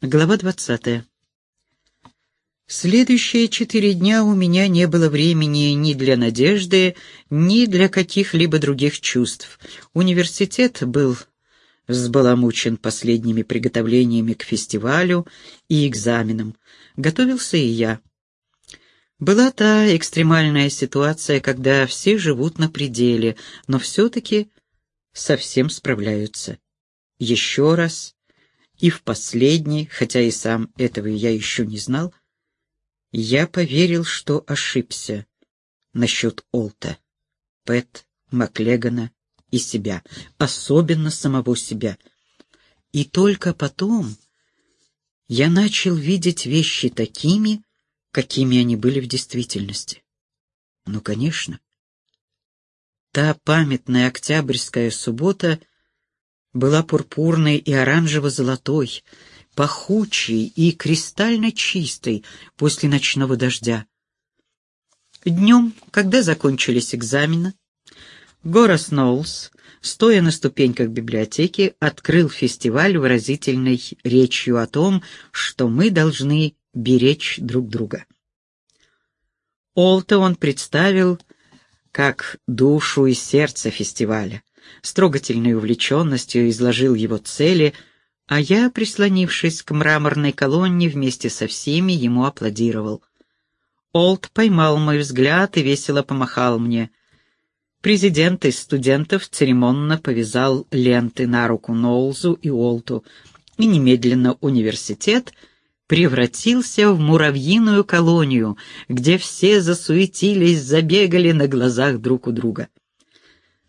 Глава двадцатая. Следующие четыре дня у меня не было времени ни для надежды, ни для каких-либо других чувств. Университет был взбаламучен последними приготовлениями к фестивалю и экзаменам. Готовился и я. Была та экстремальная ситуация, когда все живут на пределе, но все-таки совсем справляются. Еще раз и в последний, хотя и сам этого я еще не знал, я поверил, что ошибся насчет Олта, Пэт, Маклегана и себя, особенно самого себя. И только потом я начал видеть вещи такими, какими они были в действительности. Ну, конечно. Та памятная октябрьская суббота была пурпурной и оранжево-золотой, пахучей и кристально чистой после ночного дождя. Днем, когда закончились экзамены, Гора Сноулс, стоя на ступеньках библиотеки, открыл фестиваль выразительной речью о том, что мы должны беречь друг друга. Олта он представил как душу и сердце фестиваля, с трогательной увлеченностью изложил его цели, а я, прислонившись к мраморной колонне, вместе со всеми ему аплодировал. Олд поймал мой взгляд и весело помахал мне. Президент из студентов церемонно повязал ленты на руку Ноулзу и Олту, и немедленно университет превратился в муравьиную колонию, где все засуетились, забегали на глазах друг у друга.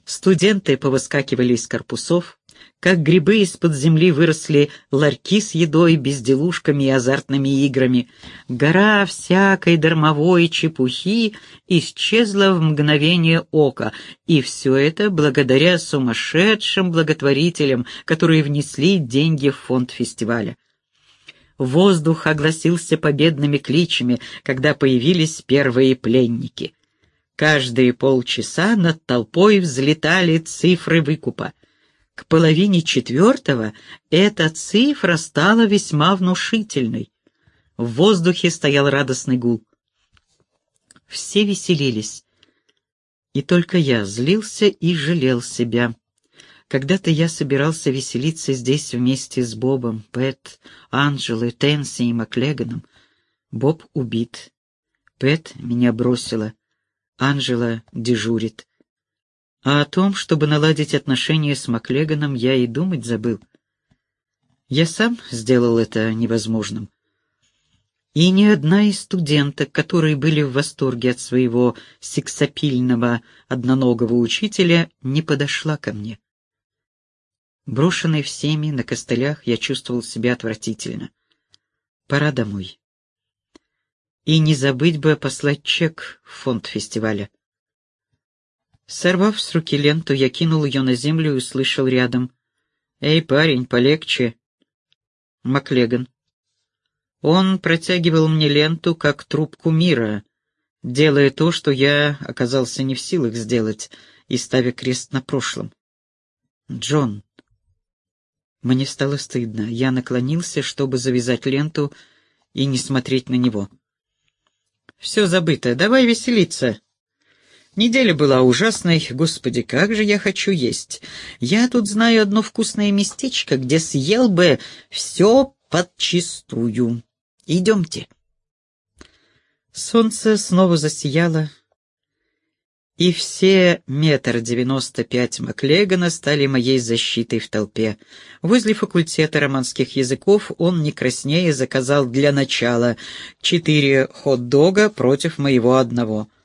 Студенты повыскакивали из корпусов, как грибы из-под земли выросли ларьки с едой, безделушками и азартными играми. Гора всякой дармовой чепухи исчезла в мгновение ока, и все это благодаря сумасшедшим благотворителям, которые внесли деньги в фонд фестиваля. Воздух огласился победными кличами, когда появились первые пленники. Каждые полчаса над толпой взлетали цифры выкупа. К половине четвертого эта цифра стала весьма внушительной. В воздухе стоял радостный гул. Все веселились. И только я злился и жалел себя. Когда-то я собирался веселиться здесь вместе с Бобом, Пэт, Анджелой, Тенси и Маклеганом. Боб убит. Пэт меня бросила. Анжела дежурит. А о том, чтобы наладить отношения с Маклеганом, я и думать забыл. Я сам сделал это невозможным. И ни одна из студенток, которые были в восторге от своего сексапильного одноногого учителя, не подошла ко мне. Брошенный всеми на костылях, я чувствовал себя отвратительно. Пора домой. И не забыть бы послать чек в фонд фестиваля. Сорвав с руки ленту, я кинул ее на землю и услышал рядом. «Эй, парень, полегче!» Маклеган. Он протягивал мне ленту, как трубку мира, делая то, что я оказался не в силах сделать, и ставя крест на прошлом. «Джон!» Мне стало стыдно. Я наклонился, чтобы завязать ленту и не смотреть на него. Все забыто, давай веселиться. Неделя была ужасной, господи, как же я хочу есть. Я тут знаю одно вкусное местечко, где съел бы все подчистую. Идемте. Солнце снова засияло, и все метр девяносто пять Маклегана стали моей защитой в толпе. Возле факультета романских языков он не краснее заказал для начала четыре хот-дога против моего одного —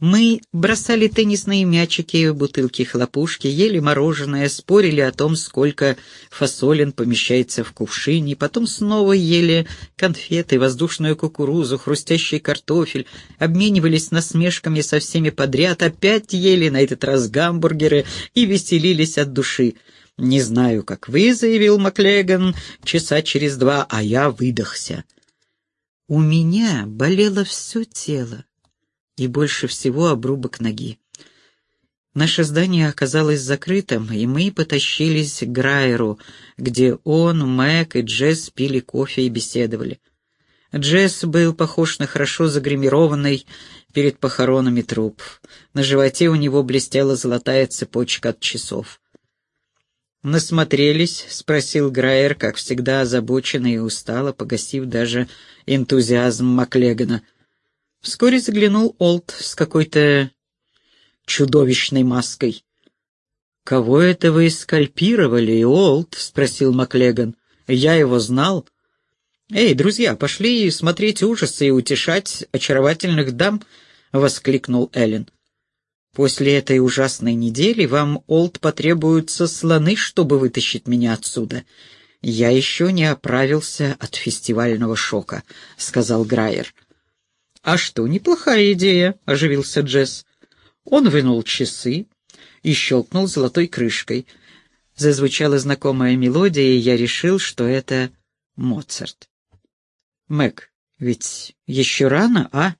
мы бросали теннисные мячики, бутылки хлопушки, ели мороженое, спорили о том, сколько фасолин помещается в кувшине, потом снова ели конфеты, воздушную кукурузу, хрустящий картофель, обменивались насмешками со всеми подряд, опять ели на этот раз гамбургеры и веселились от души. «Не знаю, как вы», — заявил Маклеган часа через два, а я выдохся. У меня болело все тело и больше всего обрубок ноги. Наше здание оказалось закрытым, и мы потащились к Грайеру, где он, Мэг и Джесс пили кофе и беседовали. Джесс был похож на хорошо загримированный перед похоронами труп. На животе у него блестела золотая цепочка от часов. «Насмотрелись?» — спросил Грайер, как всегда озабоченный и устало, погасив даже энтузиазм Маклегана. Вскоре заглянул Олд с какой-то чудовищной маской. «Кого это вы скальпировали, Олд?» — спросил Маклеган. «Я его знал». «Эй, друзья, пошли смотреть ужасы и утешать очаровательных дам!» — воскликнул Эллен. «После этой ужасной недели вам, Олд, потребуются слоны, чтобы вытащить меня отсюда. Я еще не оправился от фестивального шока», — сказал Грайер. «А что, неплохая идея», — оживился Джесс. Он вынул часы и щелкнул золотой крышкой. Зазвучала знакомая мелодия, и я решил, что это Моцарт. «Мэг, ведь еще рано, а?»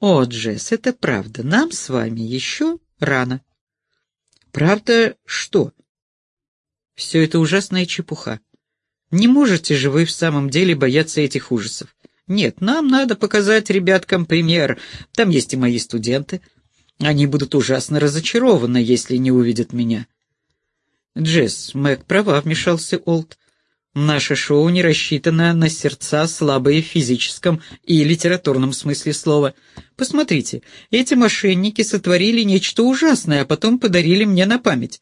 «О, Джесс, это правда. Нам с вами еще рано». «Правда что?» «Все это ужасная чепуха. Не можете же вы в самом деле бояться этих ужасов. Нет, нам надо показать ребяткам пример. Там есть и мои студенты. Они будут ужасно разочарованы, если не увидят меня. Джесс, Мэг права, вмешался Олд. Наше шоу не рассчитано на сердца, слабые в физическом и литературном смысле слова. Посмотрите, эти мошенники сотворили нечто ужасное, а потом подарили мне на память.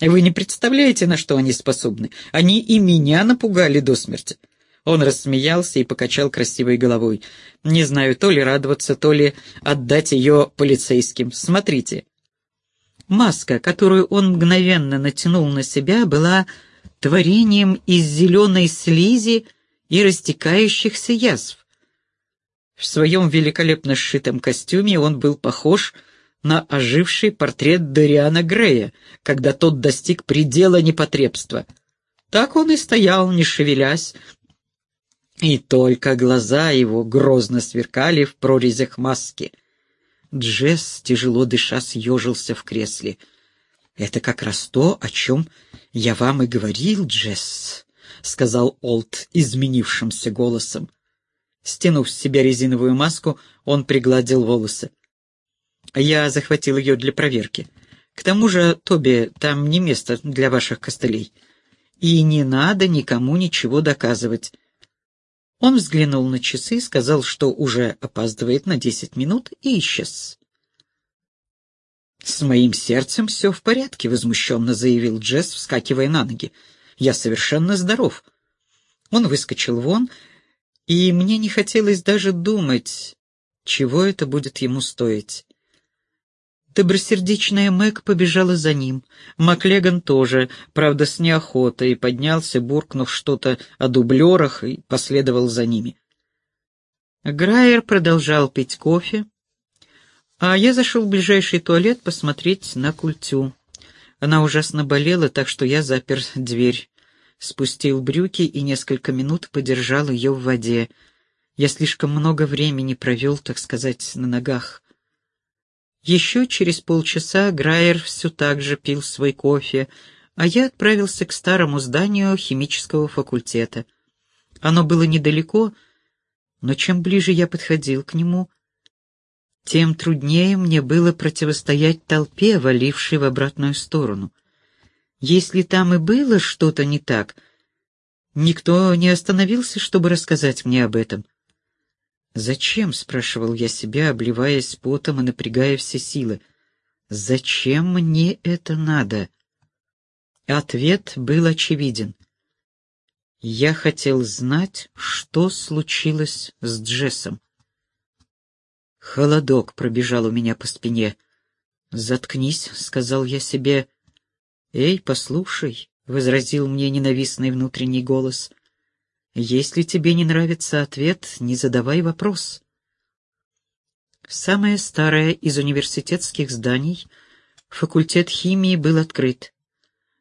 Вы не представляете, на что они способны. Они и меня напугали до смерти. Он рассмеялся и покачал красивой головой. Не знаю, то ли радоваться, то ли отдать ее полицейским. Смотрите. Маска, которую он мгновенно натянул на себя, была творением из зеленой слизи и растекающихся язв. В своем великолепно сшитом костюме он был похож на оживший портрет Дориана Грея, когда тот достиг предела непотребства. Так он и стоял, не шевелясь, и только глаза его грозно сверкали в прорезях маски. Джесс, тяжело дыша, съежился в кресле. «Это как раз то, о чем я вам и говорил, Джесс», — сказал Олд изменившимся голосом. Стянув с себя резиновую маску, он пригладил волосы. «Я захватил ее для проверки. К тому же, Тоби, там не место для ваших костылей. И не надо никому ничего доказывать. Он взглянул на часы, сказал, что уже опаздывает на десять минут, и исчез. «С моим сердцем все в порядке», — возмущенно заявил Джесс, вскакивая на ноги. «Я совершенно здоров». Он выскочил вон, и мне не хотелось даже думать, чего это будет ему стоить. Добросердечная Мэг побежала за ним. Маклеган тоже, правда, с неохотой, поднялся, буркнув что-то о дублерах, и последовал за ними. Грайер продолжал пить кофе, а я зашел в ближайший туалет посмотреть на культю. Она ужасно болела, так что я запер дверь, спустил брюки и несколько минут подержал ее в воде. Я слишком много времени провел, так сказать, на ногах. Еще через полчаса Грайер все так же пил свой кофе, а я отправился к старому зданию химического факультета. Оно было недалеко, но чем ближе я подходил к нему, тем труднее мне было противостоять толпе, валившей в обратную сторону. Если там и было что-то не так, никто не остановился, чтобы рассказать мне об этом. «Зачем?» — спрашивал я себя, обливаясь потом и напрягая все силы. «Зачем мне это надо?» Ответ был очевиден. Я хотел знать, что случилось с Джессом. Холодок пробежал у меня по спине. «Заткнись», — сказал я себе. «Эй, послушай», — возразил мне ненавистный внутренний голос, — если тебе не нравится ответ, не задавай вопрос. Самое старое из университетских зданий, факультет химии был открыт.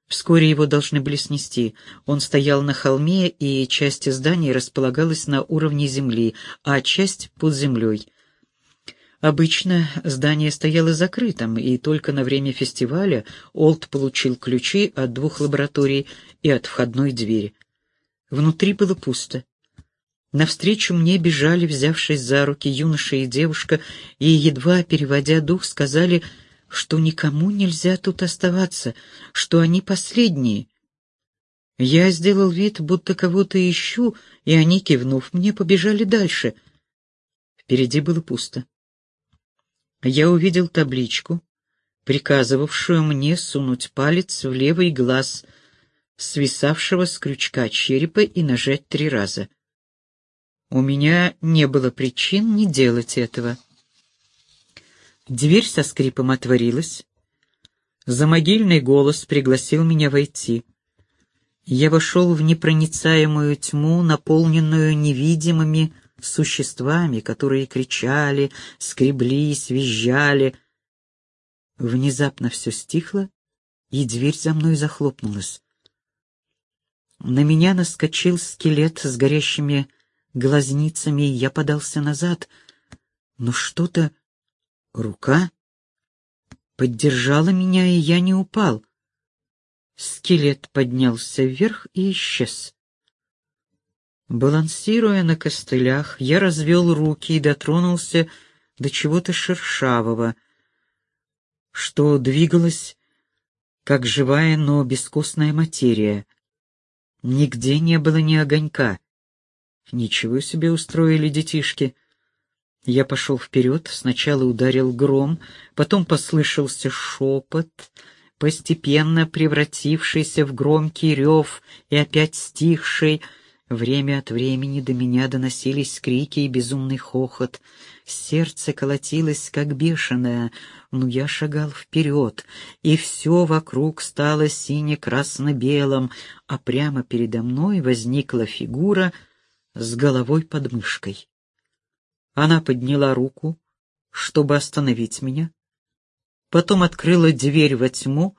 Вскоре его должны были снести. Он стоял на холме, и часть здания располагалась на уровне земли, а часть под землей. Обычно здание стояло закрытым, и только на время фестиваля Олд получил ключи от двух лабораторий и от входной двери. Внутри было пусто. Навстречу мне бежали, взявшись за руки юноша и девушка, и, едва переводя дух, сказали, что никому нельзя тут оставаться, что они последние. Я сделал вид, будто кого-то ищу, и они, кивнув мне, побежали дальше. Впереди было пусто я увидел табличку, приказывавшую мне сунуть палец в левый глаз свисавшего с крючка черепа и нажать три раза. У меня не было причин не делать этого. Дверь со скрипом отворилась. Замогильный голос пригласил меня войти. Я вошел в непроницаемую тьму, наполненную невидимыми, существами, которые кричали, скребли, свизжали. Внезапно все стихло, и дверь за мной захлопнулась. На меня наскочил скелет с горящими глазницами, и я подался назад. Но что-то... Рука поддержала меня, и я не упал. Скелет поднялся вверх и исчез. Балансируя на костылях, я развел руки и дотронулся до чего-то шершавого, что двигалось, как живая, но бескостная материя. Нигде не было ни огонька. Ничего себе устроили детишки. Я пошел вперед, сначала ударил гром, потом послышался шепот, постепенно превратившийся в громкий рев и опять стихший, Время от времени до меня доносились крики и безумный хохот. Сердце колотилось, как бешеное, но я шагал вперед, и все вокруг стало сине-красно-белым, а прямо передо мной возникла фигура с головой под мышкой. Она подняла руку, чтобы остановить меня, потом открыла дверь во тьму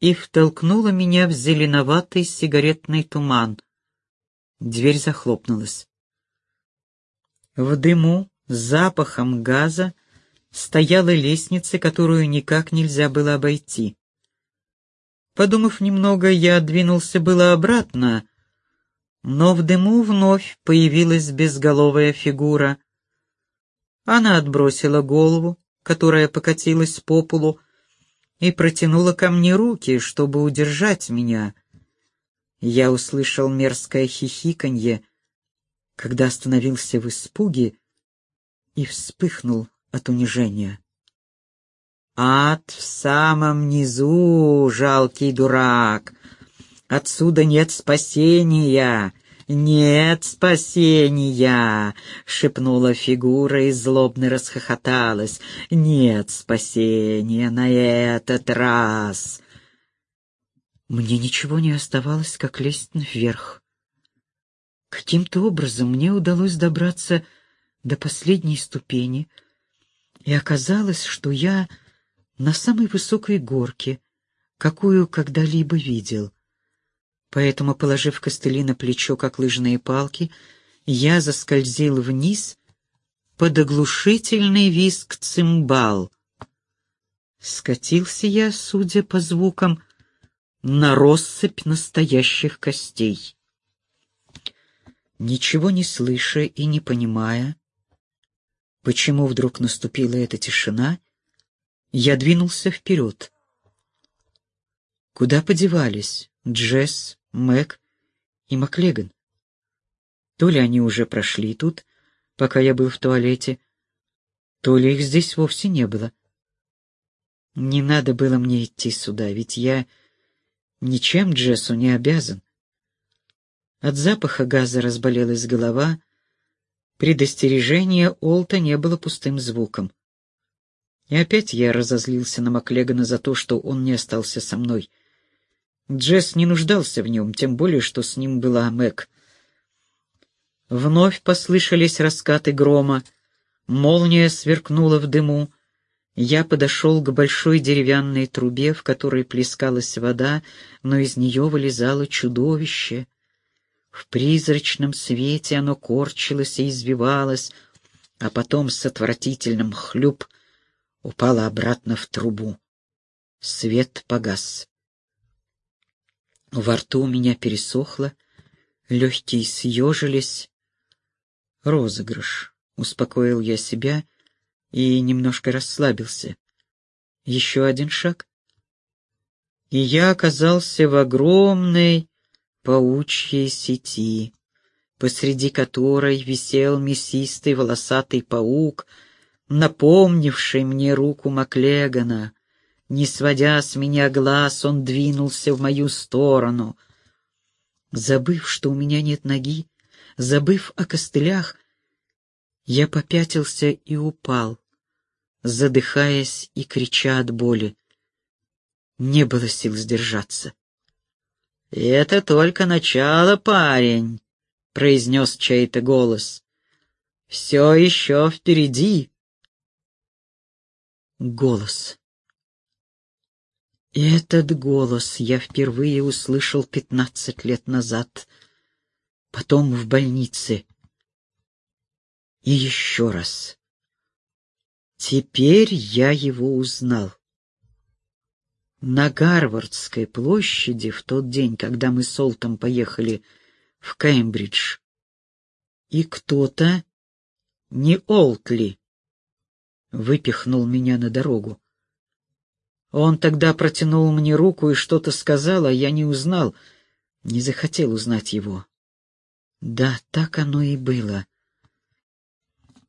и втолкнула меня в зеленоватый сигаретный туман — Дверь захлопнулась. В дыму, с запахом газа, стояла лестница, которую никак нельзя было обойти. Подумав немного, я двинулся было обратно, но в дыму вновь появилась безголовая фигура. Она отбросила голову, которая покатилась по полу, и протянула ко мне руки, чтобы удержать меня. Я услышал мерзкое хихиканье, когда остановился в испуге и вспыхнул от унижения. «Ад в самом низу, жалкий дурак! Отсюда нет спасения!» «Нет спасения!» — шепнула фигура и злобно расхохоталась. «Нет спасения на этот раз!» Мне ничего не оставалось, как лезть наверх. Каким-то образом мне удалось добраться до последней ступени, и оказалось, что я на самой высокой горке, какую когда-либо видел. Поэтому, положив костыли на плечо, как лыжные палки, я заскользил вниз под оглушительный визг цимбал. Скатился я, судя по звукам, на россыпь настоящих костей. Ничего не слыша и не понимая, почему вдруг наступила эта тишина, я двинулся вперед. Куда подевались Джесс, Мэг и Маклеган? То ли они уже прошли тут, пока я был в туалете, то ли их здесь вовсе не было. Не надо было мне идти сюда, ведь я Ничем Джессу не обязан. От запаха газа разболелась голова. Предостережение Олта не было пустым звуком. И опять я разозлился на Маклегана за то, что он не остался со мной. Джесс не нуждался в нем, тем более, что с ним была Мэг. Вновь послышались раскаты грома. Молния сверкнула в дыму. Я подошел к большой деревянной трубе, в которой плескалась вода, но из нее вылезало чудовище. В призрачном свете оно корчилось и извивалось, а потом с отвратительным хлюп упала обратно в трубу. Свет погас. Во рту у меня пересохло, легкие съежились. Розыгрыш. Успокоил я себя и немножко расслабился. Еще один шаг. И я оказался в огромной паучьей сети, посреди которой висел мясистый волосатый паук, напомнивший мне руку Маклегана. Не сводя с меня глаз, он двинулся в мою сторону. Забыв, что у меня нет ноги, забыв о костылях, я попятился и упал, задыхаясь и крича от боли. Не было сил сдержаться. «Это только начало, парень», — произнес чей-то голос. «Все еще впереди». Голос. Этот голос я впервые услышал пятнадцать лет назад, потом в больнице. И еще раз. Теперь я его узнал. На Гарвардской площади в тот день, когда мы с Олтом поехали в Кембридж, и кто-то, не Олтли, выпихнул меня на дорогу. Он тогда протянул мне руку и что-то сказал, а я не узнал, не захотел узнать его. Да, так оно и было.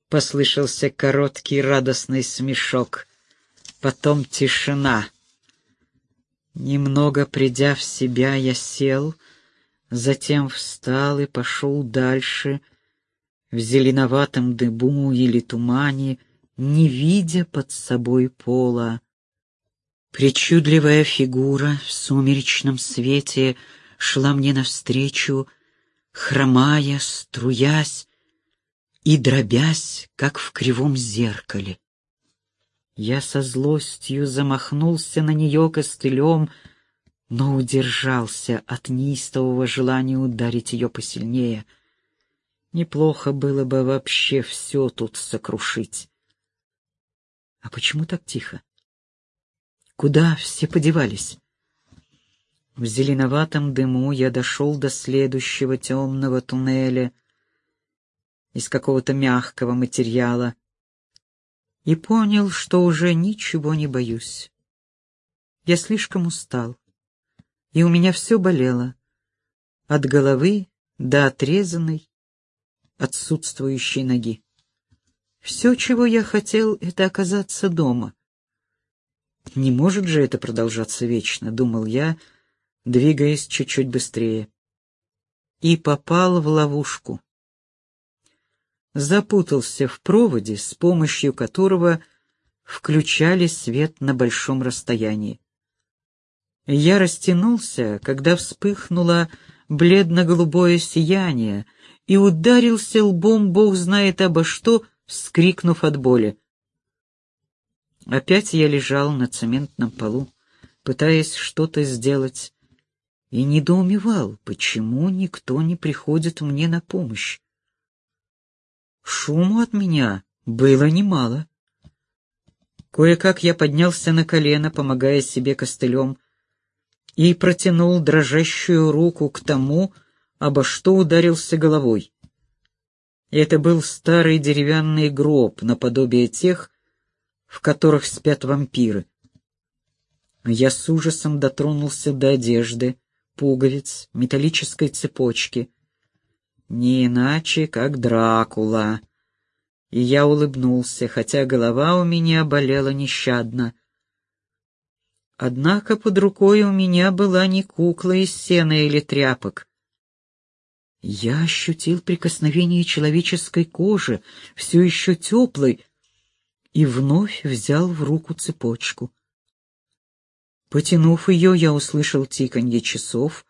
Послышался короткий радостный смешок, потом тишина. Немного придя в себя, я сел, затем встал и пошел дальше, в зеленоватом дыбу или тумане, не видя под собой пола. Причудливая фигура в сумеречном свете шла мне навстречу, хромая, струясь и дробясь, как в кривом зеркале. Я со злостью замахнулся на нее костылем, но удержался от неистового желания ударить ее посильнее. Неплохо было бы вообще все тут сокрушить. А почему так тихо? Куда все подевались? В зеленоватом дыму я дошел до следующего темного туннеля из какого-то мягкого материала и понял, что уже ничего не боюсь. Я слишком устал, и у меня все болело, от головы до отрезанной, отсутствующей ноги. Все, чего я хотел, — это оказаться дома — не может же это продолжаться вечно, думал я, двигаясь чуть-чуть быстрее. И попал в ловушку. Запутался в проводе, с помощью которого включали свет на большом расстоянии. Я растянулся, когда вспыхнуло бледно-голубое сияние, и ударился лбом бог знает обо что, вскрикнув от боли. Опять я лежал на цементном полу, пытаясь что-то сделать, и недоумевал, почему никто не приходит мне на помощь. Шуму от меня было немало. Кое-как я поднялся на колено, помогая себе костылем, и протянул дрожащую руку к тому, обо что ударился головой. Это был старый деревянный гроб, наподобие тех, в которых спят вампиры. Я с ужасом дотронулся до одежды, пуговиц, металлической цепочки. Не иначе, как Дракула. И я улыбнулся, хотя голова у меня болела нещадно. Однако под рукой у меня была не кукла из сена или тряпок. Я ощутил прикосновение человеческой кожи, все еще теплой, и вновь взял в руку цепочку. Потянув ее, я услышал тиканье часов,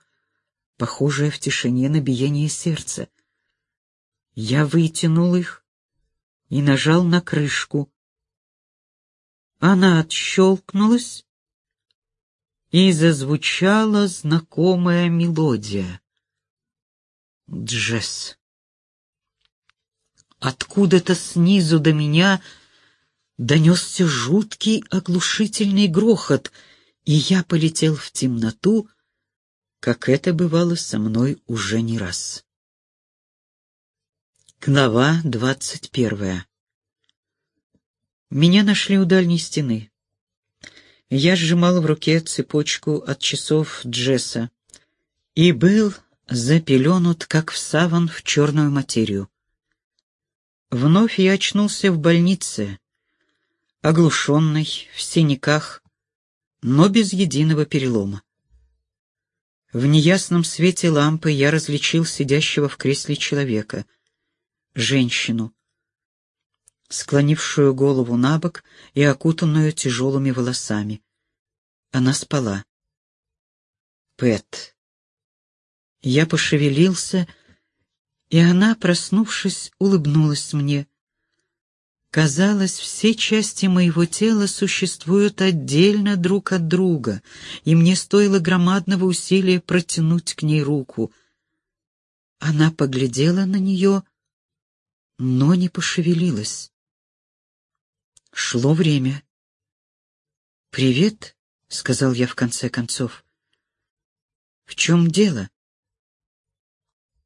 похожее в тишине на биение сердца. Я вытянул их и нажал на крышку. Она отщелкнулась, и зазвучала знакомая мелодия. Джесс. Откуда-то снизу до меня донесся жуткий оглушительный грохот, и я полетел в темноту, как это бывало со мной уже не раз. Глава двадцать первая Меня нашли у дальней стены. Я сжимал в руке цепочку от часов Джесса и был запеленут, как в саван, в черную материю. Вновь я очнулся в больнице, оглушенный, в синяках, но без единого перелома. В неясном свете лампы я различил сидящего в кресле человека — женщину, склонившую голову на бок и окутанную тяжелыми волосами. Она спала. Пэт. Я пошевелился, и она, проснувшись, улыбнулась мне. Казалось, все части моего тела существуют отдельно друг от друга, и мне стоило громадного усилия протянуть к ней руку. Она поглядела на нее но не пошевелилась. Шло время. «Привет», — сказал я в конце концов. «В чем дело?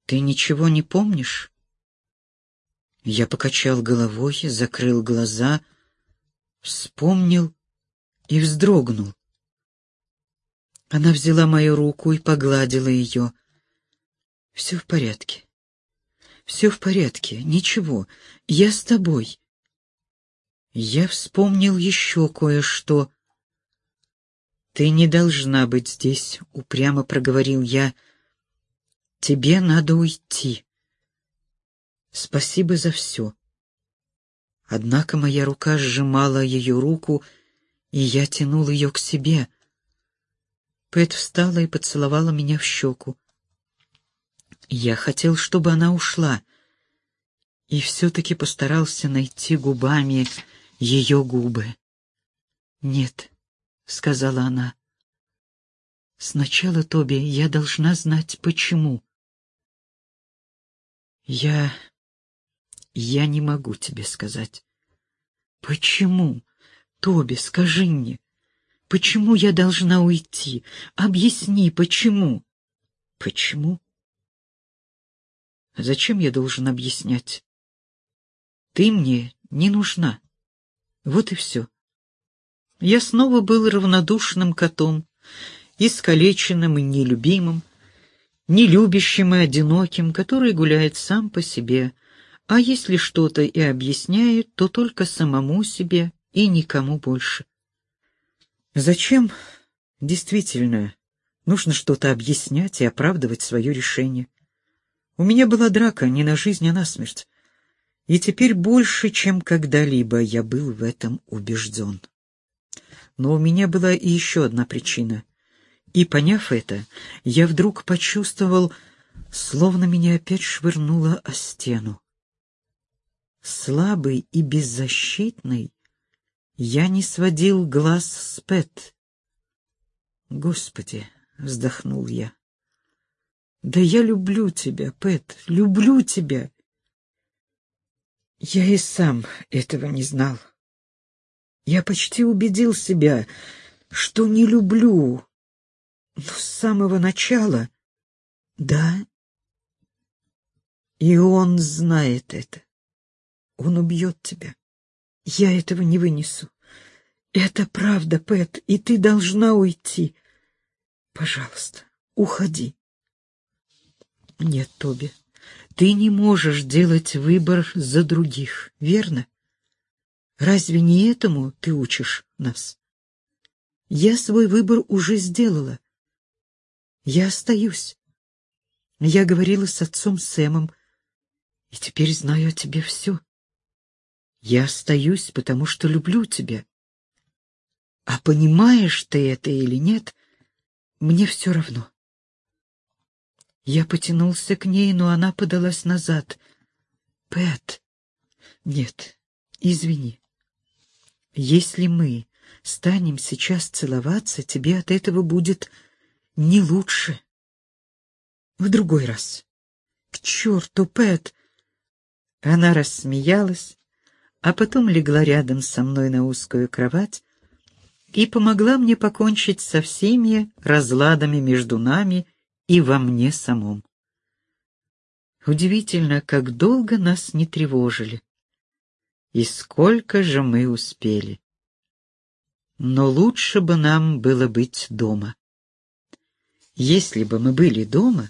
Ты ничего не помнишь?» Я покачал головой, закрыл глаза, вспомнил и вздрогнул. Она взяла мою руку и погладила ее. «Все в порядке. Все в порядке, ничего, я с тобой. Я вспомнил еще кое-что. Ты не должна быть здесь, упрямо проговорил я. Тебе надо уйти. Спасибо за все. Однако моя рука сжимала ее руку, и я тянул ее к себе. Пэт встала и поцеловала меня в щеку. Я хотел, чтобы она ушла, и все-таки постарался найти губами ее губы. «Нет», — сказала она. «Сначала, Тоби, я должна знать, почему». «Я... я не могу тебе сказать». «Почему? Тоби, скажи мне. Почему я должна уйти? Объясни, почему?» «Почему?» Зачем я должен объяснять? Ты мне не нужна. Вот и все. Я снова был равнодушным котом, искалеченным и нелюбимым, нелюбящим и одиноким, который гуляет сам по себе, а если что-то и объясняет, то только самому себе и никому больше. Зачем? Действительно, нужно что-то объяснять и оправдывать свое решение. У меня была драка не на жизнь, а на смерть. И теперь больше, чем когда-либо, я был в этом убежден. Но у меня была и еще одна причина. И, поняв это, я вдруг почувствовал, словно меня опять швырнуло о стену. Слабый и беззащитный, я не сводил глаз с Пэт. «Господи!» — вздохнул я. Да я люблю тебя, Пэт, люблю тебя. Я и сам этого не знал. Я почти убедил себя, что не люблю. Но с самого начала... Да. И он знает это. Он убьет тебя. Я этого не вынесу. Это правда, Пэт, и ты должна уйти. Пожалуйста, уходи. Нет, Тоби, ты не можешь делать выбор за других, верно? Разве не этому ты учишь нас? Я свой выбор уже сделала. Я остаюсь. Я говорила с отцом Сэмом, и теперь знаю о тебе все. Я остаюсь, потому что люблю тебя. А понимаешь ты это или нет, мне все равно. Я потянулся к ней, но она подалась назад. «Пэт!» «Нет, извини. Если мы станем сейчас целоваться, тебе от этого будет не лучше. В другой раз. К черту, Пэт! Она рассмеялась, а потом легла рядом со мной на узкую кровать и помогла мне покончить со всеми разладами между нами и во мне самом. Удивительно, как долго нас не тревожили. И сколько же мы успели. Но лучше бы нам было быть дома. Если бы мы были дома,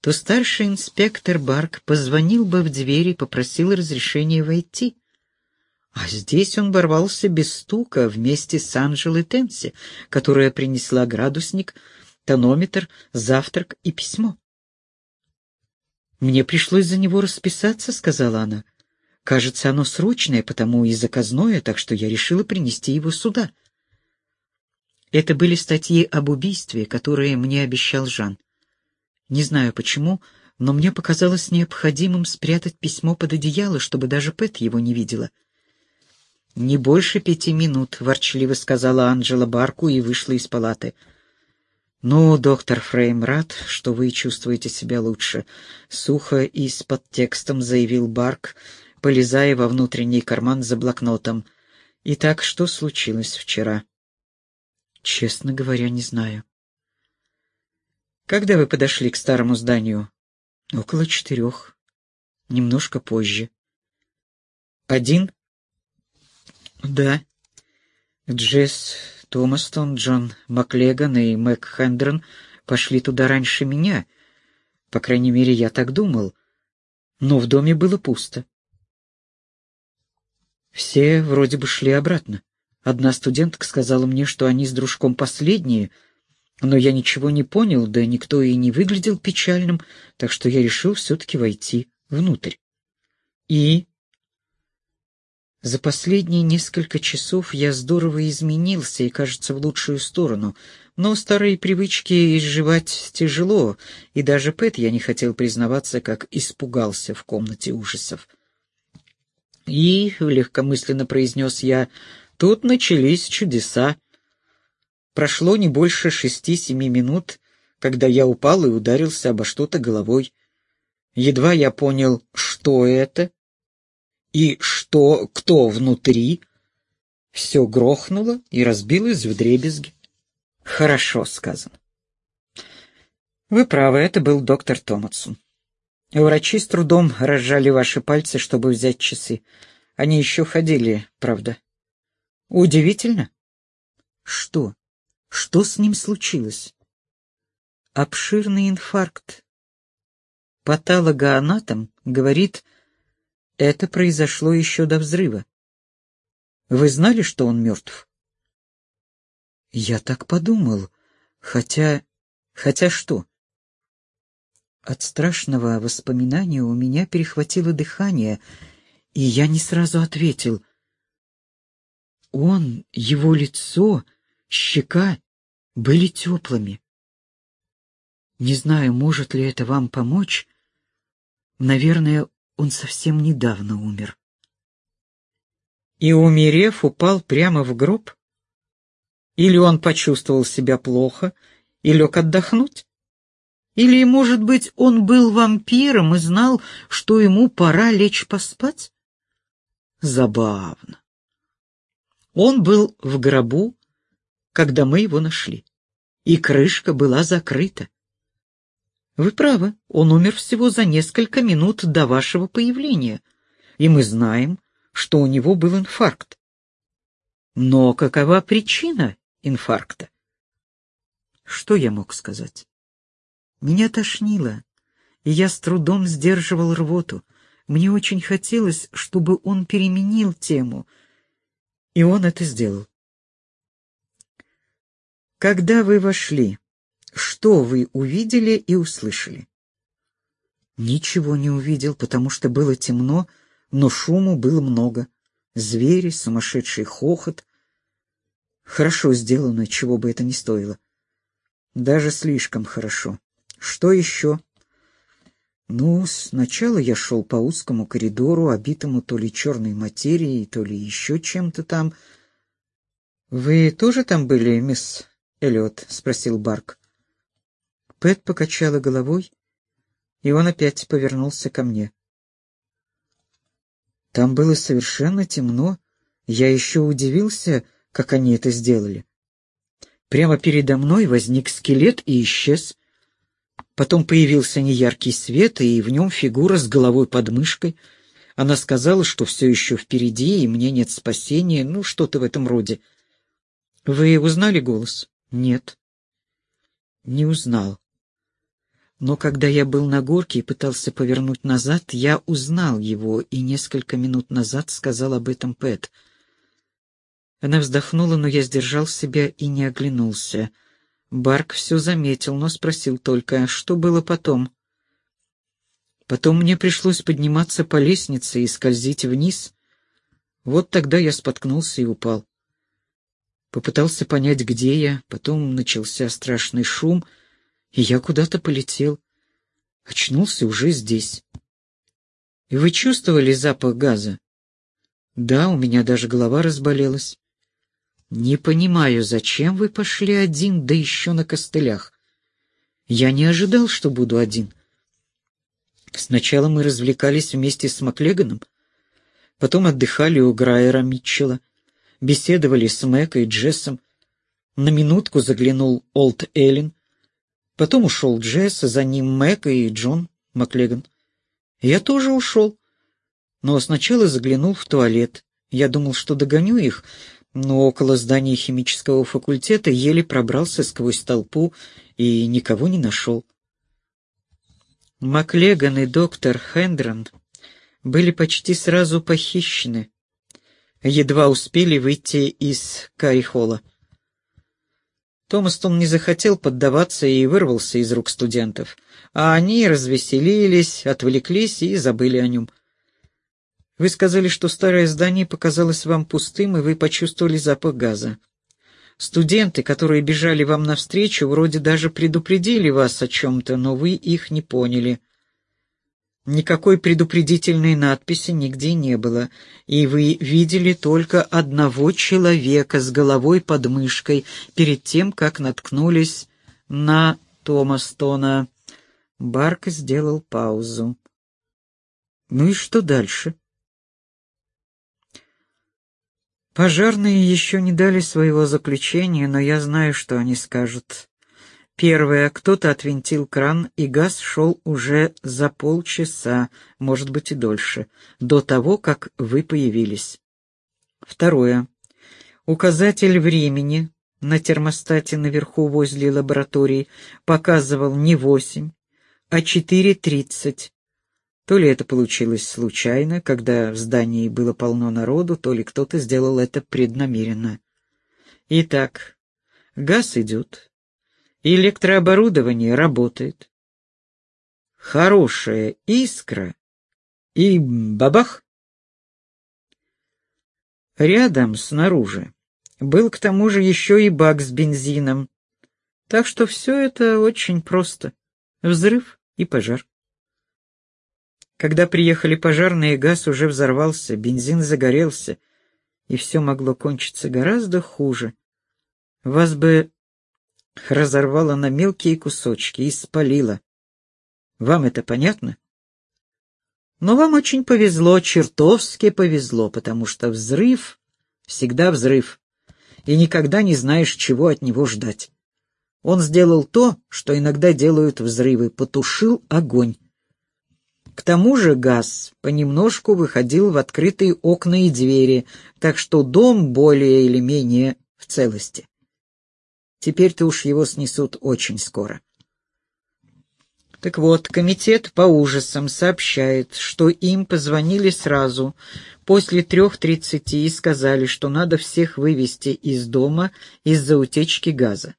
то старший инспектор Барк позвонил бы в дверь и попросил разрешения войти. А здесь он ворвался без стука вместе с Анжелой Тенси, которая принесла градусник, тонометр, завтрак и письмо. «Мне пришлось за него расписаться», — сказала она. «Кажется, оно срочное, потому и заказное, так что я решила принести его сюда». Это были статьи об убийстве, которые мне обещал Жан. Не знаю почему, но мне показалось необходимым спрятать письмо под одеяло, чтобы даже Пэт его не видела. «Не больше пяти минут», — ворчливо сказала Анджела Барку и вышла из палаты. «Ну, доктор Фрейм, рад, что вы чувствуете себя лучше», — сухо и с подтекстом заявил Барк, полезая во внутренний карман за блокнотом. «Итак, что случилось вчера?» «Честно говоря, не знаю». «Когда вы подошли к старому зданию?» «Около четырех. Немножко позже». «Один?» «Да». Джесс Томастон, Джон Маклеган и Мэг Хендрон пошли туда раньше меня. По крайней мере, я так думал. Но в доме было пусто. Все вроде бы шли обратно. Одна студентка сказала мне, что они с дружком последние, но я ничего не понял, да никто и не выглядел печальным, так что я решил все-таки войти внутрь. И за последние несколько часов я здорово изменился и, кажется, в лучшую сторону. Но старые привычки изживать тяжело, и даже Пэт я не хотел признаваться, как испугался в комнате ужасов. И, — легкомысленно произнес я, — тут начались чудеса. Прошло не больше шести-семи минут, когда я упал и ударился обо что-то головой. Едва я понял, что это, и что, кто внутри? Все грохнуло и разбилось в дребезги. Хорошо сказано. Вы правы, это был доктор Томатсон. Врачи с трудом разжали ваши пальцы, чтобы взять часы. Они еще ходили, правда. Удивительно. Что? Что с ним случилось? Обширный инфаркт. Патологоанатом говорит, это произошло еще до взрыва. Вы знали, что он мертв? Я так подумал, хотя... Хотя что? От страшного воспоминания у меня перехватило дыхание, и я не сразу ответил. Он, его лицо, щека были теплыми. Не знаю, может ли это вам помочь. Наверное, он совсем недавно умер. И, умерев, упал прямо в гроб? Или он почувствовал себя плохо и лег отдохнуть? Или, может быть, он был вампиром и знал, что ему пора лечь поспать? Забавно. Он был в гробу, когда мы его нашли, и крышка была закрыта. Вы правы, он умер всего за несколько минут до вашего появления, и мы знаем, что у него был инфаркт. Но какова причина инфаркта? Что я мог сказать? Меня тошнило, и я с трудом сдерживал рвоту. Мне очень хотелось, чтобы он переменил тему, и он это сделал. Когда вы вошли, что вы увидели и услышали? Ничего не увидел, потому что было темно, но шуму было много. Звери, сумасшедший хохот. Хорошо сделано, чего бы это ни стоило. Даже слишком хорошо. Что еще? Ну, сначала я шел по узкому коридору, обитому то ли черной материей, то ли еще чем-то там. — Вы тоже там были, мисс Эллиот? — спросил Барк. Пэт покачала головой, и он опять повернулся ко мне. Там было совершенно темно. Я еще удивился, как они это сделали. Прямо передо мной возник скелет и исчез. Потом появился неяркий свет, и в нем фигура с головой под мышкой. Она сказала, что все еще впереди, и мне нет спасения, ну, что-то в этом роде. Вы узнали голос? Нет. Не узнал. Но когда я был на горке и пытался повернуть назад, я узнал его, и несколько минут назад сказал об этом Пэт. Она вздохнула, но я сдержал себя и не оглянулся. Барк все заметил, но спросил только, что было потом. Потом мне пришлось подниматься по лестнице и скользить вниз. Вот тогда я споткнулся и упал. Попытался понять, где я, потом начался страшный шум, и я куда-то полетел. Очнулся уже здесь. И вы чувствовали запах газа? Да, у меня даже голова разболелась. Не понимаю, зачем вы пошли один, да еще на костылях. Я не ожидал, что буду один. Сначала мы развлекались вместе с Маклеганом, потом отдыхали у Грайера Митчелла беседовали с Мэк и Джессом. На минутку заглянул Олд Эллен. Потом ушел Джесс, за ним Мэк и Джон Маклеган. Я тоже ушел. Но сначала заглянул в туалет. Я думал, что догоню их, но около здания химического факультета еле пробрался сквозь толпу и никого не нашел. Маклеган и доктор Хендрон были почти сразу похищены едва успели выйти из Карихола. Томастон не захотел поддаваться и вырвался из рук студентов, а они развеселились, отвлеклись и забыли о нем. Вы сказали, что старое здание показалось вам пустым, и вы почувствовали запах газа. Студенты, которые бежали вам навстречу, вроде даже предупредили вас о чем-то, но вы их не поняли. Никакой предупредительной надписи нигде не было, и вы видели только одного человека с головой под мышкой перед тем, как наткнулись на Томастона. Барк сделал паузу. «Ну и что дальше?» Пожарные еще не дали своего заключения, но я знаю, что они скажут. Первое. Кто-то отвинтил кран, и газ шел уже за полчаса, может быть и дольше, до того, как вы появились. Второе. Указатель времени на термостате наверху возле лаборатории показывал не восемь, а четыре тридцать. То ли это получилось случайно, когда в здании было полно народу, то ли кто-то сделал это преднамеренно. Итак, газ идет, электрооборудование работает. Хорошая искра и бабах. Рядом, снаружи, был к тому же еще и бак с бензином. Так что все это очень просто. Взрыв и пожар. Когда приехали пожарные, газ уже взорвался, бензин загорелся, и все могло кончиться гораздо хуже. Вас бы разорвала на мелкие кусочки и спалила. Вам это понятно? Но вам очень повезло, чертовски повезло, потому что взрыв всегда взрыв, и никогда не знаешь, чего от него ждать. Он сделал то, что иногда делают взрывы, потушил огонь. К тому же газ понемножку выходил в открытые окна и двери, так что дом более или менее в целости. Теперь-то уж его снесут очень скоро. Так вот, комитет по ужасам сообщает, что им позвонили сразу, после трех тридцати, и сказали, что надо всех вывести из дома из-за утечки газа.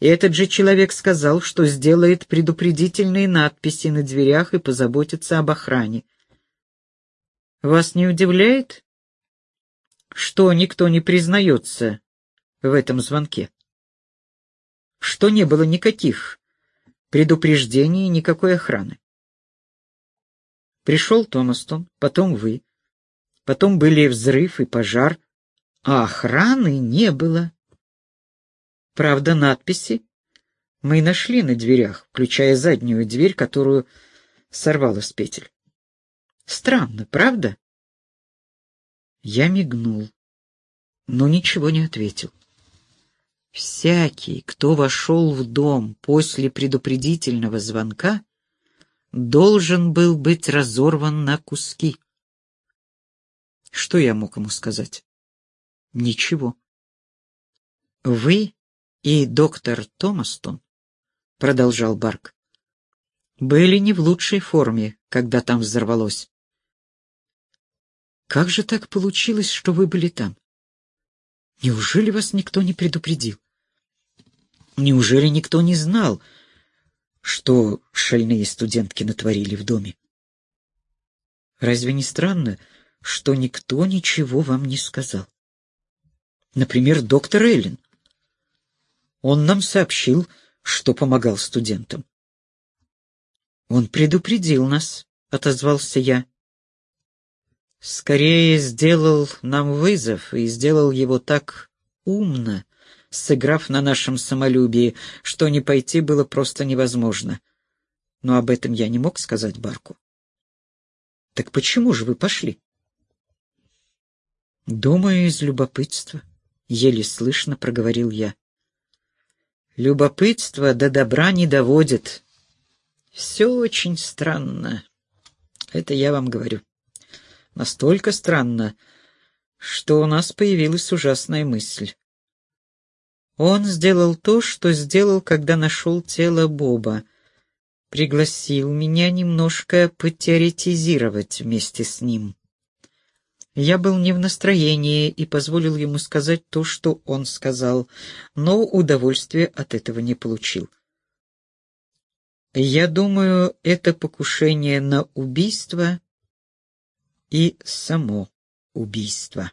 И этот же человек сказал, что сделает предупредительные надписи на дверях и позаботится об охране. Вас не удивляет, что никто не признается в этом звонке? Что не было никаких предупреждений, никакой охраны. Пришел Томастон, потом вы, потом были взрыв и пожар, а охраны не было. Правда, надписи мы нашли на дверях, включая заднюю дверь, которую сорвало с петель. Странно, правда? Я мигнул, но ничего не ответил. Всякий, кто вошел в дом после предупредительного звонка, должен был быть разорван на куски. Что я мог ему сказать? Ничего. Вы и доктор Томастон, продолжал Барк, были не в лучшей форме, когда там взорвалось. Как же так получилось, что вы были там? Неужели вас никто не предупредил? Неужели никто не знал, что шальные студентки натворили в доме? Разве не странно, что никто ничего вам не сказал? Например, доктор Эллен. Он нам сообщил, что помогал студентам. Он предупредил нас, отозвался я. Скорее сделал нам вызов и сделал его так умно, сыграв на нашем самолюбии, что не пойти было просто невозможно. Но об этом я не мог сказать Барку. Так почему же вы пошли? Думаю, из любопытства, еле слышно проговорил я. Любопытство до добра не доводит. Все очень странно. Это я вам говорю. Настолько странно, что у нас появилась ужасная мысль. Он сделал то, что сделал, когда нашел тело Боба. Пригласил меня немножко потеоретизировать вместе с ним. Я был не в настроении и позволил ему сказать то, что он сказал, но удовольствия от этого не получил. Я думаю, это покушение на убийство и само убийство.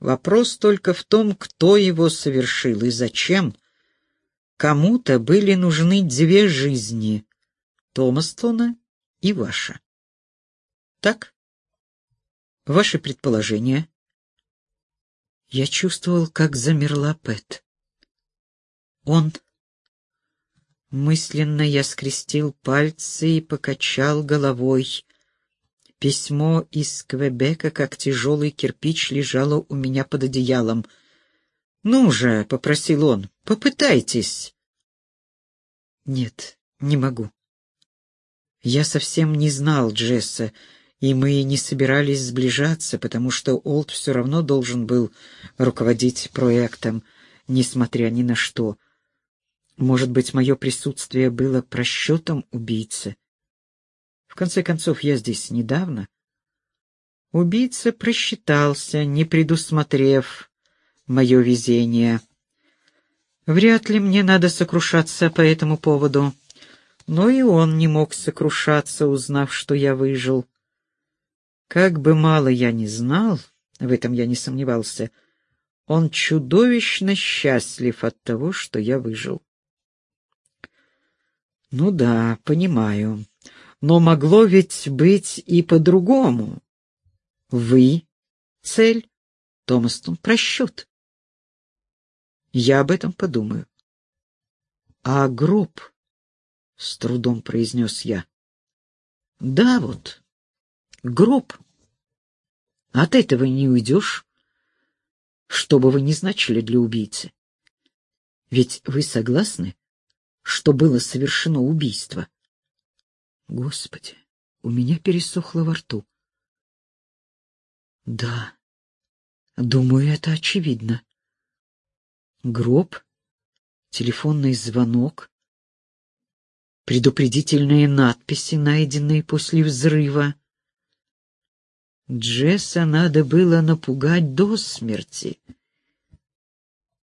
Вопрос только в том, кто его совершил и зачем. Кому-то были нужны две жизни — Томастона и ваша. Так? Ваши предположения? Я чувствовал, как замерла Пэт. Он... Мысленно я скрестил пальцы и покачал головой. Письмо из Квебека, как тяжелый кирпич, лежало у меня под одеялом. «Ну же», — попросил он, — «попытайтесь». «Нет, не могу». Я совсем не знал Джесса, и мы не собирались сближаться, потому что Олд все равно должен был руководить проектом, несмотря ни на что. Может быть, мое присутствие было просчетом убийцы? В конце концов, я здесь недавно. Убийца просчитался, не предусмотрев мое везение. Вряд ли мне надо сокрушаться по этому поводу, но и он не мог сокрушаться, узнав, что я выжил. Как бы мало я ни знал, в этом я не сомневался, он чудовищно счастлив от того, что я выжил. Ну да, понимаю. Но могло ведь быть и по-другому. Вы — цель, Томастон — просчет. Я об этом подумаю. А гроб, — с трудом произнес я. Да вот, гроб. От этого не уйдешь, что бы вы ни значили для убийцы. Ведь вы согласны, что было совершено убийство? Господи, у меня пересохло во рту. Да, думаю, это очевидно. Гроб, телефонный звонок, предупредительные надписи, найденные после взрыва. Джесса надо было напугать до смерти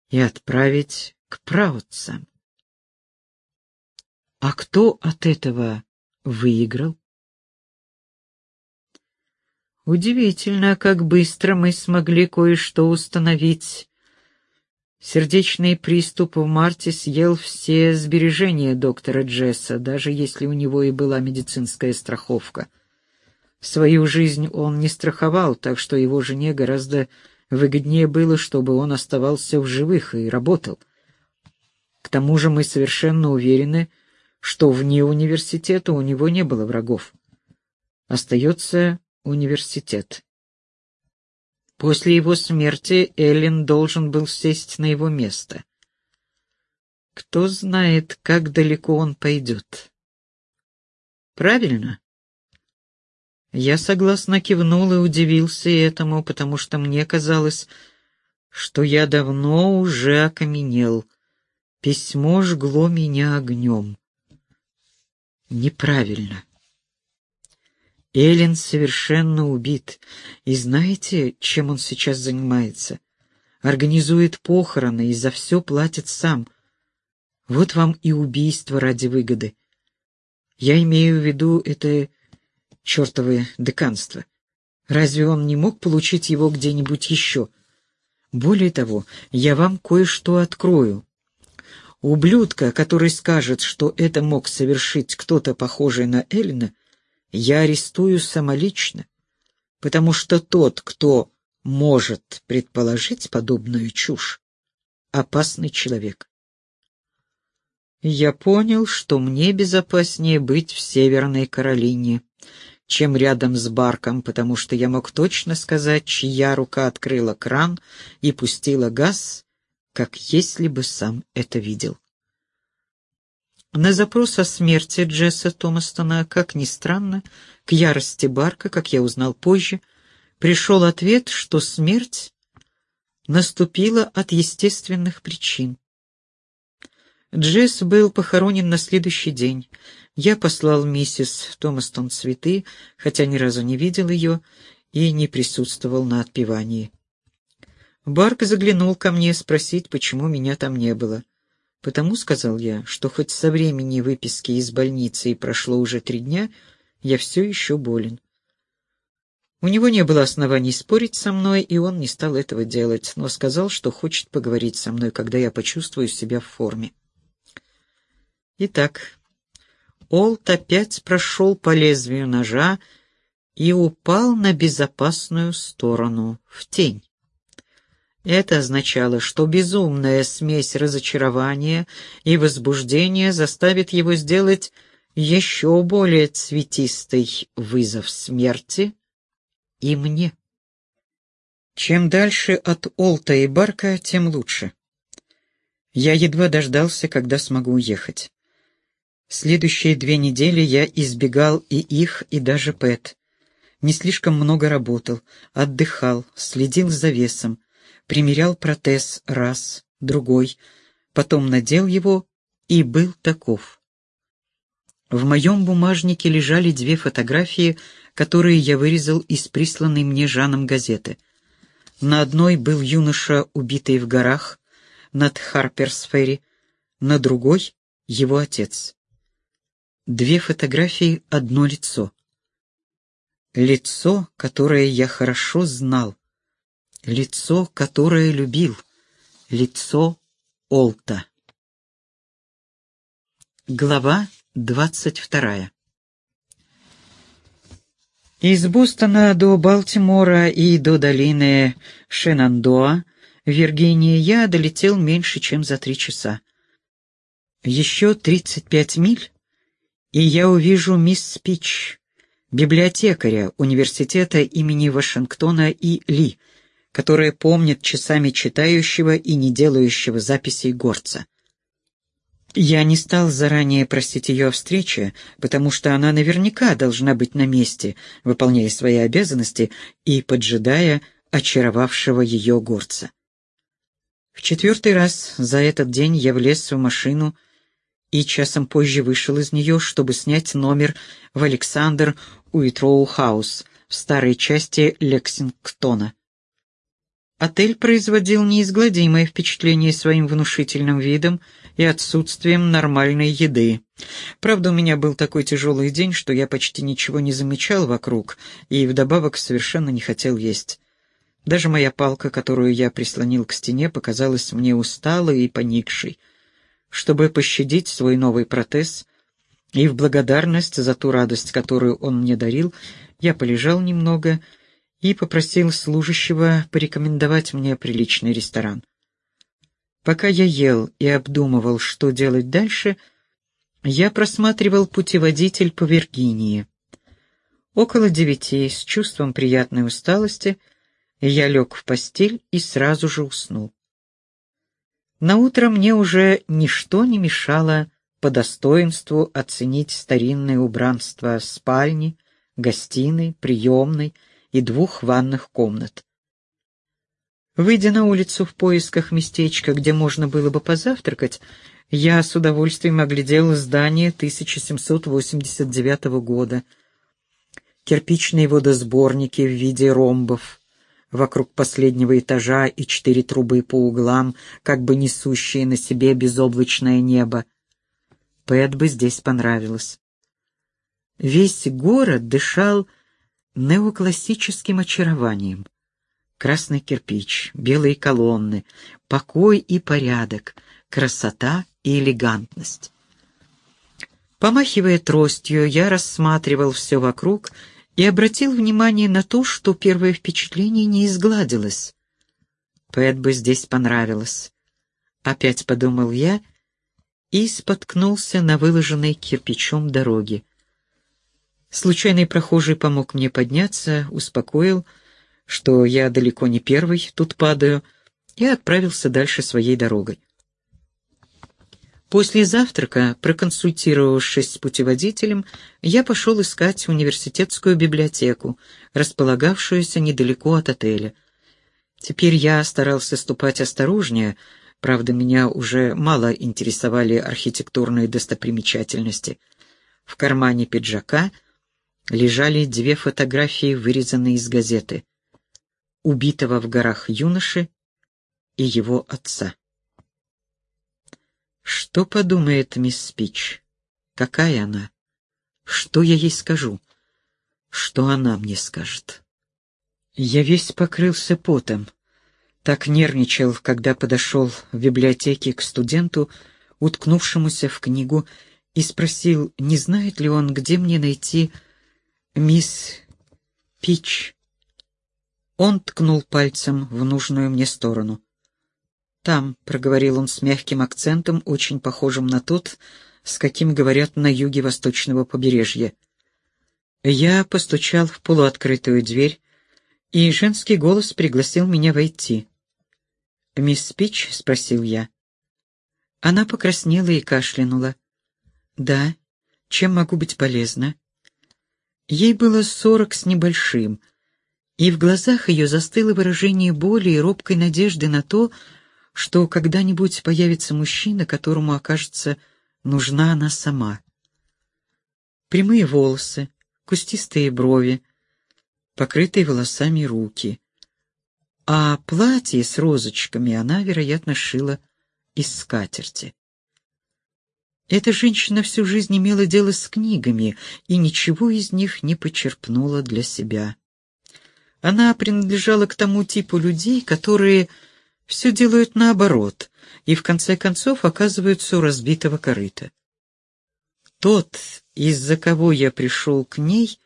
и отправить к праотцам. А кто от этого выиграл. Удивительно, как быстро мы смогли кое-что установить. Сердечный приступ в марте съел все сбережения доктора Джесса, даже если у него и была медицинская страховка. Свою жизнь он не страховал, так что его жене гораздо выгоднее было, чтобы он оставался в живых и работал. К тому же мы совершенно уверены, что вне университета у него не было врагов. Остается университет. После его смерти Эллен должен был сесть на его место. Кто знает, как далеко он пойдет. Правильно? Я согласно кивнул и удивился этому, потому что мне казалось, что я давно уже окаменел. Письмо жгло меня огнем. Неправильно. Эллен совершенно убит. И знаете, чем он сейчас занимается? Организует похороны и за все платит сам. Вот вам и убийство ради выгоды. Я имею в виду это чертовое деканство. Разве он не мог получить его где-нибудь еще? Более того, я вам кое-что открою. Ублюдка, который скажет, что это мог совершить кто-то похожий на Эллина, я арестую самолично, потому что тот, кто может предположить подобную чушь, опасный человек. Я понял, что мне безопаснее быть в Северной Каролине, чем рядом с Барком, потому что я мог точно сказать, чья рука открыла кран и пустила газ, как если бы сам это видел. На запрос о смерти Джесса Томастона, как ни странно, к ярости Барка, как я узнал позже, пришел ответ, что смерть наступила от естественных причин. Джесс был похоронен на следующий день. Я послал миссис Томастон цветы, хотя ни разу не видел ее и не присутствовал на отпевании. Барк заглянул ко мне спросить, почему меня там не было. Потому, сказал я, что хоть со времени выписки из больницы и прошло уже три дня, я все еще болен. У него не было оснований спорить со мной, и он не стал этого делать, но сказал, что хочет поговорить со мной, когда я почувствую себя в форме. Итак, Олд опять прошел по лезвию ножа и упал на безопасную сторону, в тень. Это означало, что безумная смесь разочарования и возбуждения заставит его сделать еще более цветистый вызов смерти и мне. Чем дальше от Олта и Барка, тем лучше. Я едва дождался, когда смогу уехать. Следующие две недели я избегал и их, и даже Пэт. Не слишком много работал, отдыхал, следил за весом, примерял протез раз, другой, потом надел его и был таков. В моем бумажнике лежали две фотографии, которые я вырезал из присланной мне Жаном газеты. На одной был юноша, убитый в горах, над Харперсферри, на другой — его отец. Две фотографии, одно лицо. Лицо, которое я хорошо знал. Лицо, которое любил. Лицо Олта. Глава двадцать вторая. Из Бостона до Балтимора и до долины Шенандоа Виргинии я долетел меньше, чем за три часа. Еще тридцать пять миль, и я увижу мисс Пич, библиотекаря университета имени Вашингтона и Ли, которая помнит часами читающего и не делающего записей горца. Я не стал заранее просить ее о встрече, потому что она наверняка должна быть на месте, выполняя свои обязанности и поджидая очаровавшего ее горца. В четвертый раз за этот день я влез в машину и часом позже вышел из нее, чтобы снять номер в Александр Уитроу Хаус в старой части Лексингтона. Отель производил неизгладимое впечатление своим внушительным видом и отсутствием нормальной еды. Правда, у меня был такой тяжелый день, что я почти ничего не замечал вокруг и вдобавок совершенно не хотел есть. Даже моя палка, которую я прислонил к стене, показалась мне усталой и поникшей чтобы пощадить свой новый протез, и в благодарность за ту радость, которую он мне дарил, я полежал немного и попросил служащего порекомендовать мне приличный ресторан. Пока я ел и обдумывал, что делать дальше, я просматривал путеводитель по Виргинии. Около девяти, с чувством приятной усталости, Я лег в постель и сразу же уснул. Наутро мне уже ничто не мешало по достоинству оценить старинное убранство спальни, гостиной, приемной и двух ванных комнат. Выйдя на улицу в поисках местечка, где можно было бы позавтракать, я с удовольствием оглядел здание 1789 года. Кирпичные водосборники в виде ромбов вокруг последнего этажа и четыре трубы по углам, как бы несущие на себе безоблачное небо. Пэт бы здесь понравилось. Весь город дышал неоклассическим очарованием. Красный кирпич, белые колонны, покой и порядок, красота и элегантность. Помахивая тростью, я рассматривал все вокруг и обратил внимание на то, что первое впечатление не изгладилось. Пэт бы здесь понравилось. Опять подумал я и споткнулся на выложенной кирпичом дороге. Случайный прохожий помог мне подняться, успокоил, что я далеко не первый, тут падаю, и отправился дальше своей дорогой. После завтрака, проконсультировавшись с путеводителем, я пошел искать университетскую библиотеку, располагавшуюся недалеко от отеля. Теперь я старался ступать осторожнее, правда, меня уже мало интересовали архитектурные достопримечательности. В кармане пиджака лежали две фотографии, вырезанные из газеты. Убитого в горах юноши и его отца. Что подумает мисс Спич? Какая она? Что я ей скажу? Что она мне скажет? Я весь покрылся потом. Так нервничал, когда подошел в библиотеке к студенту, уткнувшемуся в книгу, и спросил, не знает ли он, где мне найти мисс Пич. Он ткнул пальцем в нужную мне сторону. «Там», — проговорил он с мягким акцентом, очень похожим на тот, с каким говорят на юге восточного побережья. Я постучал в полуоткрытую дверь, и женский голос пригласил меня войти. «Мисс Пич?» — спросил я. Она покраснела и кашлянула. «Да, чем могу быть полезна?» Ей было сорок с небольшим, и в глазах ее застыло выражение боли и робкой надежды на то, что когда-нибудь появится мужчина, которому окажется нужна она сама. Прямые волосы, кустистые брови, покрытые волосами руки. А платье с розочками она, вероятно, шила из скатерти. Эта женщина всю жизнь имела дело с книгами и ничего из них не почерпнула для себя. Она принадлежала к тому типу людей, которые все делают наоборот и в конце концов оказываются у разбитого корыта. Тот, из-за кого я пришел к ней,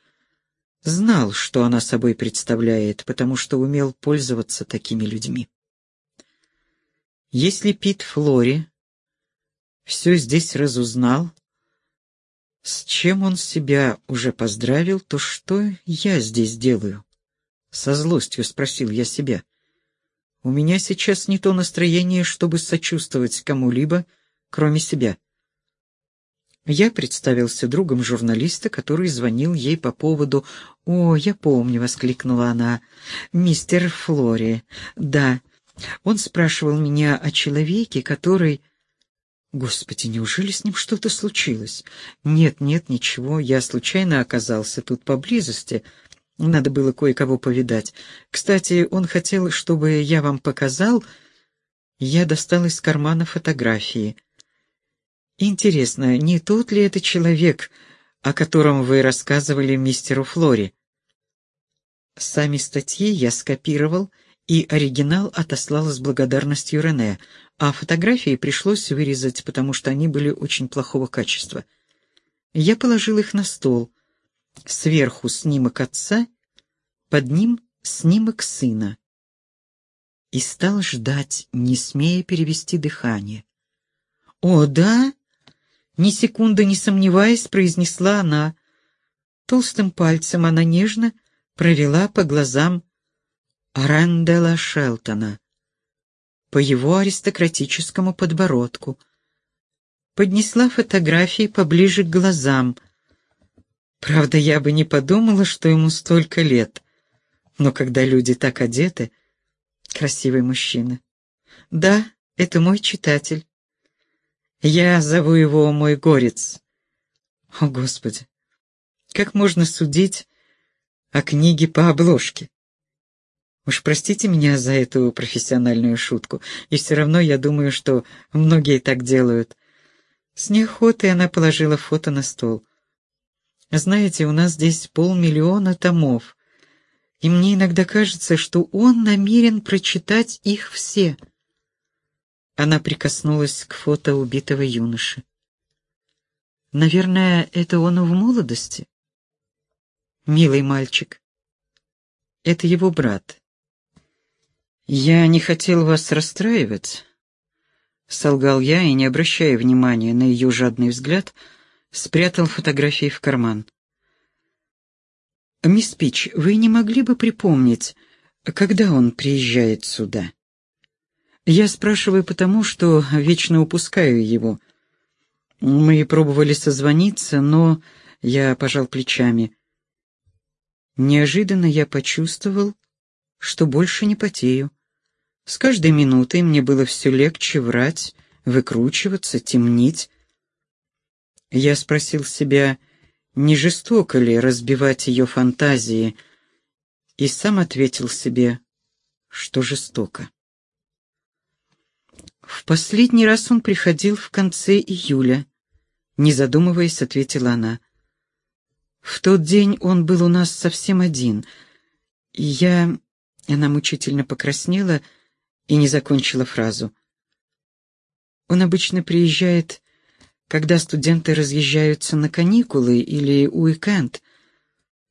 знал, что она собой представляет, потому что умел пользоваться такими людьми. Если Пит Флори все здесь разузнал, с чем он себя уже поздравил, то что я здесь делаю? Со злостью спросил я себя. У меня сейчас не то настроение, чтобы сочувствовать кому-либо, кроме себя. Я представился другом журналиста, который звонил ей по поводу... «О, я помню», — воскликнула она. «Мистер Флори. Да. Он спрашивал меня о человеке, который...» «Господи, неужели с ним что-то случилось?» «Нет, нет, ничего. Я случайно оказался тут поблизости. Надо было кое-кого повидать. Кстати, он хотел, чтобы я вам показал... Я достал из кармана фотографии. Интересно, не тот ли это человек, о котором вы рассказывали мистеру Флори? Сами статьи я скопировал и оригинал отослал с благодарностью Рене, а фотографии пришлось вырезать, потому что они были очень плохого качества. Я положил их на стол — Сверху снимок отца, под ним снимок сына. И стал ждать, не смея перевести дыхание. «О, да?» — ни секунды не сомневаясь, произнесла она. Толстым пальцем она нежно провела по глазам Рэндела Шелтона, по его аристократическому подбородку, поднесла фотографии поближе к глазам. Правда, я бы не подумала, что ему столько лет. Но когда люди так одеты, красивый мужчина. Да, это мой читатель. Я зову его мой горец. О, Господи! Как можно судить о книге по обложке? Уж простите меня за эту профессиональную шутку, и все равно я думаю, что многие так делают. С неохотой она положила фото на стол. Знаете, у нас здесь полмиллиона томов, и мне иногда кажется, что он намерен прочитать их все. Она прикоснулась к фото убитого юноши. Наверное, это он в молодости? Милый мальчик. Это его брат. Я не хотел вас расстраивать, солгал я и, не обращая внимания на ее жадный взгляд, спрятал фотографии в карман. «Мисс Пич, вы не могли бы припомнить, когда он приезжает сюда?» «Я спрашиваю потому, что вечно упускаю его. Мы пробовали созвониться, но...» Я пожал плечами. Неожиданно я почувствовал, что больше не потею. С каждой минутой мне было все легче врать, выкручиваться, темнить. Я спросил себя, не жестоко ли разбивать ее фантазии, и сам ответил себе, что жестоко. В последний раз он приходил в конце июля. Не задумываясь, ответила она. В тот день он был у нас совсем один. Я... Она мучительно покраснела и не закончила фразу. Он обычно приезжает когда студенты разъезжаются на каникулы или уикенд,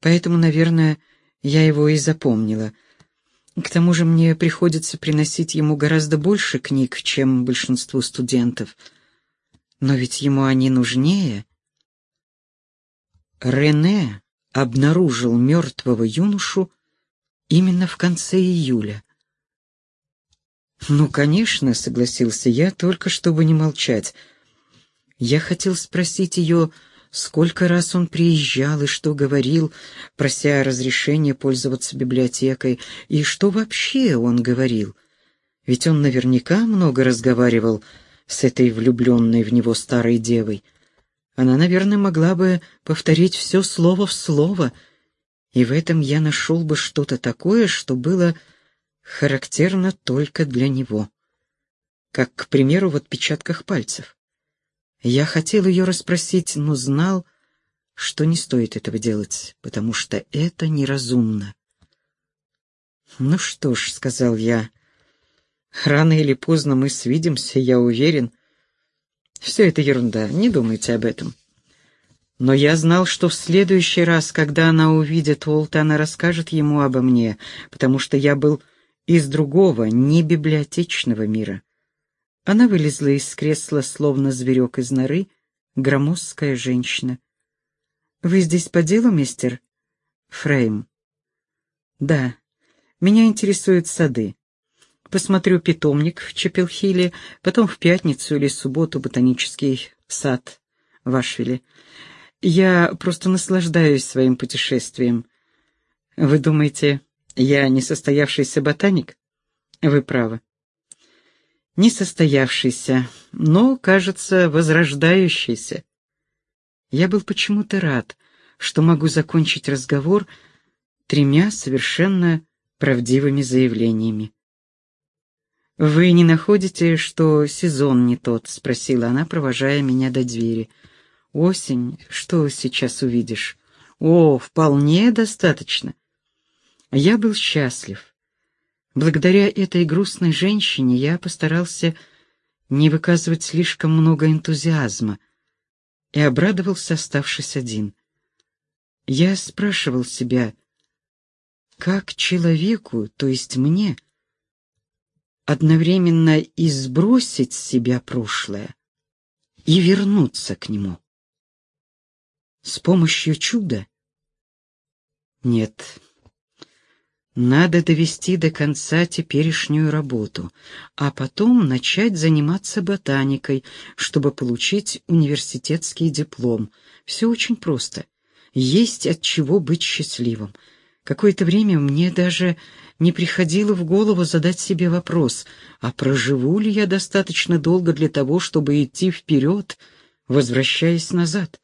поэтому, наверное, я его и запомнила. К тому же мне приходится приносить ему гораздо больше книг, чем большинству студентов. Но ведь ему они нужнее. Рене обнаружил мертвого юношу именно в конце июля. «Ну, конечно», — согласился я, только чтобы не молчать — я хотел спросить ее, сколько раз он приезжал и что говорил, прося разрешения пользоваться библиотекой, и что вообще он говорил. Ведь он наверняка много разговаривал с этой влюбленной в него старой девой. Она, наверное, могла бы повторить все слово в слово, и в этом я нашел бы что-то такое, что было характерно только для него. Как, к примеру, в отпечатках пальцев. Я хотел ее расспросить, но знал, что не стоит этого делать, потому что это неразумно. «Ну что ж», — сказал я, — «рано или поздно мы свидимся, я уверен. Все это ерунда, не думайте об этом». Но я знал, что в следующий раз, когда она увидит Уолта, она расскажет ему обо мне, потому что я был из другого, не библиотечного мира. Она вылезла из кресла, словно зверек из норы, громоздкая женщина. «Вы здесь по делу, мистер?» «Фрейм». «Да. Меня интересуют сады. Посмотрю питомник в Чепелхиле, потом в пятницу или субботу ботанический сад в Ашвиле. Я просто наслаждаюсь своим путешествием. Вы думаете, я несостоявшийся ботаник? Вы правы несостоявшийся, но, кажется, возрождающийся. Я был почему-то рад, что могу закончить разговор тремя совершенно правдивыми заявлениями. «Вы не находите, что сезон не тот?» — спросила она, провожая меня до двери. «Осень? Что сейчас увидишь?» «О, вполне достаточно». Я был счастлив. Благодаря этой грустной женщине я постарался не выказывать слишком много энтузиазма и обрадовался, оставшись один. Я спрашивал себя, как человеку, то есть мне, одновременно и сбросить с себя прошлое и вернуться к нему. С помощью чуда? Нет, Надо довести до конца теперешнюю работу, а потом начать заниматься ботаникой, чтобы получить университетский диплом. Все очень просто. Есть от чего быть счастливым. Какое-то время мне даже не приходило в голову задать себе вопрос, а проживу ли я достаточно долго для того, чтобы идти вперед, возвращаясь назад.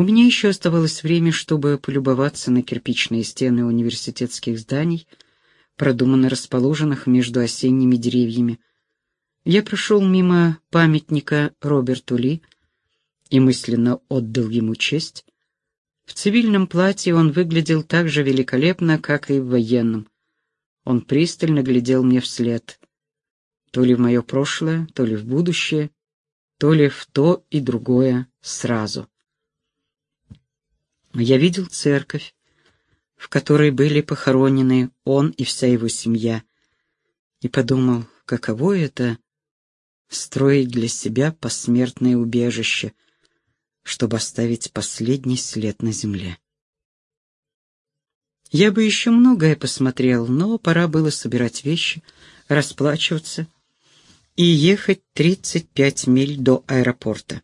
У меня еще оставалось время, чтобы полюбоваться на кирпичные стены университетских зданий, продуманно расположенных между осенними деревьями. Я прошел мимо памятника Роберту Ли и мысленно отдал ему честь. В цивильном платье он выглядел так же великолепно, как и в военном. Он пристально глядел мне вслед. То ли в мое прошлое, то ли в будущее, то ли в то и другое сразу. Я видел церковь, в которой были похоронены он и вся его семья, и подумал, каково это — строить для себя посмертное убежище, чтобы оставить последний след на земле. Я бы еще многое посмотрел, но пора было собирать вещи, расплачиваться и ехать 35 миль до аэропорта.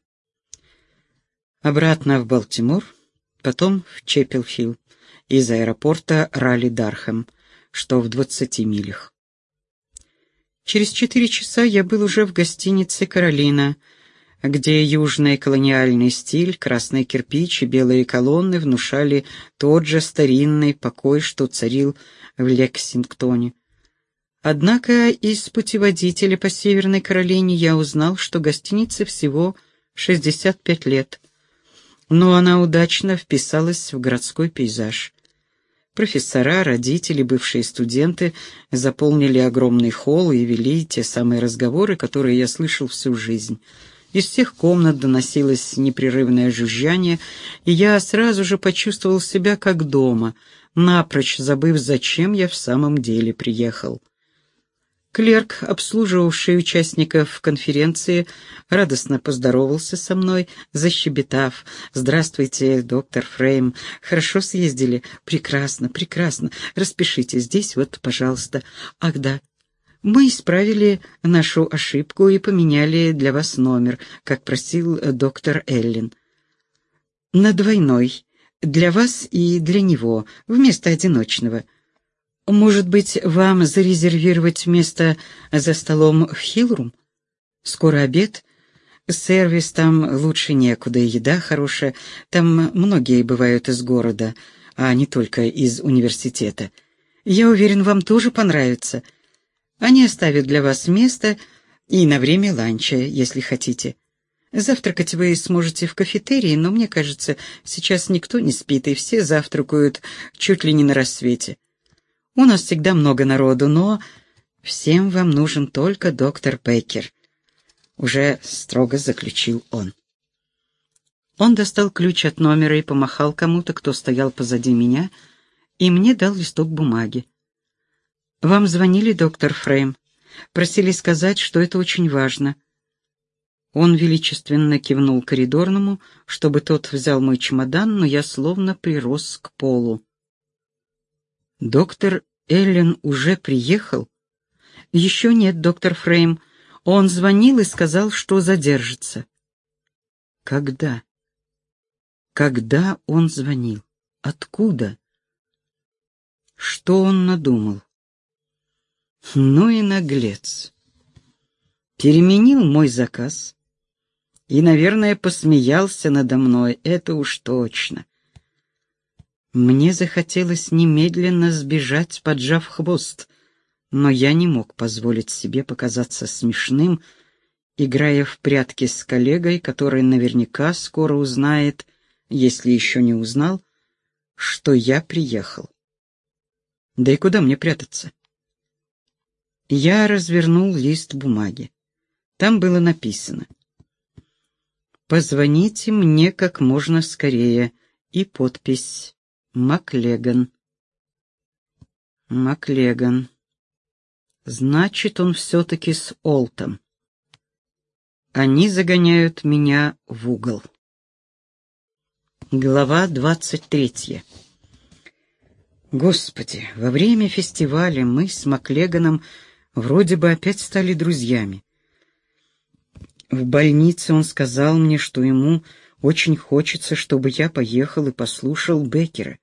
Обратно в Балтимор — потом в Чепелфилл из аэропорта Ралли-Дархэм, что в 20 милях. Через четыре часа я был уже в гостинице «Каролина», где южный колониальный стиль, красный кирпич и белые колонны внушали тот же старинный покой, что царил в Лексингтоне. Однако из путеводителя по Северной Каролине я узнал, что гостинице всего 65 лет но она удачно вписалась в городской пейзаж. Профессора, родители, бывшие студенты заполнили огромный холл и вели те самые разговоры, которые я слышал всю жизнь. Из всех комнат доносилось непрерывное жужжание, и я сразу же почувствовал себя как дома, напрочь забыв, зачем я в самом деле приехал. Клерк, обслуживавший участников конференции, радостно поздоровался со мной, защебетав. «Здравствуйте, доктор Фрейм. Хорошо съездили? Прекрасно, прекрасно. Распишите здесь, вот, пожалуйста. Ах, да. Мы исправили нашу ошибку и поменяли для вас номер, как просил доктор Эллин. На двойной. Для вас и для него, вместо одиночного». Может быть, вам зарезервировать место за столом в Хилрум? Скоро обед. Сервис там лучше некуда, еда хорошая. Там многие бывают из города, а не только из университета. Я уверен, вам тоже понравится. Они оставят для вас место и на время ланча, если хотите. Завтракать вы сможете в кафетерии, но мне кажется, сейчас никто не спит, и все завтракают чуть ли не на рассвете. У нас всегда много народу, но всем вам нужен только доктор Бейкер. Уже строго заключил он. Он достал ключ от номера и помахал кому-то, кто стоял позади меня, и мне дал листок бумаги. «Вам звонили, доктор Фрейм? Просили сказать, что это очень важно». Он величественно кивнул коридорному, чтобы тот взял мой чемодан, но я словно прирос к полу. Доктор Эллен уже приехал? Еще нет, доктор Фрейм. Он звонил и сказал, что задержится. Когда? Когда он звонил? Откуда? Что он надумал? Ну и наглец. Переменил мой заказ и, наверное, посмеялся надо мной, это уж точно. Мне захотелось немедленно сбежать, поджав хвост, но я не мог позволить себе показаться смешным, играя в прятки с коллегой, который наверняка скоро узнает, если еще не узнал, что я приехал. Да и куда мне прятаться? Я развернул лист бумаги. Там было написано «Позвоните мне как можно скорее» и подпись Маклеган. Маклеган. Значит, он все-таки с Олтом. Они загоняют меня в угол. Глава двадцать третья. Господи, во время фестиваля мы с Маклеганом вроде бы опять стали друзьями. В больнице он сказал мне, что ему очень хочется, чтобы я поехал и послушал Беккера,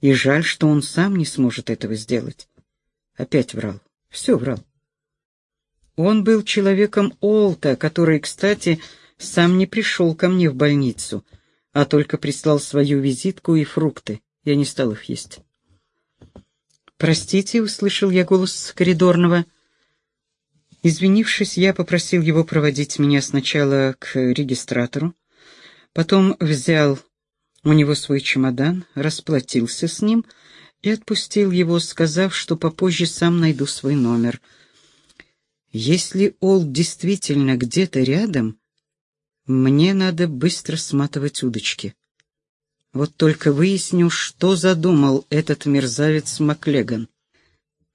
и жаль, что он сам не сможет этого сделать. Опять врал, все врал. Он был человеком Олта, который, кстати, сам не пришел ко мне в больницу, а только прислал свою визитку и фрукты. Я не стал их есть. «Простите», — услышал я голос коридорного. Извинившись, я попросил его проводить меня сначала к регистратору, потом взял у него свой чемодан, расплатился с ним и отпустил его, сказав, что попозже сам найду свой номер. Если Ол действительно где-то рядом, мне надо быстро сматывать удочки. Вот только выясню, что задумал этот мерзавец Маклеган.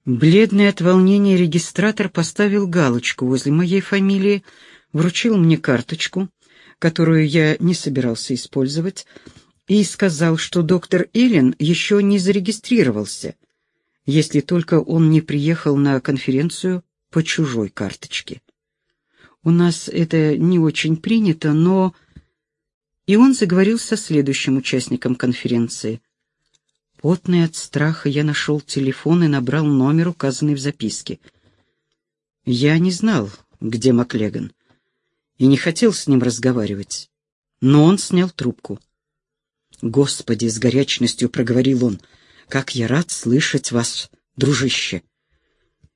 Бледный от волнения регистратор поставил галочку возле моей фамилии, вручил мне карточку, которую я не собирался использовать, и сказал, что доктор Эллен еще не зарегистрировался, если только он не приехал на конференцию по чужой карточке. У нас это не очень принято, но и он заговорил со следующим участником конференции. Потный от страха я нашел телефон и набрал номер, указанный в записке. Я не знал, где Маклеган, и не хотел с ним разговаривать, но он снял трубку. «Господи!» — с горячностью проговорил он. «Как я рад слышать вас, дружище!»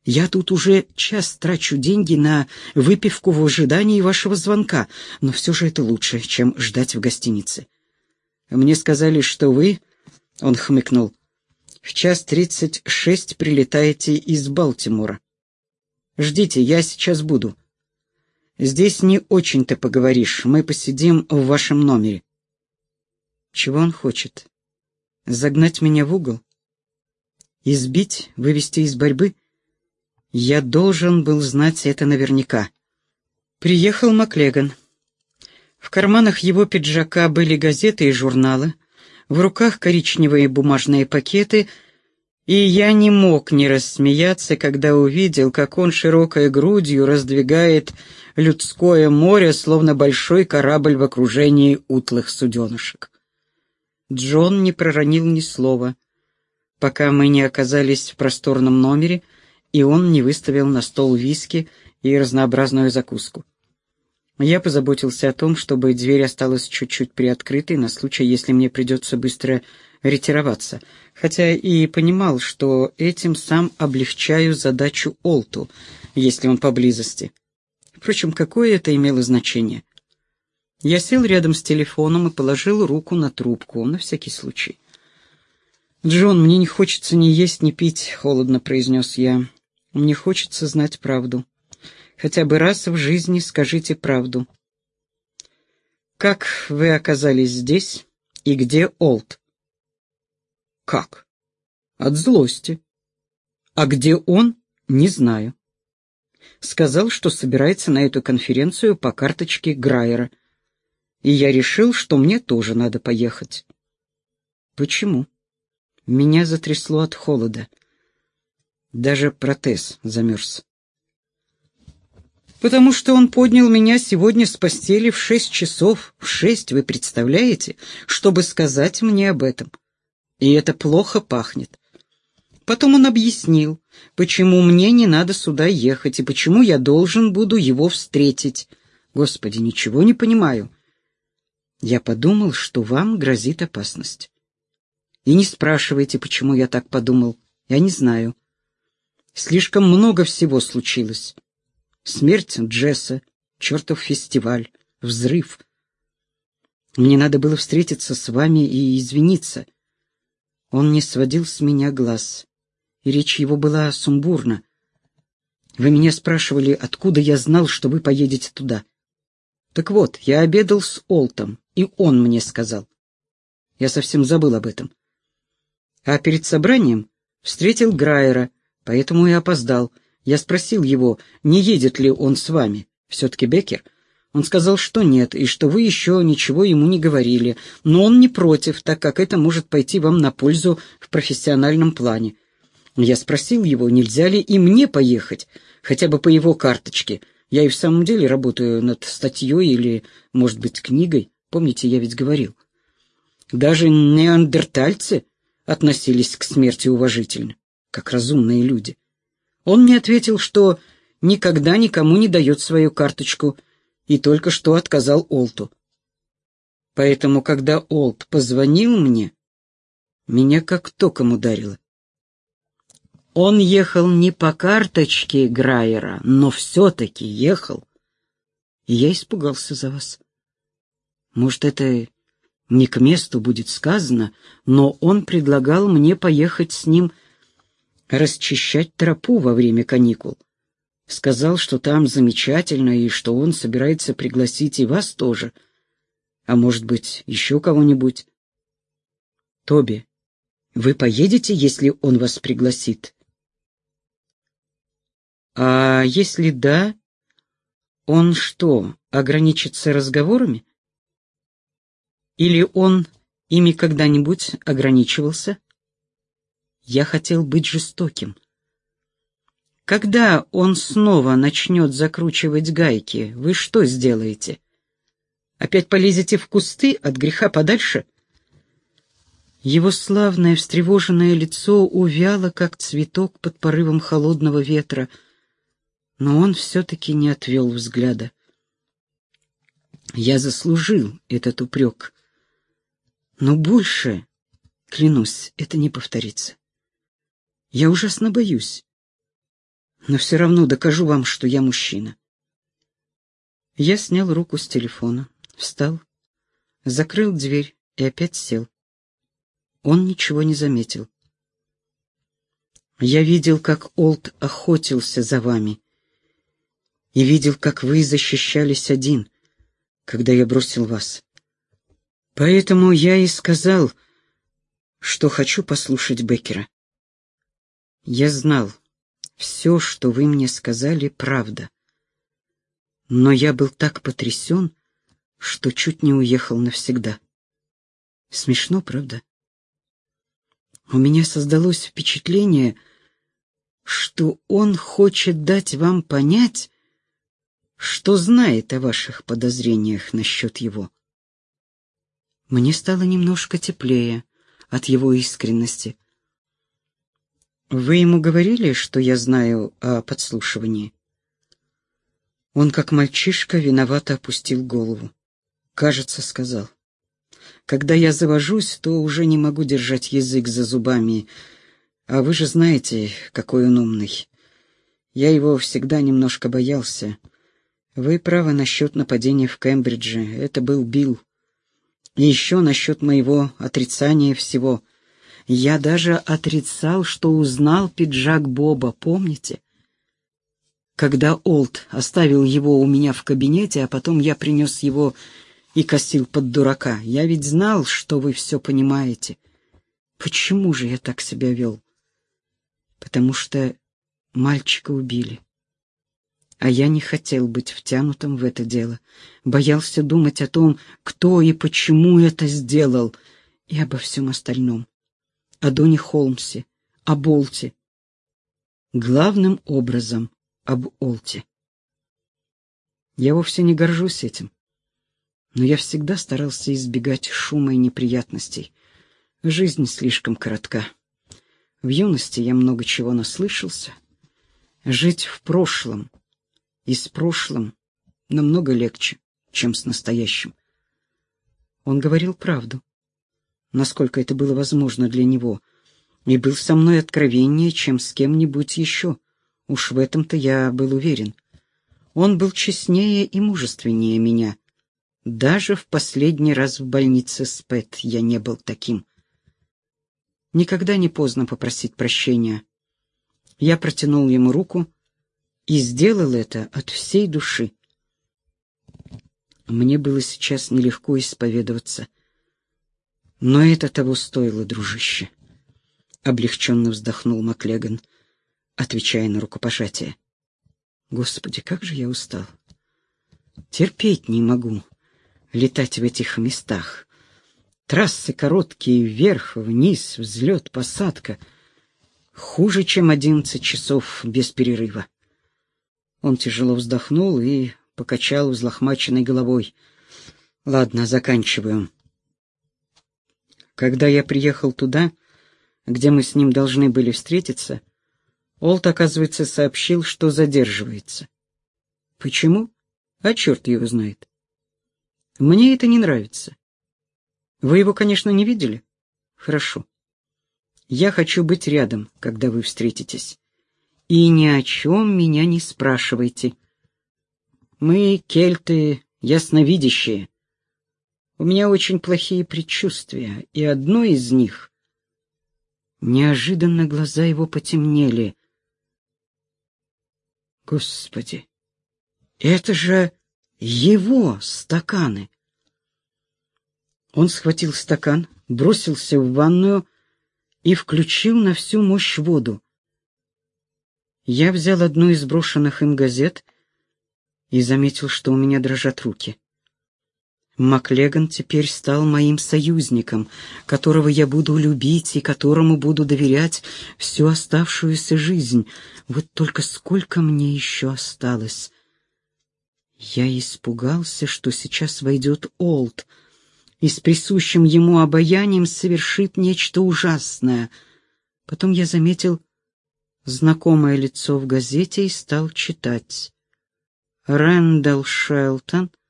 Я тут уже час трачу деньги на выпивку в ожидании вашего звонка, но все же это лучше, чем ждать в гостинице. Мне сказали, что вы, — он хмыкнул, — в час тридцать шесть прилетаете из Балтимора. Ждите, я сейчас буду. Здесь не очень-то поговоришь, мы посидим в вашем номере. Чего он хочет? Загнать меня в угол? Избить, вывести из борьбы — я должен был знать это наверняка. Приехал Маклеган. В карманах его пиджака были газеты и журналы, в руках коричневые бумажные пакеты, и я не мог не рассмеяться, когда увидел, как он широкой грудью раздвигает людское море, словно большой корабль в окружении утлых суденышек. Джон не проронил ни слова, пока мы не оказались в просторном номере — и он не выставил на стол виски и разнообразную закуску. Я позаботился о том, чтобы дверь осталась чуть-чуть приоткрытой на случай, если мне придется быстро ретироваться, хотя и понимал, что этим сам облегчаю задачу Олту, если он поблизости. Впрочем, какое это имело значение? Я сел рядом с телефоном и положил руку на трубку, на всякий случай. «Джон, мне не хочется ни есть, ни пить», — холодно произнес я. Мне хочется знать правду. Хотя бы раз в жизни скажите правду. Как вы оказались здесь и где Олд? Как? От злости. А где он, не знаю. Сказал, что собирается на эту конференцию по карточке Грайера. И я решил, что мне тоже надо поехать. Почему? Меня затрясло от холода. Даже протез замерз. Потому что он поднял меня сегодня с постели в шесть часов, в шесть, вы представляете, чтобы сказать мне об этом. И это плохо пахнет. Потом он объяснил, почему мне не надо сюда ехать и почему я должен буду его встретить. Господи, ничего не понимаю. Я подумал, что вам грозит опасность. И не спрашивайте, почему я так подумал. Я не знаю. Слишком много всего случилось. Смерть Джесса, чертов фестиваль, взрыв. Мне надо было встретиться с вами и извиниться. Он не сводил с меня глаз, и речь его была сумбурна. Вы меня спрашивали, откуда я знал, что вы поедете туда. Так вот, я обедал с Олтом, и он мне сказал. Я совсем забыл об этом. А перед собранием встретил Грайера, Поэтому и опоздал. Я спросил его, не едет ли он с вами. Все-таки Беккер. Он сказал, что нет, и что вы еще ничего ему не говорили, но он не против, так как это может пойти вам на пользу в профессиональном плане. Я спросил его, нельзя ли и мне поехать, хотя бы по его карточке. Я и в самом деле работаю над статьей или, может быть, книгой. Помните, я ведь говорил. Даже неандертальцы относились к смерти уважительно, как разумные люди. Он мне ответил, что никогда никому не дает свою карточку, и только что отказал Олту. Поэтому, когда Олт позвонил мне, меня как током ударило. Он ехал не по карточке Грайера, но все-таки ехал. И я испугался за вас. Может, это не к месту будет сказано, но он предлагал мне поехать с ним расчищать тропу во время каникул. Сказал, что там замечательно и что он собирается пригласить и вас тоже. А может быть, еще кого-нибудь? Тоби, вы поедете, если он вас пригласит? А если да, он что, ограничится разговорами? Или он ими когда-нибудь ограничивался? Я хотел быть жестоким. Когда он снова начнет закручивать гайки, вы что сделаете? Опять полезете в кусты от греха подальше? Его славное встревоженное лицо увяло, как цветок под порывом холодного ветра, но он все-таки не отвел взгляда. Я заслужил этот упрек, но больше, клянусь, это не повторится. Я ужасно боюсь но все равно докажу вам, что я мужчина. Я снял руку с телефона, встал, закрыл дверь и опять сел. Он ничего не заметил. Я видел, как Олд охотился за вами, и видел, как вы защищались один, когда я бросил вас. Поэтому я и сказал, что хочу послушать Беккера. Я знал, все, что вы мне сказали, правда. Но я был так потрясен, что чуть не уехал навсегда. Смешно, правда? У меня создалось впечатление, что он хочет дать вам понять, что знает о ваших подозрениях насчет его. Мне стало немножко теплее от его искренности. Вы ему говорили, что я знаю о подслушивании? Он, как мальчишка, виновато опустил голову. Кажется, сказал. Когда я завожусь, то уже не могу держать язык за зубами. А вы же знаете, какой он умный. Я его всегда немножко боялся. Вы правы насчет нападения в Кембридже. Это был Билл. И еще насчет моего отрицания всего — я даже отрицал, что узнал пиджак Боба, помните? Когда Олд оставил его у меня в кабинете, а потом я принес его и косил под дурака. Я ведь знал, что вы все понимаете. Почему же я так себя вел? Потому что мальчика убили. А я не хотел быть втянутым в это дело. Боялся думать о том, кто и почему это сделал, и обо всем остальном о Доне Холмсе, о Болте. Главным образом об Олте. Я вовсе не горжусь этим, но я всегда старался избегать шума и неприятностей. Жизнь слишком коротка. В юности я много чего наслышался. Жить в прошлом и с прошлым намного легче, чем с настоящим. Он говорил правду насколько это было возможно для него, и был со мной откровеннее, чем с кем-нибудь еще. Уж в этом-то я был уверен. Он был честнее и мужественнее меня. Даже в последний раз в больнице с Пэт я не был таким. Никогда не поздно попросить прощения. Я протянул ему руку и сделал это от всей души. Мне было сейчас нелегко исповедоваться — но это того стоило, дружище. Облегченно вздохнул Маклеган, отвечая на рукопожатие. Господи, как же я устал. Терпеть не могу летать в этих местах. Трассы короткие, вверх, вниз, взлет, посадка. Хуже, чем одиннадцать часов без перерыва. Он тяжело вздохнул и покачал взлохмаченной головой. Ладно, заканчиваю. Когда я приехал туда, где мы с ним должны были встретиться, Олд, оказывается, сообщил, что задерживается. Почему? А черт его знает. Мне это не нравится. Вы его, конечно, не видели? Хорошо. Я хочу быть рядом, когда вы встретитесь. И ни о чем меня не спрашивайте. Мы, кельты, ясновидящие. У меня очень плохие предчувствия, и одно из них... Неожиданно глаза его потемнели. Господи, это же его стаканы! Он схватил стакан, бросился в ванную и включил на всю мощь воду. Я взял одну из брошенных им газет и заметил, что у меня дрожат руки. Маклеган теперь стал моим союзником, которого я буду любить и которому буду доверять всю оставшуюся жизнь. Вот только сколько мне еще осталось. Я испугался, что сейчас войдет Олд и с присущим ему обаянием совершит нечто ужасное. Потом я заметил знакомое лицо в газете и стал читать. Рэндалл Шелтон —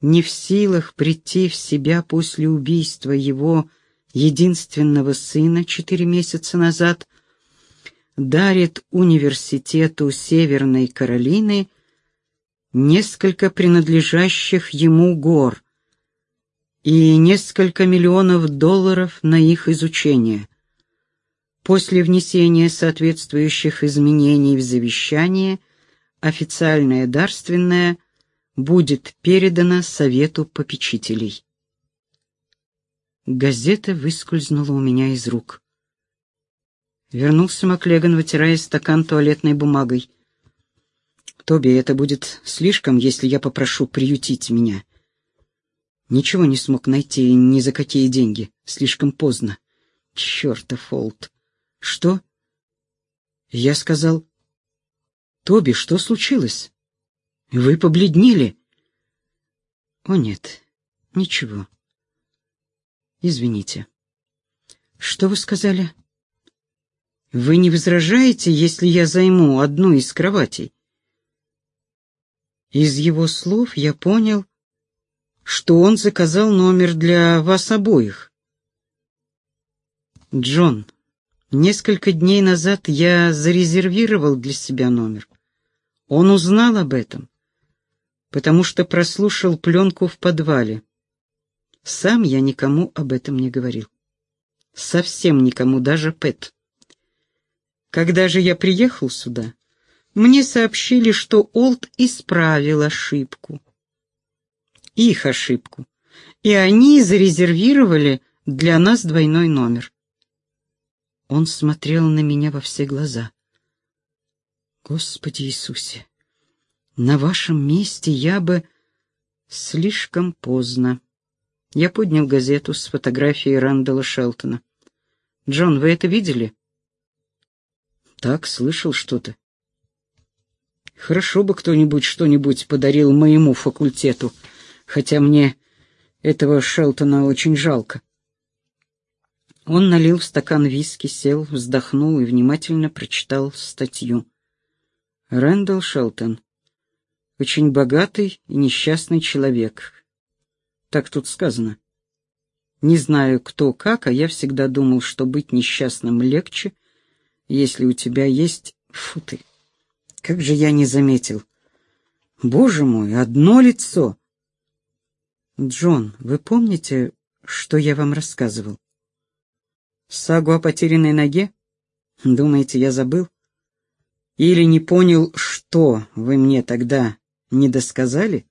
не в силах прийти в себя после убийства его единственного сына четыре месяца назад, дарит университету Северной Каролины несколько принадлежащих ему гор и несколько миллионов долларов на их изучение. После внесения соответствующих изменений в завещание официальное дарственное – будет передано Совету попечителей. Газета выскользнула у меня из рук. Вернулся Маклеган, вытирая стакан туалетной бумагой. «Тоби, это будет слишком, если я попрошу приютить меня. Ничего не смог найти ни за какие деньги. Слишком поздно. Чертов Фолт. Что?» Я сказал, «Тоби, что случилось?» Вы побледнели. О нет, ничего. Извините. Что вы сказали? Вы не возражаете, если я займу одну из кроватей? Из его слов я понял, что он заказал номер для вас обоих. Джон, несколько дней назад я зарезервировал для себя номер. Он узнал об этом потому что прослушал пленку в подвале. Сам я никому об этом не говорил. Совсем никому, даже Пэт. Когда же я приехал сюда, мне сообщили, что Олд исправил ошибку. Их ошибку. И они зарезервировали для нас двойной номер. Он смотрел на меня во все глаза. Господи Иисусе! На вашем месте я бы... Слишком поздно. Я поднял газету с фотографией Рэндала Шелтона. «Джон, вы это видели?» «Так, слышал что-то». «Хорошо бы кто-нибудь что-нибудь подарил моему факультету, хотя мне этого Шелтона очень жалко». Он налил в стакан виски, сел, вздохнул и внимательно прочитал статью. Рэндалл Шелтон, очень богатый и несчастный человек. Так тут сказано. Не знаю, кто как, а я всегда думал, что быть несчастным легче, если у тебя есть... Фу ты! Как же я не заметил! Боже мой, одно лицо! Джон, вы помните, что я вам рассказывал? Сагу о потерянной ноге? Думаете, я забыл? Или не понял, что вы мне тогда не досказали?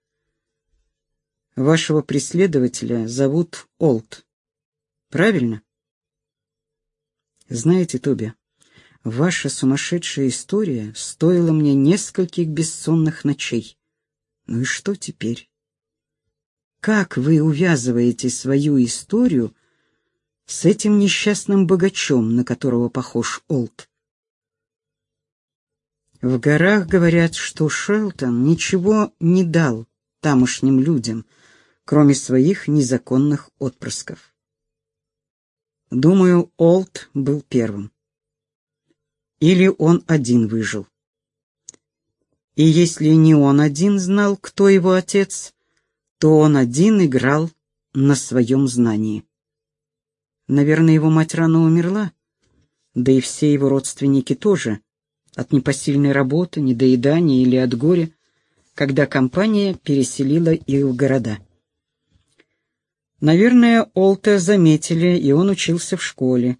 Вашего преследователя зовут Олд. Правильно? Знаете, Тоби, ваша сумасшедшая история стоила мне нескольких бессонных ночей. Ну и что теперь? Как вы увязываете свою историю с этим несчастным богачом, на которого похож Олд? В горах говорят, что Шелтон ничего не дал тамошним людям, кроме своих незаконных отпрысков. Думаю, Олд был первым. Или он один выжил. И если не он один знал, кто его отец, то он один играл на своем знании. Наверное, его мать рано умерла, да и все его родственники тоже, от непосильной работы, недоедания или от горя, когда компания переселила их в города. Наверное, Олта заметили, и он учился в школе,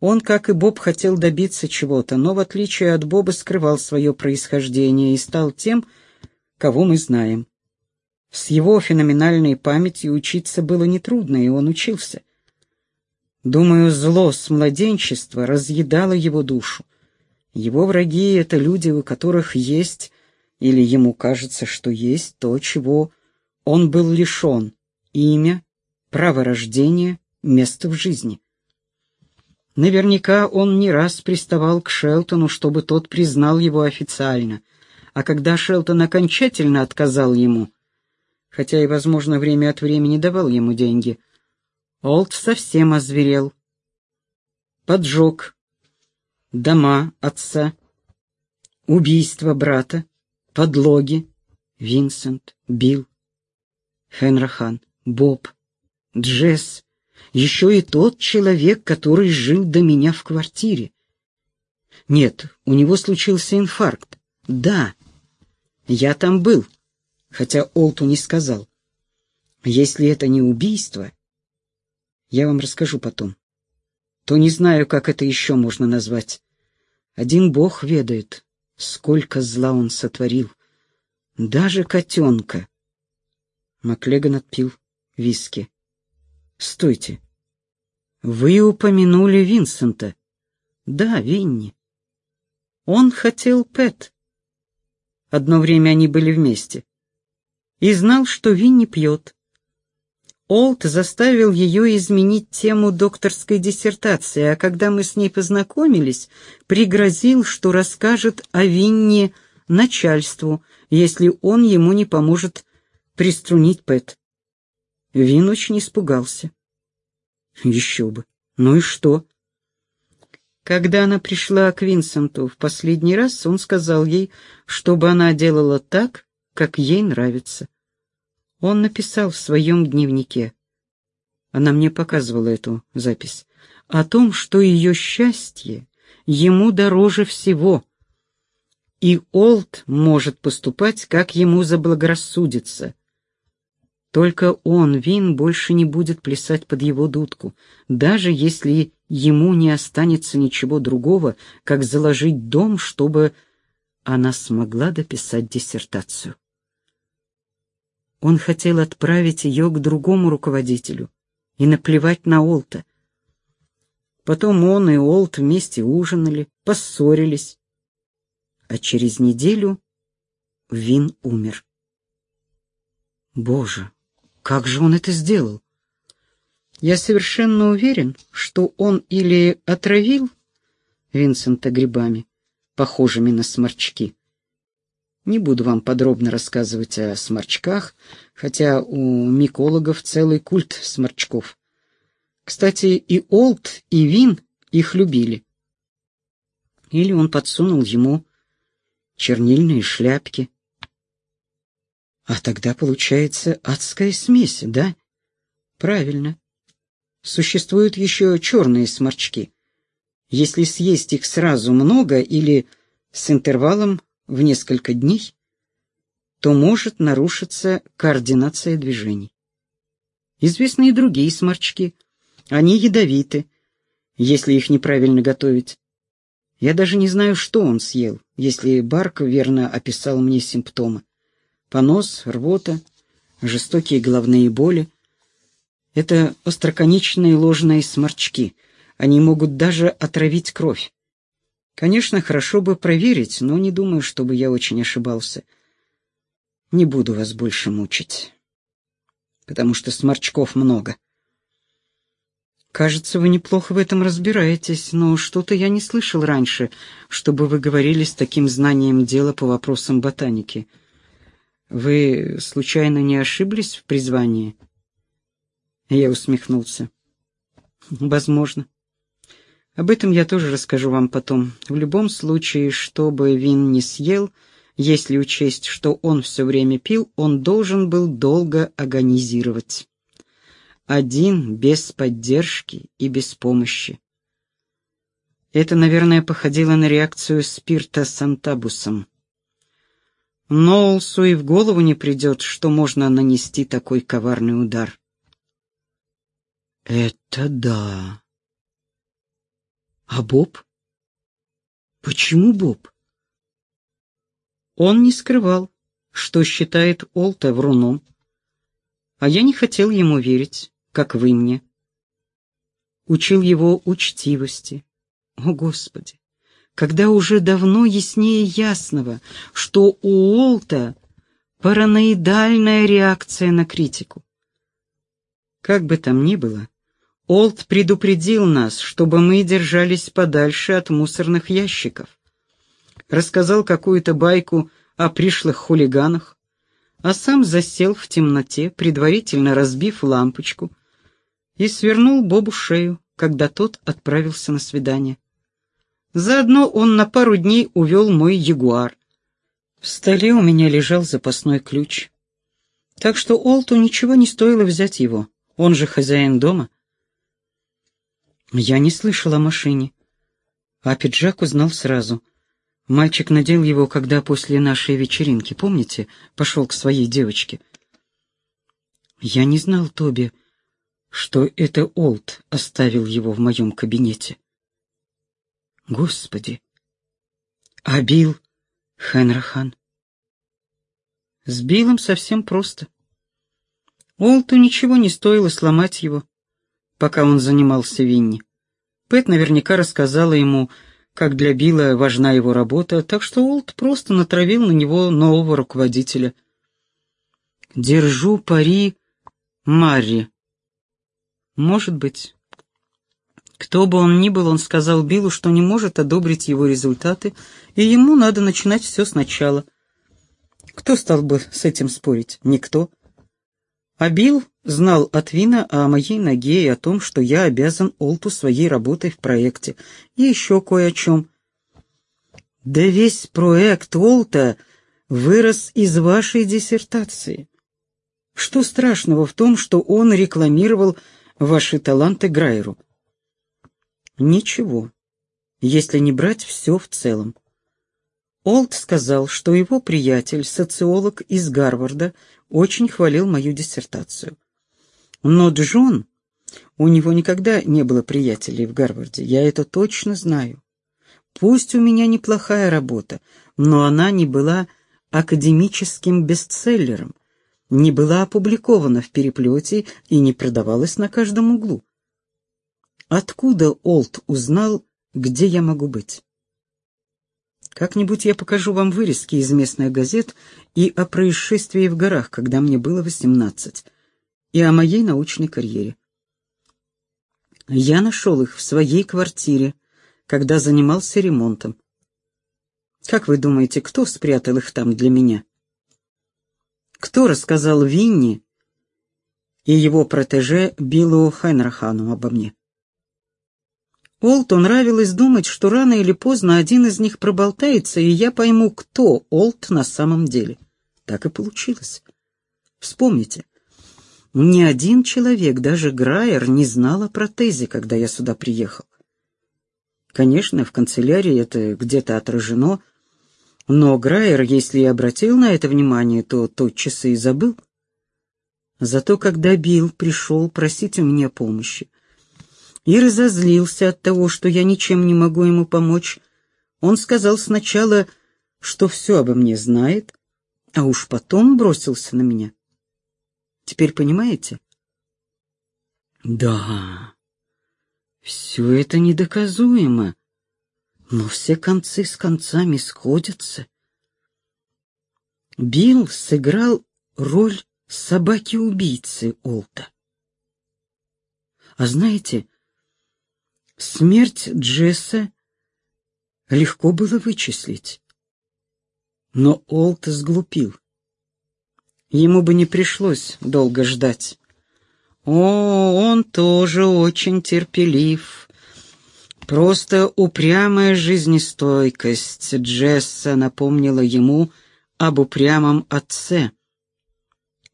он, как и Боб, хотел добиться чего-то, но, в отличие от Боба, скрывал свое происхождение и стал тем, кого мы знаем. С его феноменальной памятью учиться было нетрудно, и он учился. Думаю, зло с младенчества разъедало его душу. Его враги — это люди, у которых есть, или ему кажется, что есть, то, чего он был лишен — имя, право рождения, место в жизни. Наверняка он не раз приставал к Шелтону, чтобы тот признал его официально, а когда Шелтон окончательно отказал ему, хотя и, возможно, время от времени давал ему деньги, Олд совсем озверел. Поджог, дома отца, убийство брата, подлоги, Винсент, Билл, Хенрахан, Боб, Джесс, еще и тот человек, который жил до меня в квартире. Нет, у него случился инфаркт. Да, я там был, хотя Олту не сказал. Если это не убийство, я вам расскажу потом, то не знаю, как это еще можно назвать. Один бог ведает, сколько зла он сотворил. Даже котенка. Маклеган отпил виски. Стойте. Вы упомянули Винсента. Да, Винни. Он хотел Пэт. Одно время они были вместе. И знал, что Винни пьет. Олд заставил ее изменить тему докторской диссертации, а когда мы с ней познакомились, пригрозил, что расскажет о Винни начальству, если он ему не поможет приструнить Пэт. Вин очень испугался. Еще бы. Ну и что? Когда она пришла к Винсенту в последний раз, он сказал ей, чтобы она делала так, как ей нравится. Он написал в своем дневнике. Она мне показывала эту запись. О том, что ее счастье ему дороже всего. И Олд может поступать, как ему заблагорассудится. Только он, Вин, больше не будет плясать под его дудку, даже если ему не останется ничего другого, как заложить дом, чтобы она смогла дописать диссертацию. Он хотел отправить ее к другому руководителю и наплевать на Олта. Потом он и Олт вместе ужинали, поссорились, а через неделю Вин умер. Боже, как же он это сделал? Я совершенно уверен, что он или отравил Винсента грибами, похожими на сморчки. Не буду вам подробно рассказывать о сморчках, хотя у микологов целый культ сморчков. Кстати, и Олд, и Вин их любили. Или он подсунул ему чернильные шляпки, а тогда получается адская смесь, да? Правильно. Существуют еще черные сморчки. Если съесть их сразу много или с интервалом в несколько дней, то может нарушиться координация движений. Известны и другие сморчки. Они ядовиты, если их неправильно готовить. Я даже не знаю, что он съел, если Барк верно описал мне симптомы понос, рвота, жестокие головные боли. Это остроконечные ложные сморчки. Они могут даже отравить кровь. Конечно, хорошо бы проверить, но не думаю, чтобы я очень ошибался. Не буду вас больше мучить, потому что сморчков много. Кажется, вы неплохо в этом разбираетесь, но что-то я не слышал раньше, чтобы вы говорили с таким знанием дела по вопросам ботаники. Вы случайно не ошиблись в призвании? Я усмехнулся. Возможно. Об этом я тоже расскажу вам потом. В любом случае, что бы Вин не съел, если учесть, что он все время пил, он должен был долго агонизировать один, без поддержки и без помощи. Это, наверное, походило на реакцию спирта с антабусом. Ноулсу и в голову не придет, что можно нанести такой коварный удар. Это да. А Боб? Почему Боб? Он не скрывал, что считает Олта вруном, а я не хотел ему верить как вы мне. Учил его учтивости. О, Господи! Когда уже давно яснее ясного, что у Уолта параноидальная реакция на критику. Как бы там ни было, Олд предупредил нас, чтобы мы держались подальше от мусорных ящиков. Рассказал какую-то байку о пришлых хулиганах, а сам засел в темноте, предварительно разбив лампочку, и свернул Бобу шею, когда тот отправился на свидание. Заодно он на пару дней увел мой ягуар. В столе у меня лежал запасной ключ. Так что Олту ничего не стоило взять его. Он же хозяин дома. Я не слышал о машине. А пиджак узнал сразу. Мальчик надел его, когда после нашей вечеринки, помните, пошел к своей девочке. Я не знал Тоби, что это Олд оставил его в моем кабинете. Господи! А Билл Хенрахан? С Биллом совсем просто. Олту ничего не стоило сломать его, пока он занимался Винни. Пэт наверняка рассказала ему, как для Билла важна его работа, так что Олд просто натравил на него нового руководителя. «Держу пари Марри», может быть. Кто бы он ни был, он сказал Биллу, что не может одобрить его результаты, и ему надо начинать все сначала. Кто стал бы с этим спорить? Никто. А Билл знал от Вина о моей ноге и о том, что я обязан Олту своей работой в проекте, и еще кое о чем. Да весь проект Олта вырос из вашей диссертации. Что страшного в том, что он рекламировал ваши таланты Грайеру? Ничего, если не брать все в целом. Олд сказал, что его приятель, социолог из Гарварда, очень хвалил мою диссертацию. Но Джон, у него никогда не было приятелей в Гарварде, я это точно знаю. Пусть у меня неплохая работа, но она не была академическим бестселлером, не была опубликована в переплете и не продавалась на каждом углу. Откуда Олд узнал, где я могу быть? Как-нибудь я покажу вам вырезки из местных газет и о происшествии в горах, когда мне было восемнадцать, и о моей научной карьере. Я нашел их в своей квартире, когда занимался ремонтом. Как вы думаете, кто спрятал их там для меня? Кто рассказал Винни и его протеже Биллу Хайнрахану обо мне? Олту нравилось думать, что рано или поздно один из них проболтается, и я пойму, кто Олт на самом деле. Так и получилось. Вспомните, ни один человек, даже Грайер, не знал о протезе, когда я сюда приехал. Конечно, в канцелярии это где-то отражено, но Грайер, если и обратил на это внимание, то тотчас и забыл. Зато когда Билл пришел просить у меня помощи и разозлился от того, что я ничем не могу ему помочь, он сказал сначала, что все обо мне знает, а уж потом бросился на меня. Теперь понимаете? Да, все это недоказуемо, но все концы с концами сходятся. Билл сыграл роль собаки-убийцы Олта. А знаете, смерть Джесса легко было вычислить. Но Олт сглупил. Ему бы не пришлось долго ждать. О, он тоже очень терпелив. Просто упрямая жизнестойкость Джесса напомнила ему об упрямом отце.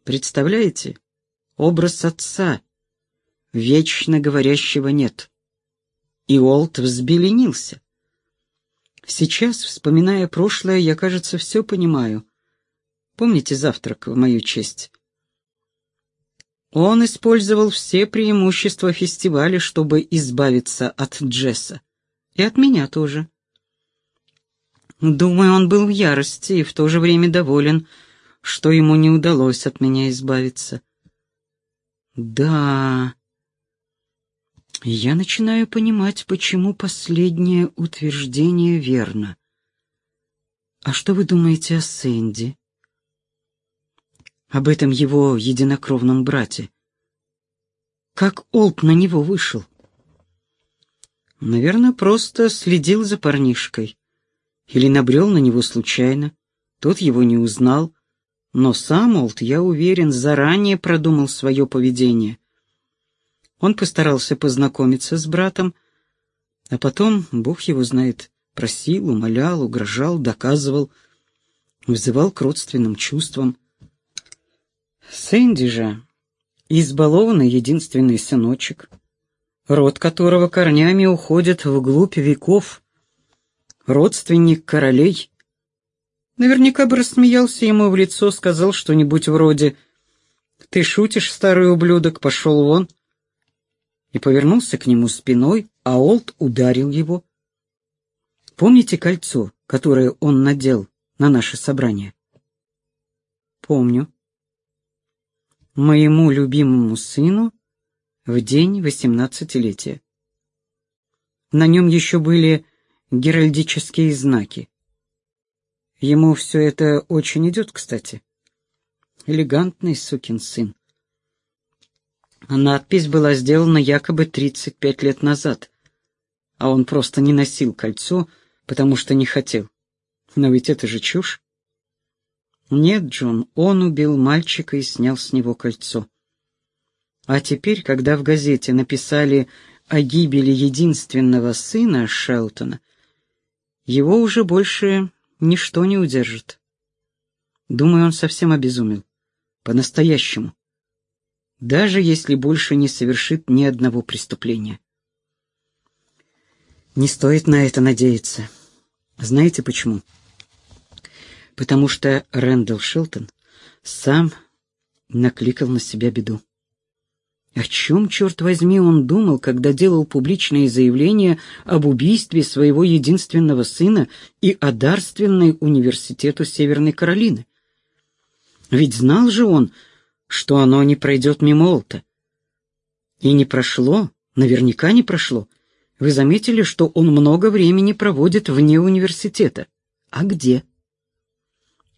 Представляете? Образ отца, вечно говорящего «нет». И Олт взбеленился. Сейчас, вспоминая прошлое, я, кажется, все понимаю. Помните завтрак в мою честь? Он использовал все преимущества фестиваля, чтобы избавиться от Джесса. И от меня тоже. Думаю, он был в ярости и в то же время доволен, что ему не удалось от меня избавиться. Да, я начинаю понимать, почему последнее утверждение верно. А что вы думаете о Сэнди? Об этом его единокровном брате? Как Олд на него вышел? Наверное, просто следил за парнишкой. Или набрел на него случайно. Тот его не узнал. Но сам Олд, я уверен, заранее продумал свое поведение. Он постарался познакомиться с братом, а потом, бог его знает, просил, умолял, угрожал, доказывал, вызывал к родственным чувствам. Сэнди же, избалованный единственный сыночек, род которого корнями уходит вглубь веков, родственник королей, Наверняка бы рассмеялся ему в лицо, сказал что-нибудь вроде «Ты шутишь, старый ублюдок, пошел вон!» И повернулся к нему спиной, а Олд ударил его. Помните кольцо, которое он надел на наше собрание? Помню. Моему любимому сыну в день восемнадцатилетия. На нем еще были геральдические знаки. Ему все это очень идет, кстати. Элегантный сукин сын. Надпись была сделана якобы 35 лет назад, а он просто не носил кольцо, потому что не хотел. Но ведь это же чушь. Нет, Джон, он убил мальчика и снял с него кольцо. А теперь, когда в газете написали о гибели единственного сына Шелтона, его уже больше ничто не удержит. Думаю, он совсем обезумел. По-настоящему. Даже если больше не совершит ни одного преступления. Не стоит на это надеяться. Знаете почему? Потому что Рэндалл Шилтон сам накликал на себя беду. О чем, черт возьми, он думал, когда делал публичные заявления об убийстве своего единственного сына и о дарственной университету Северной Каролины? Ведь знал же он, что оно не пройдет мимо Олта. И не прошло, наверняка не прошло. Вы заметили, что он много времени проводит вне университета. А где?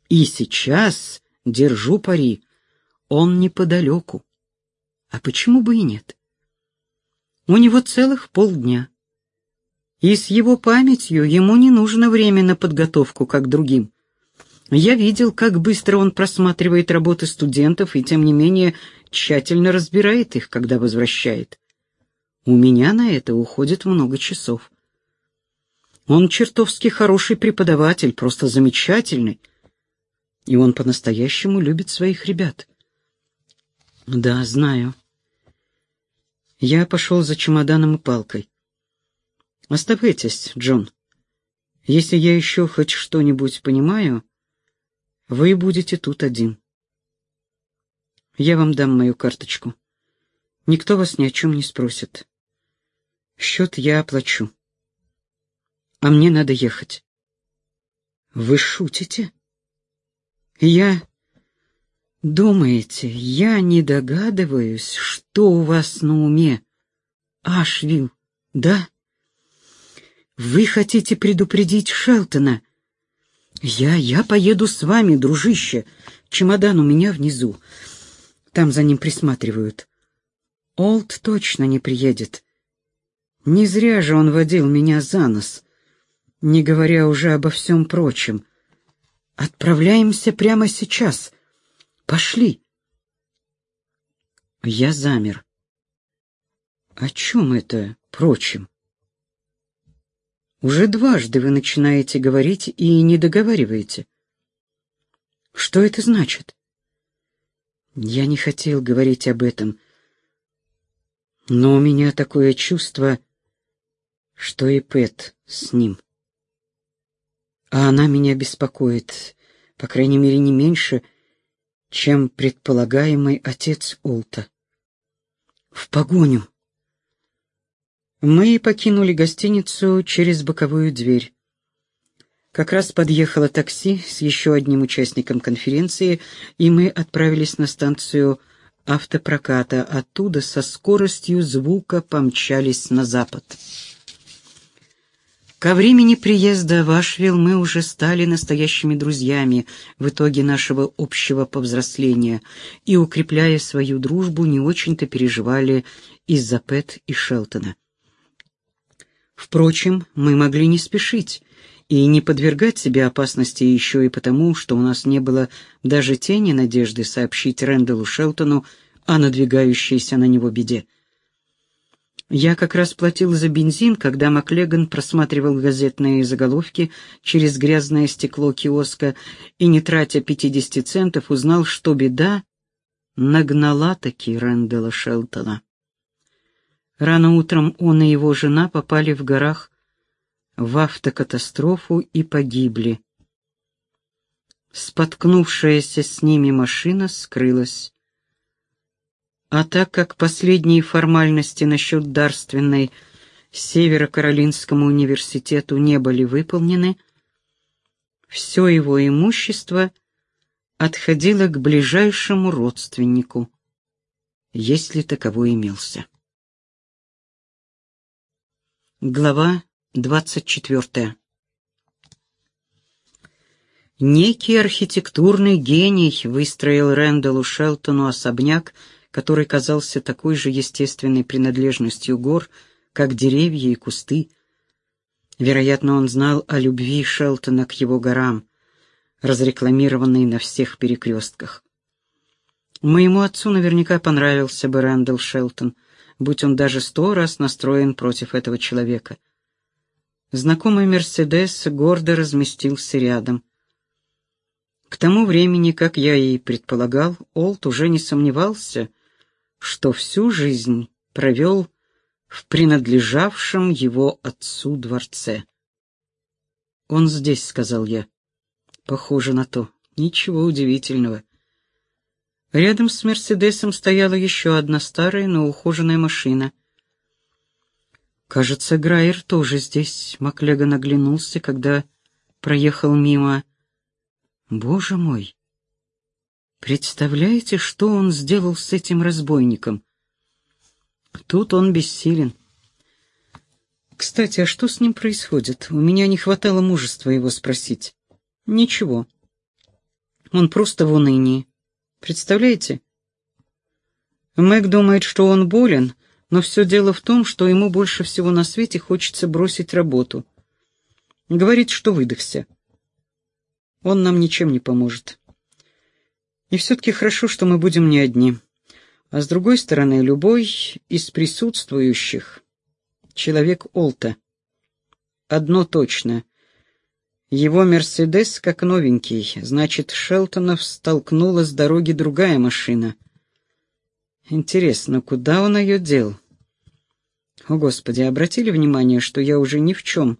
И сейчас, держу пари, он неподалеку. А почему бы и нет? У него целых полдня. И с его памятью ему не нужно время на подготовку, как другим. Я видел, как быстро он просматривает работы студентов и, тем не менее, тщательно разбирает их, когда возвращает. У меня на это уходит много часов. Он чертовски хороший преподаватель, просто замечательный. И он по-настоящему любит своих ребят. Да, знаю. Я пошел за чемоданом и палкой. Оставайтесь, Джон. Если я еще хоть что-нибудь понимаю, вы будете тут один. Я вам дам мою карточку. Никто вас ни о чем не спросит. Счет я оплачу. А мне надо ехать. Вы шутите? Я... Думаете, я не догадываюсь, что у вас на уме? Ашвилл, да? Вы хотите предупредить Шелтона? «Я, я поеду с вами, дружище. Чемодан у меня внизу. Там за ним присматривают. Олд точно не приедет. Не зря же он водил меня за нос, не говоря уже обо всем прочем. Отправляемся прямо сейчас. Пошли». Я замер. «О чем это, прочим?» Уже дважды вы начинаете говорить и не договариваете. Что это значит? Я не хотел говорить об этом, но у меня такое чувство, что и Пэт с ним. А она меня беспокоит, по крайней мере, не меньше, чем предполагаемый отец Олта. В погоню. Мы покинули гостиницу через боковую дверь. Как раз подъехало такси с еще одним участником конференции, и мы отправились на станцию автопроката. Оттуда со скоростью звука помчались на запад. Ко времени приезда в Ашвилл мы уже стали настоящими друзьями в итоге нашего общего повзросления и, укрепляя свою дружбу, не очень-то переживали из-за Пэт и Шелтона. Впрочем, мы могли не спешить и не подвергать себе опасности еще и потому, что у нас не было даже тени надежды сообщить Рэндаллу Шелтону о надвигающейся на него беде. Я как раз платил за бензин, когда Маклеган просматривал газетные заголовки через грязное стекло киоска и, не тратя пятидесяти центов, узнал, что беда нагнала таки Рэндалла Шелтона. Рано утром он и его жена попали в горах в автокатастрофу и погибли. Споткнувшаяся с ними машина скрылась. А так как последние формальности насчет дарственной Северо-Каролинскому университету не были выполнены, все его имущество отходило к ближайшему родственнику, если таковой имелся. Глава двадцать четвертая. Некий архитектурный гений выстроил Рэндаллу Шелтону особняк, который казался такой же естественной принадлежностью гор, как деревья и кусты. Вероятно, он знал о любви Шелтона к его горам, разрекламированной на всех перекрестках. Моему отцу наверняка понравился бы Рэндалл Шелтон — будь он даже сто раз настроен против этого человека. Знакомый «Мерседес» гордо разместился рядом. К тому времени, как я и предполагал, Олд уже не сомневался, что всю жизнь провел в принадлежавшем его отцу дворце. «Он здесь», — сказал я. «Похоже на то. Ничего удивительного. Рядом с «Мерседесом» стояла еще одна старая, но ухоженная машина. «Кажется, Грайер тоже здесь», — Маклеган оглянулся, когда проехал мимо. «Боже мой! Представляете, что он сделал с этим разбойником?» Тут он бессилен. Кстати, а что с ним происходит? У меня не хватало мужества его спросить. Ничего. Он просто в унынии. Представляете? Мэг думает, что он болен, но все дело в том, что ему больше всего на свете хочется бросить работу. Говорит, что выдохся. Он нам ничем не поможет. И все-таки хорошо, что мы будем не одни. А с другой стороны, любой из присутствующих — человек Олта. Одно точно — его «Мерседес» как новенький, значит, Шелтонов столкнула с дороги другая машина. Интересно, куда он ее дел? О, Господи, обратили внимание, что я уже ни в чем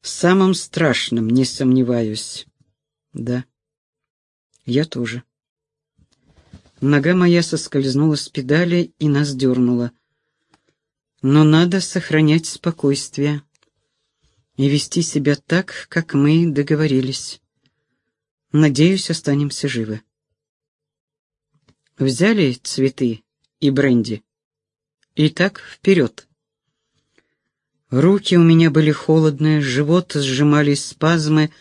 самом страшном не сомневаюсь? Да, я тоже. Нога моя соскользнула с педали и нас дернула. Но надо сохранять спокойствие и вести себя так, как мы договорились. Надеюсь, останемся живы. Взяли цветы и бренди. Итак, вперед. Руки у меня были холодные, живот сжимались спазмы,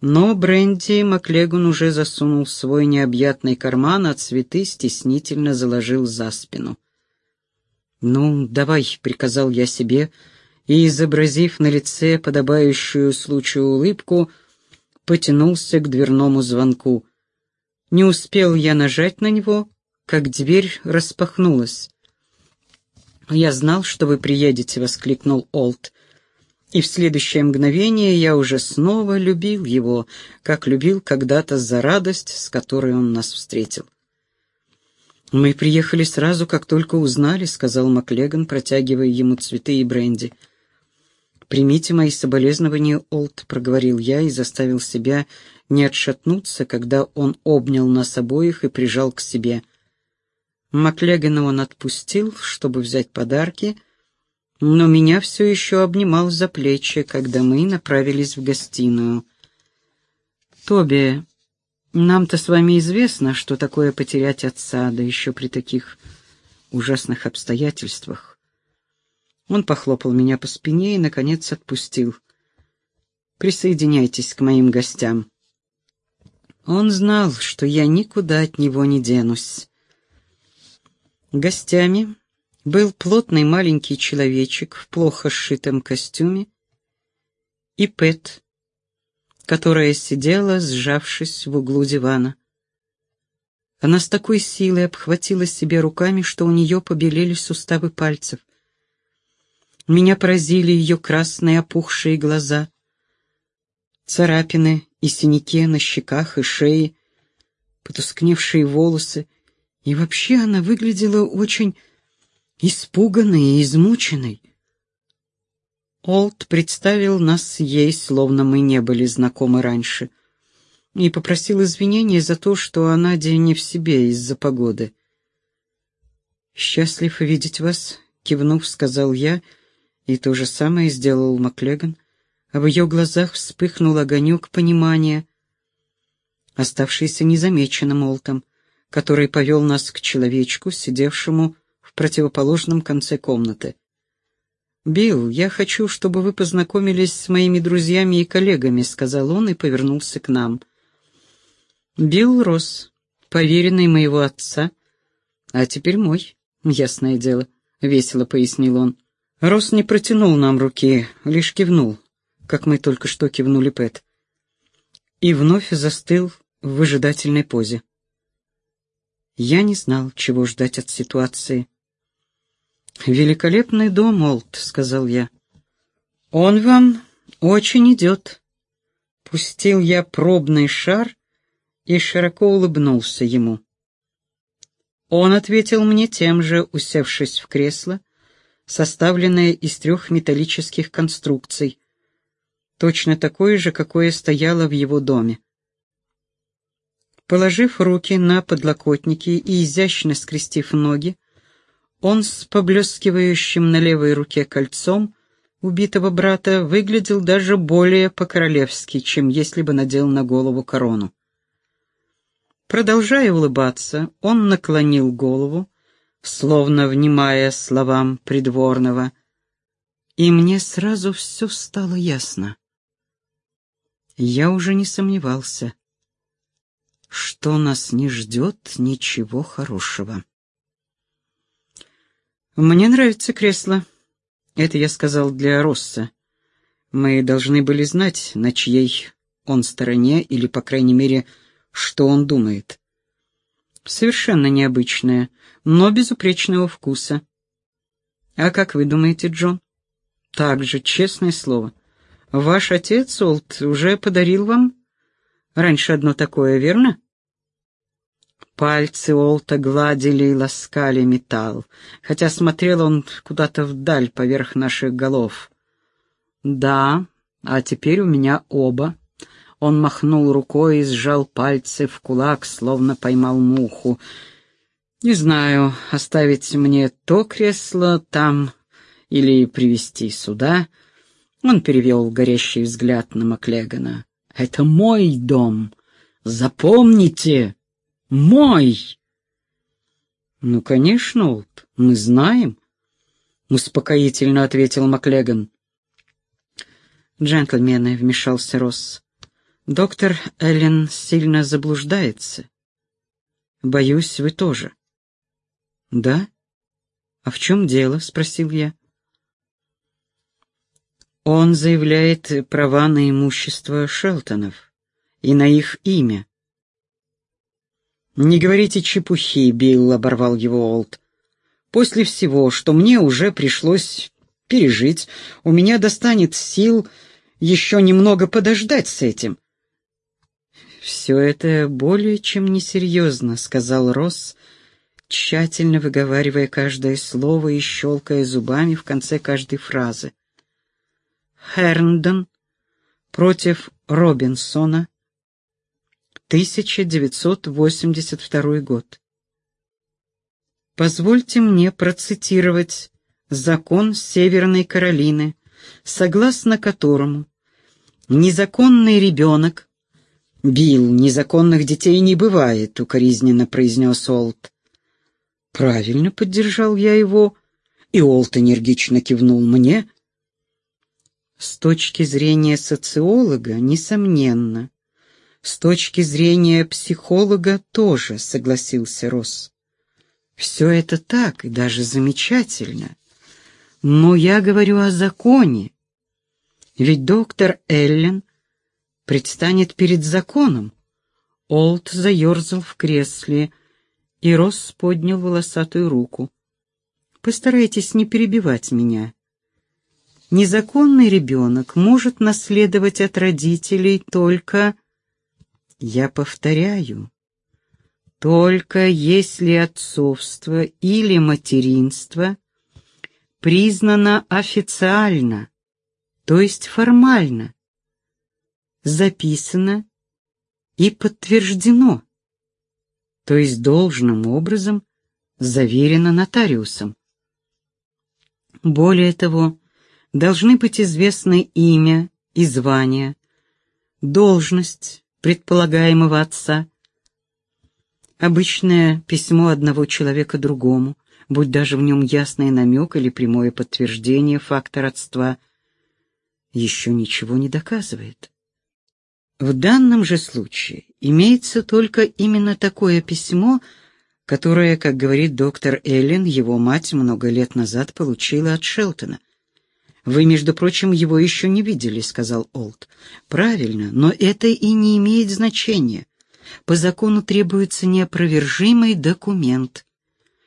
Но Бренди Маклегун уже засунул в свой необъятный карман, а цветы стеснительно заложил за спину. «Ну, давай», — приказал я себе, и, изобразив на лице подобающую случаю улыбку, потянулся к дверному звонку. Не успел я нажать на него, как дверь распахнулась. «Я знал, что вы приедете», — воскликнул Олд. И в следующее мгновение я уже снова любил его, как любил когда-то за радость, с которой он нас встретил. «Мы приехали сразу, как только узнали», — сказал Маклеган, протягивая ему цветы и бренди. «Примите мои соболезнования, Олд», — проговорил я и заставил себя не отшатнуться, когда он обнял нас обоих и прижал к себе. Маклегана он отпустил, чтобы взять подарки, но меня все еще обнимал за плечи, когда мы направились в гостиную. «Тоби, нам-то с вами известно, что такое потерять отца, да еще при таких ужасных обстоятельствах». Он похлопал меня по спине и, наконец, отпустил. «Присоединяйтесь к моим гостям». Он знал, что я никуда от него не денусь. Гостями был плотный маленький человечек в плохо сшитом костюме и Пэт, которая сидела, сжавшись в углу дивана. Она с такой силой обхватила себя руками, что у нее побелели суставы пальцев. Меня поразили ее красные опухшие глаза, царапины и синяки на щеках и шее, потускневшие волосы, и вообще она выглядела очень испуганной и измученной. Олд представил нас ей, словно мы не были знакомы раньше, и попросил извинения за то, что она день не в себе из-за погоды. «Счастлив видеть вас», — кивнув, сказал я, и то же самое сделал Маклеган, а в ее глазах вспыхнул огонек понимания, оставшийся незамеченным Олтом, который повел нас к человечку, сидевшему противоположном конце комнаты. «Билл, я хочу, чтобы вы познакомились с моими друзьями и коллегами», — сказал он и повернулся к нам. «Билл Росс, поверенный моего отца, а теперь мой, ясное дело», — весело пояснил он. Росс не протянул нам руки, лишь кивнул, как мы только что кивнули Пэт, и вновь застыл в выжидательной позе. Я не знал, чего ждать от ситуации. «Великолепный дом, Олд», — сказал я. «Он вам очень идет». Пустил я пробный шар и широко улыбнулся ему. Он ответил мне тем же, усевшись в кресло, составленное из трех металлических конструкций, точно такое же, какое стояло в его доме. Положив руки на подлокотники и изящно скрестив ноги, он с поблескивающим на левой руке кольцом убитого брата выглядел даже более по-королевски, чем если бы надел на голову корону. Продолжая улыбаться, он наклонил голову, словно внимая словам придворного, и мне сразу все стало ясно. Я уже не сомневался что нас не ждет ничего хорошего. «Мне нравится кресло», — это я сказал для Росса. Мы должны были знать, на чьей он стороне, или, по крайней мере, что он думает. Совершенно необычное, но безупречного вкуса. А как вы думаете, Джон? Так же, честное слово. Ваш отец, Олд, уже подарил вам раньше одно такое, верно? Пальцы Олта гладили и ласкали металл, хотя смотрел он куда-то вдаль поверх наших голов. «Да, а теперь у меня оба». Он махнул рукой и сжал пальцы в кулак, словно поймал муху. «Не знаю, оставить мне то кресло там или привести сюда». Он перевел горящий взгляд на Маклегана. «Это мой дом. Запомните!» Мой!» «Ну, конечно, Олд, мы знаем», — успокоительно ответил Маклеган. «Джентльмены», — вмешался Росс, Доктор Эллен сильно заблуждается. Боюсь, вы тоже. Да? А в чем дело? спросил я. Он заявляет права на имущество Шелтонов и на их имя. «Не говорите чепухи», — Билл оборвал его Олд. «После всего, что мне уже пришлось пережить, у меня достанет сил еще немного подождать с этим». «Все это более чем несерьезно», — сказал Росс, тщательно выговаривая каждое слово и щелкая зубами в конце каждой фразы. Херндон против Робинсона, 1982 год. Позвольте мне процитировать закон Северной Каролины, согласно которому незаконный ребенок «Билл, незаконных детей не бывает», — укоризненно произнес Олд. «Правильно», — поддержал я его, и Олд энергично кивнул мне. С точки зрения социолога, несомненно, с точки зрения психолога тоже, согласился Росс. Все это так и даже замечательно. Но я говорю о законе. Ведь доктор Эллен предстанет перед законом. Олд заерзал в кресле, и Росс поднял волосатую руку. «Постарайтесь не перебивать меня. Незаконный ребенок может наследовать от родителей только я повторяю, только если отцовство или материнство признано официально, то есть формально, записано и подтверждено, то есть должным образом заверено нотариусом. Более того, должны быть известны имя и звание, должность, предполагаемого отца. Обычное письмо одного человека другому, будь даже в нем ясный намек или прямое подтверждение факта родства, еще ничего не доказывает. В данном же случае имеется только именно такое письмо, которое, как говорит доктор Эллен, его мать много лет назад получила от Шелтона. «Вы, между прочим, его еще не видели», — сказал Олд. «Правильно, но это и не имеет значения. По закону требуется неопровержимый документ,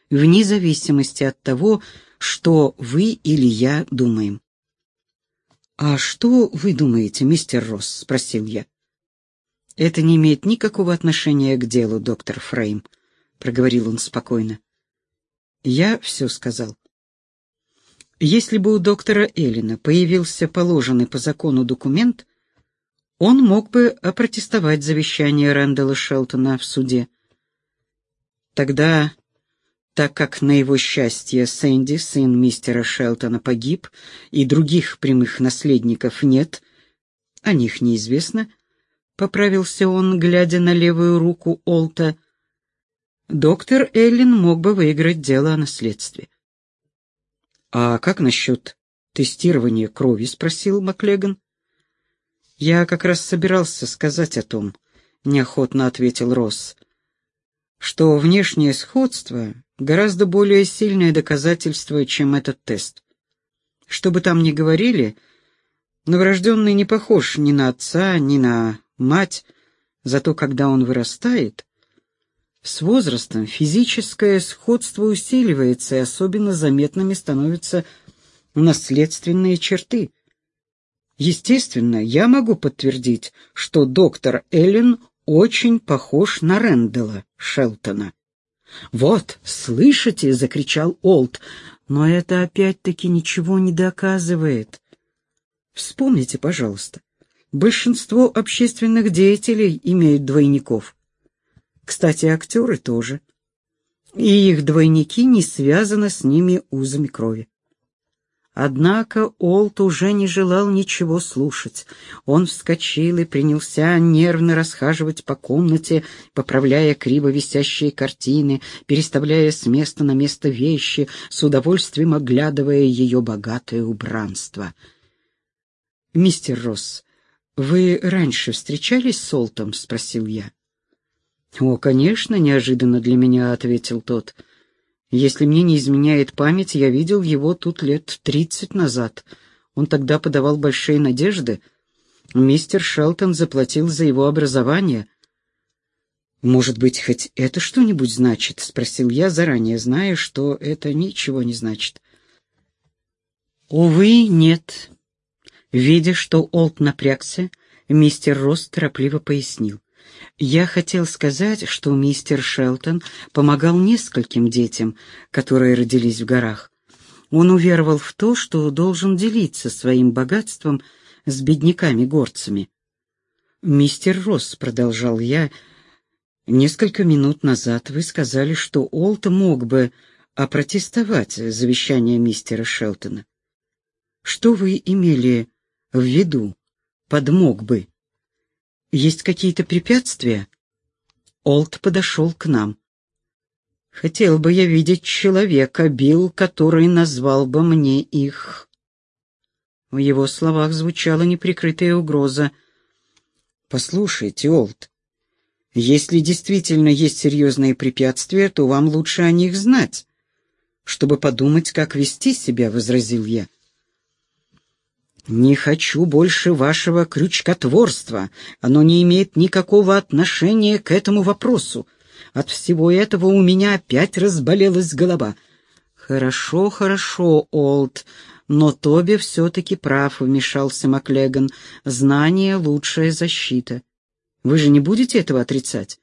вне зависимости от того, что вы или я думаем». «А что вы думаете, мистер Росс?» — спросил я. «Это не имеет никакого отношения к делу, доктор Фрейм», — проговорил он спокойно. «Я все сказал. Если бы у доктора Эллина появился положенный по закону документ, он мог бы опротестовать завещание Рэндалла Шелтона в суде. Тогда, так как на его счастье Сэнди, сын мистера Шелтона, погиб, и других прямых наследников нет, о них неизвестно, поправился он, глядя на левую руку Олта, доктор Эллин мог бы выиграть дело о наследстве. «А как насчет тестирования крови?» — спросил Маклеган. «Я как раз собирался сказать о том», — неохотно ответил Росс, «что внешнее сходство гораздо более сильное доказательство, чем этот тест. Что бы там ни говорили, новорожденный не похож ни на отца, ни на мать, зато когда он вырастает, с возрастом физическое сходство усиливается, и особенно заметными становятся наследственные черты. Естественно, я могу подтвердить, что доктор Эллен очень похож на Рэндалла Шелтона. «Вот, слышите?» — закричал Олд. «Но это опять-таки ничего не доказывает. Вспомните, пожалуйста, большинство общественных деятелей имеют двойников. Кстати, актеры тоже. И их двойники не связаны с ними узами крови. Однако Олт уже не желал ничего слушать. Он вскочил и принялся нервно расхаживать по комнате, поправляя криво висящие картины, переставляя с места на место вещи, с удовольствием оглядывая ее богатое убранство. «Мистер Росс, «Вы раньше встречались с Олтом?» — спросил я. «О, конечно, неожиданно для меня», — ответил тот. «Если мне не изменяет память, я видел его тут лет тридцать назад. Он тогда подавал большие надежды. Мистер Шелтон заплатил за его образование». «Может быть, хоть это что-нибудь значит?» — спросил я, заранее зная, что это ничего не значит. «Увы, нет». Видя, что Олт напрягся, мистер Росс торопливо пояснил. Я хотел сказать, что мистер Шелтон помогал нескольким детям, которые родились в горах. Он уверовал в то, что должен делиться своим богатством с бедняками-горцами. «Мистер Росс», — продолжал я, — «несколько минут назад вы сказали, что Олт мог бы опротестовать завещание мистера Шелтона. Что вы имели в виду под «мог бы»?» Есть какие-то препятствия?» Олд подошел к нам. «Хотел бы я видеть человека, Билл, который назвал бы мне их». В его словах звучала неприкрытая угроза. «Послушайте, Олд, если действительно есть серьезные препятствия, то вам лучше о них знать, чтобы подумать, как вести себя», — возразил я. «Не хочу больше вашего крючкотворства. Оно не имеет никакого отношения к этому вопросу. От всего этого у меня опять разболелась голова». «Хорошо, хорошо, Олд, но Тоби все-таки прав», — вмешался Маклеган. «Знание — лучшая защита. Вы же не будете этого отрицать?»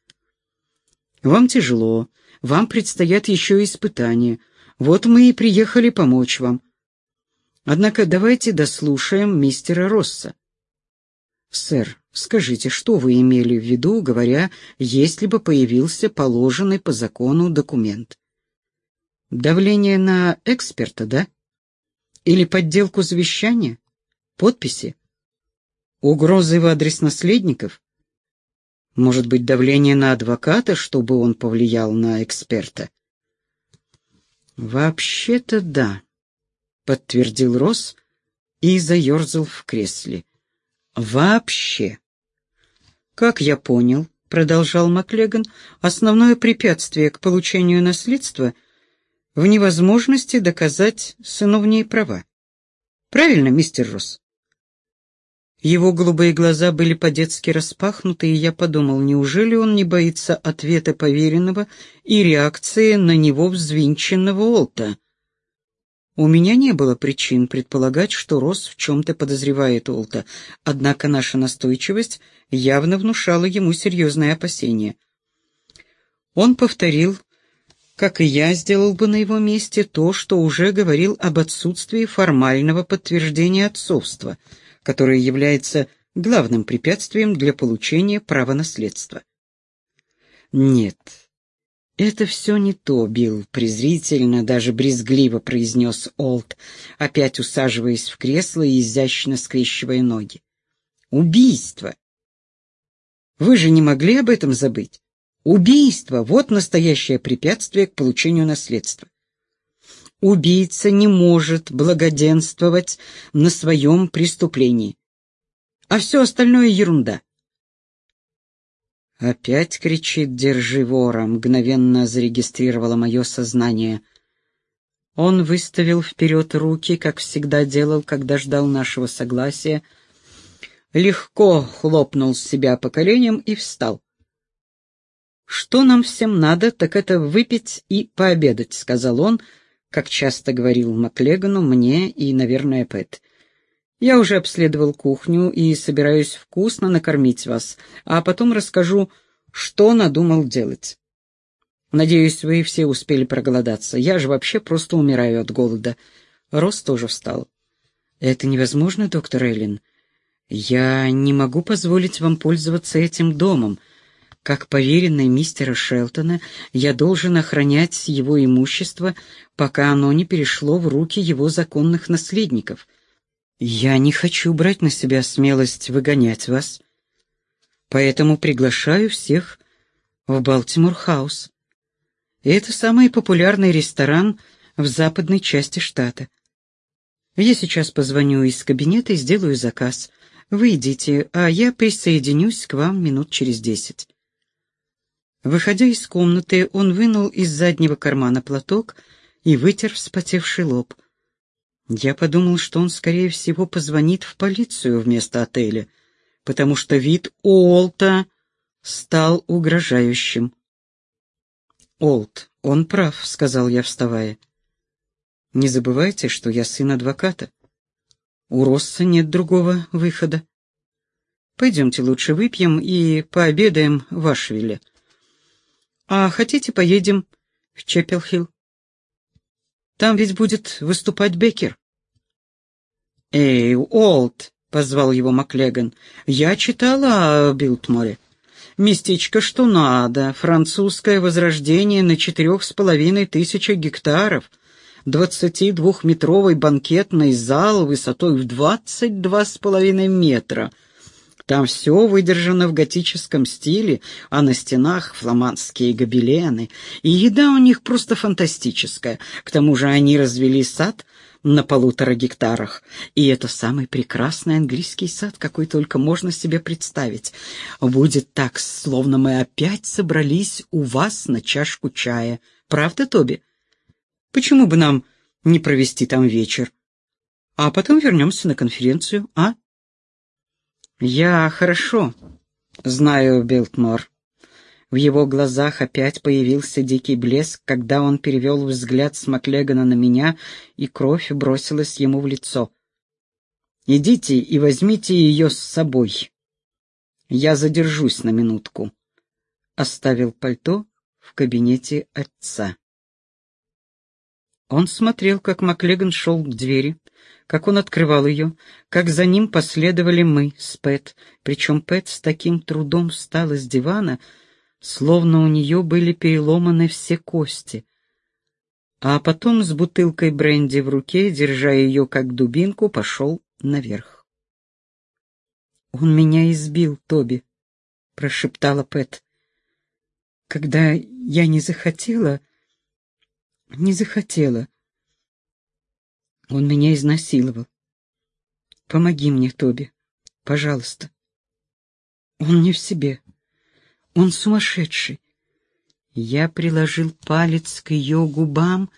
«Вам тяжело, вам предстоят еще испытания. Вот мы и приехали помочь вам. Однако давайте дослушаем мистера Росса. Сэр, скажите, что вы имели в виду, говоря, если бы появился положенный по закону документ? Давление на эксперта, да? Или подделку завещания? Подписи? Угрозы в адрес наследников? Может быть, давление на адвоката, чтобы он повлиял на эксперта? Вообще-то да подтвердил Росс и заерзал в кресле. Вообще. Как я понял, продолжал Маклеган, основное препятствие к получению наследства в невозможности доказать сыновние права. Правильно, мистер Росс? Его голубые глаза были по-детски распахнуты, и я подумал, неужели он не боится ответа поверенного и реакции на него взвинченного Олта? У меня не было причин предполагать, что Росс в чем-то подозревает Олта, однако наша настойчивость явно внушала ему серьезные опасения. Он повторил, как и я сделал бы на его месте, то, что уже говорил об отсутствии формального подтверждения отцовства, которое является главным препятствием для получения права наследства. Нет, «Это все не то, Билл», — презрительно, даже брезгливо произнес Олд, опять усаживаясь в кресло и изящно скрещивая ноги. «Убийство! Вы же не могли об этом забыть? Убийство — вот настоящее препятствие к получению наследства. Убийца не может благоденствовать на своем преступлении, а все остальное — ерунда. «Опять кричит «Держи вора!» — мгновенно зарегистрировало мое сознание. Он выставил вперед руки, как всегда делал, когда ждал нашего согласия, легко хлопнул себя по коленям и встал. «Что нам всем надо, так это выпить и пообедать», — сказал он, как часто говорил Маклегану, мне и, наверное, Пэт. Я уже обследовал кухню и собираюсь вкусно накормить вас, а потом расскажу, что надумал делать. Надеюсь, вы все успели проголодаться. Я же вообще просто умираю от голода. Рос тоже встал. Это невозможно, доктор Эллен. Я не могу позволить вам пользоваться этим домом. Как поверенный мистера Шелтона, я должен охранять его имущество, пока оно не перешло в руки его законных наследников. Я не хочу брать на себя смелость выгонять вас, поэтому приглашаю всех в Балтимор-хаус. Это самый популярный ресторан в западной части штата. Я сейчас позвоню из кабинета и сделаю заказ. Вы идите, а я присоединюсь к вам минут через десять». Выходя из комнаты, он вынул из заднего кармана платок и вытер вспотевший лоб. Я подумал, что он, скорее всего, позвонит в полицию вместо отеля, потому что вид Олта стал угрожающим. «Олт, он прав», — сказал я, вставая. «Не забывайте, что я сын адвоката. У Росса нет другого выхода. Пойдемте лучше выпьем и пообедаем в Ашвилле. А хотите, поедем в Чеппелхилл? Там ведь будет выступать Беккер. «Эй, Олд!» — позвал его Маклеган. «Я читала о Билтморе. Местечко что надо. Французское возрождение на четырех с половиной тысячах гектаров. Двадцати двухметровый банкетный зал высотой в двадцать два с половиной метра — там все выдержано в готическом стиле, а на стенах фламандские гобелены. И еда у них просто фантастическая. К тому же они развели сад на полутора гектарах. И это самый прекрасный английский сад, какой только можно себе представить. Будет так, словно мы опять собрались у вас на чашку чая. Правда, Тоби? Почему бы нам не провести там вечер? А потом вернемся на конференцию, а? «Я хорошо знаю Билтмор». В его глазах опять появился дикий блеск, когда он перевел взгляд с Маклегана на меня, и кровь бросилась ему в лицо. «Идите и возьмите ее с собой. Я задержусь на минутку». Оставил пальто в кабинете отца. Он смотрел, как Маклеган шел к двери, как он открывал ее, как за ним последовали мы с Пэт, причем Пэт с таким трудом встала с дивана, словно у нее были переломаны все кости. А потом с бутылкой бренди в руке, держа ее как дубинку, пошел наверх. «Он меня избил, Тоби», — прошептала Пэт. «Когда я не захотела...» «Не захотела», он меня изнасиловал. Помоги мне, Тоби. Пожалуйста. Он не в себе. Он сумасшедший. Я приложил палец к ее губам,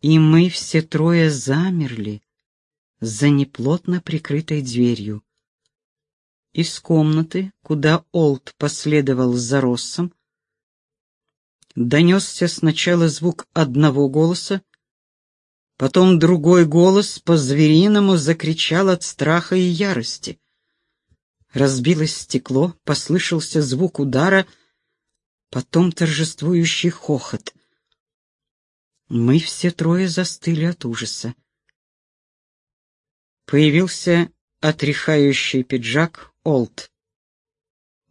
и мы все трое замерли за неплотно прикрытой дверью. Из комнаты, куда Олд последовал за Россом, донесся сначала звук одного голоса, Потом другой голос по-звериному закричал от страха и ярости. Разбилось стекло, послышался звук удара, потом торжествующий хохот. Мы все трое застыли от ужаса. Появился отряхающий пиджак Олд.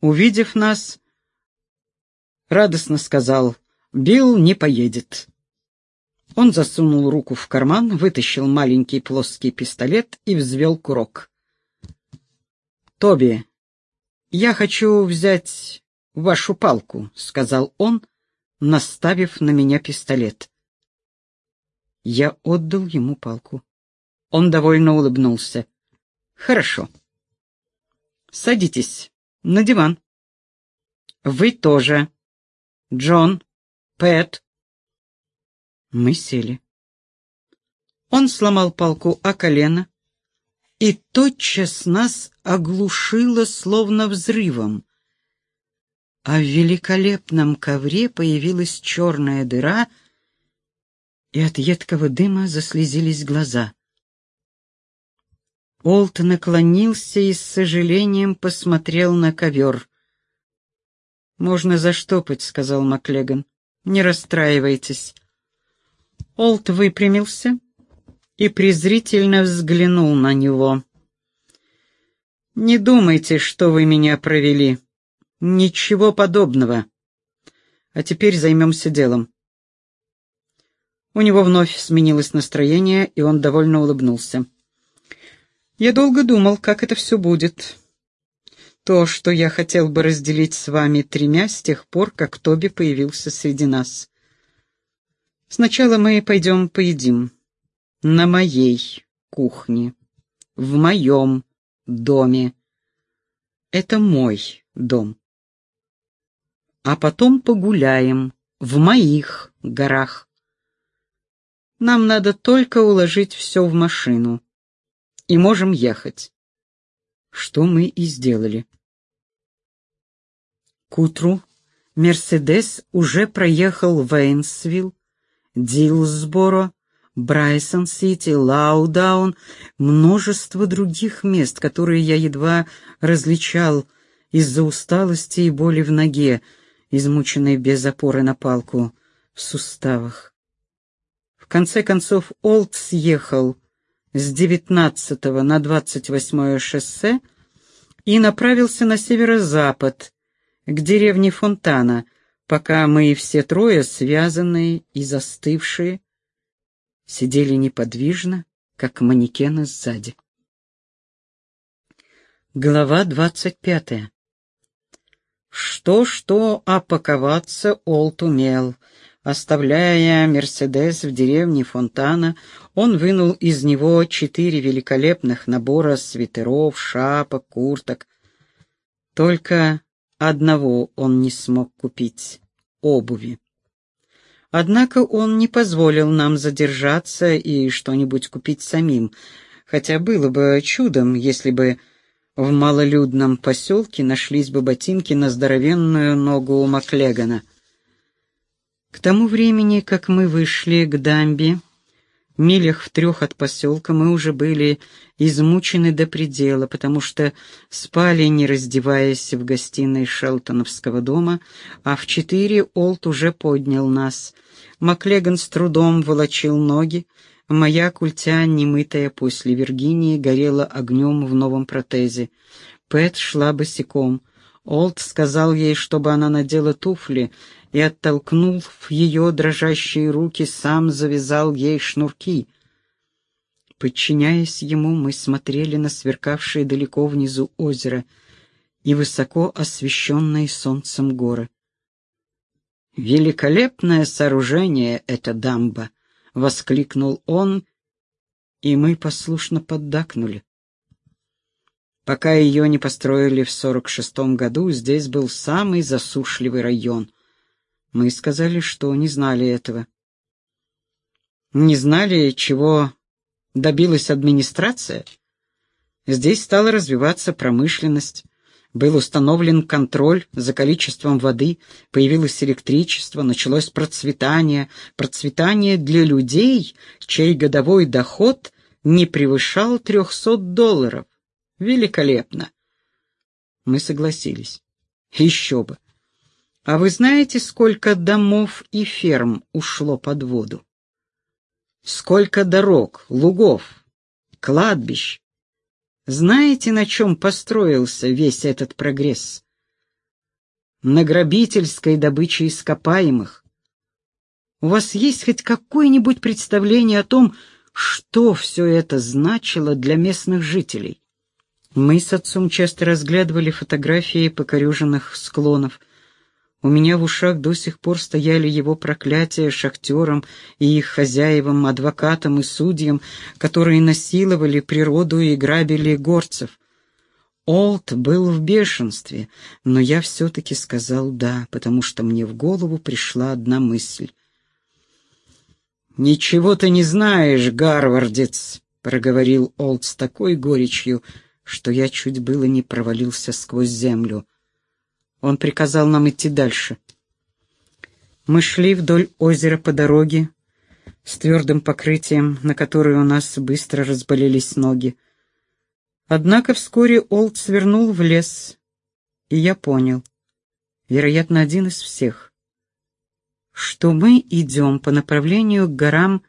Увидев нас, радостно сказал, «Билл не поедет». Он засунул руку в карман, вытащил маленький плоский пистолет и взвел курок. «Тоби, я хочу взять вашу палку», — сказал он, наставив на меня пистолет. Я отдал ему палку. Он довольно улыбнулся. «Хорошо. Садитесь на диван. Вы тоже. Джон, Пэт, мы сели. Он сломал палку о колено, и тотчас нас оглушило словно взрывом. А в великолепном ковре появилась черная дыра, и от едкого дыма заслезились глаза. Олт наклонился и с сожалением посмотрел на ковер. «Можно заштопать», — сказал Маклеган. «Не расстраивайтесь. Олд выпрямился и презрительно взглянул на него. «Не думайте, что вы меня провели. Ничего подобного. А теперь займемся делом». У него вновь сменилось настроение, и он довольно улыбнулся. «Я долго думал, как это все будет. То, что я хотел бы разделить с вами тремя с тех пор, как Тоби появился среди нас. Сначала мы пойдем поедим. На моей кухне. В моем доме. это мой дом. А потом погуляем в моих горах. Нам надо только уложить все в машину. И можем ехать. Что мы и сделали. К утру Мерседес уже проехал Вейнсвилл, Дилсборо, Брайсон-Сити, Лаудаун, множество других мест, которые я едва различал из-за усталости и боли в ноге, измученной без опоры на палку в суставах. В конце концов Олд съехал с 19 на 28 шоссе и направился на северо-запад, к деревне Фонтана, пока мы все трое, связанные и застывшие, сидели неподвижно, как манекены сзади. Глава двадцать пятая. Что-что, а паковаться Олт умел. Оставляя «Мерседес» в деревне Фонтана, он вынул из него четыре великолепных набора свитеров, шапок, курток. Только одного он не смог купить — обуви. Однако он не позволил нам задержаться и что-нибудь купить самим, хотя было бы чудом, если бы в малолюдном поселке нашлись бы ботинки на здоровенную ногу у Маклегана. К тому времени, как мы вышли к дамбе, милях в трех от поселка мы уже были измучены до предела, потому что спали, не раздеваясь, в гостиной Шелтоновского дома, а в четыре Олд уже поднял нас. Маклеган с трудом волочил ноги, моя культя, немытая после Виргинии, горела огнем в новом протезе. Пэт шла босиком. Олд сказал ей, чтобы она надела туфли, и, оттолкнув ее дрожащие руки, сам завязал ей шнурки. Подчиняясь ему, мы смотрели на сверкавшее далеко внизу озеро и высоко освещенные солнцем горы. «Великолепное сооружение это дамба!» — воскликнул он, и мы послушно поддакнули. Пока ее не построили в сорок шестом году, здесь был самый засушливый район. Мы сказали, что не знали этого. Не знали, чего добилась администрация. Здесь стала развиваться промышленность, был установлен контроль за количеством воды, появилось электричество, началось процветание, процветание для людей, чей годовой доход не превышал трехсот долларов. Великолепно. Мы согласились. Еще бы. А вы знаете, сколько домов и ферм ушло под воду? Сколько дорог, лугов, кладбищ, знаете, на чем построился весь этот прогресс? На грабительской добыче ископаемых. У вас есть хоть какое-нибудь представление о том, что все это значило для местных жителей? Мы с отцом часто разглядывали фотографии покореженных склонов — у меня в ушах до сих пор стояли его проклятия шахтерам и их хозяевам, адвокатам и судьям, которые насиловали природу и грабили горцев. Олд был в бешенстве, но я все-таки сказал «да», потому что мне в голову пришла одна мысль. «Ничего ты не знаешь, гарвардец», — проговорил Олд с такой горечью, что я чуть было не провалился сквозь землю. Он приказал нам идти дальше. Мы шли вдоль озера по дороге с твердым покрытием, на которое у нас быстро разболелись ноги. Однако вскоре Олд свернул в лес, и я понял, вероятно, один из всех, что мы идем по направлению к горам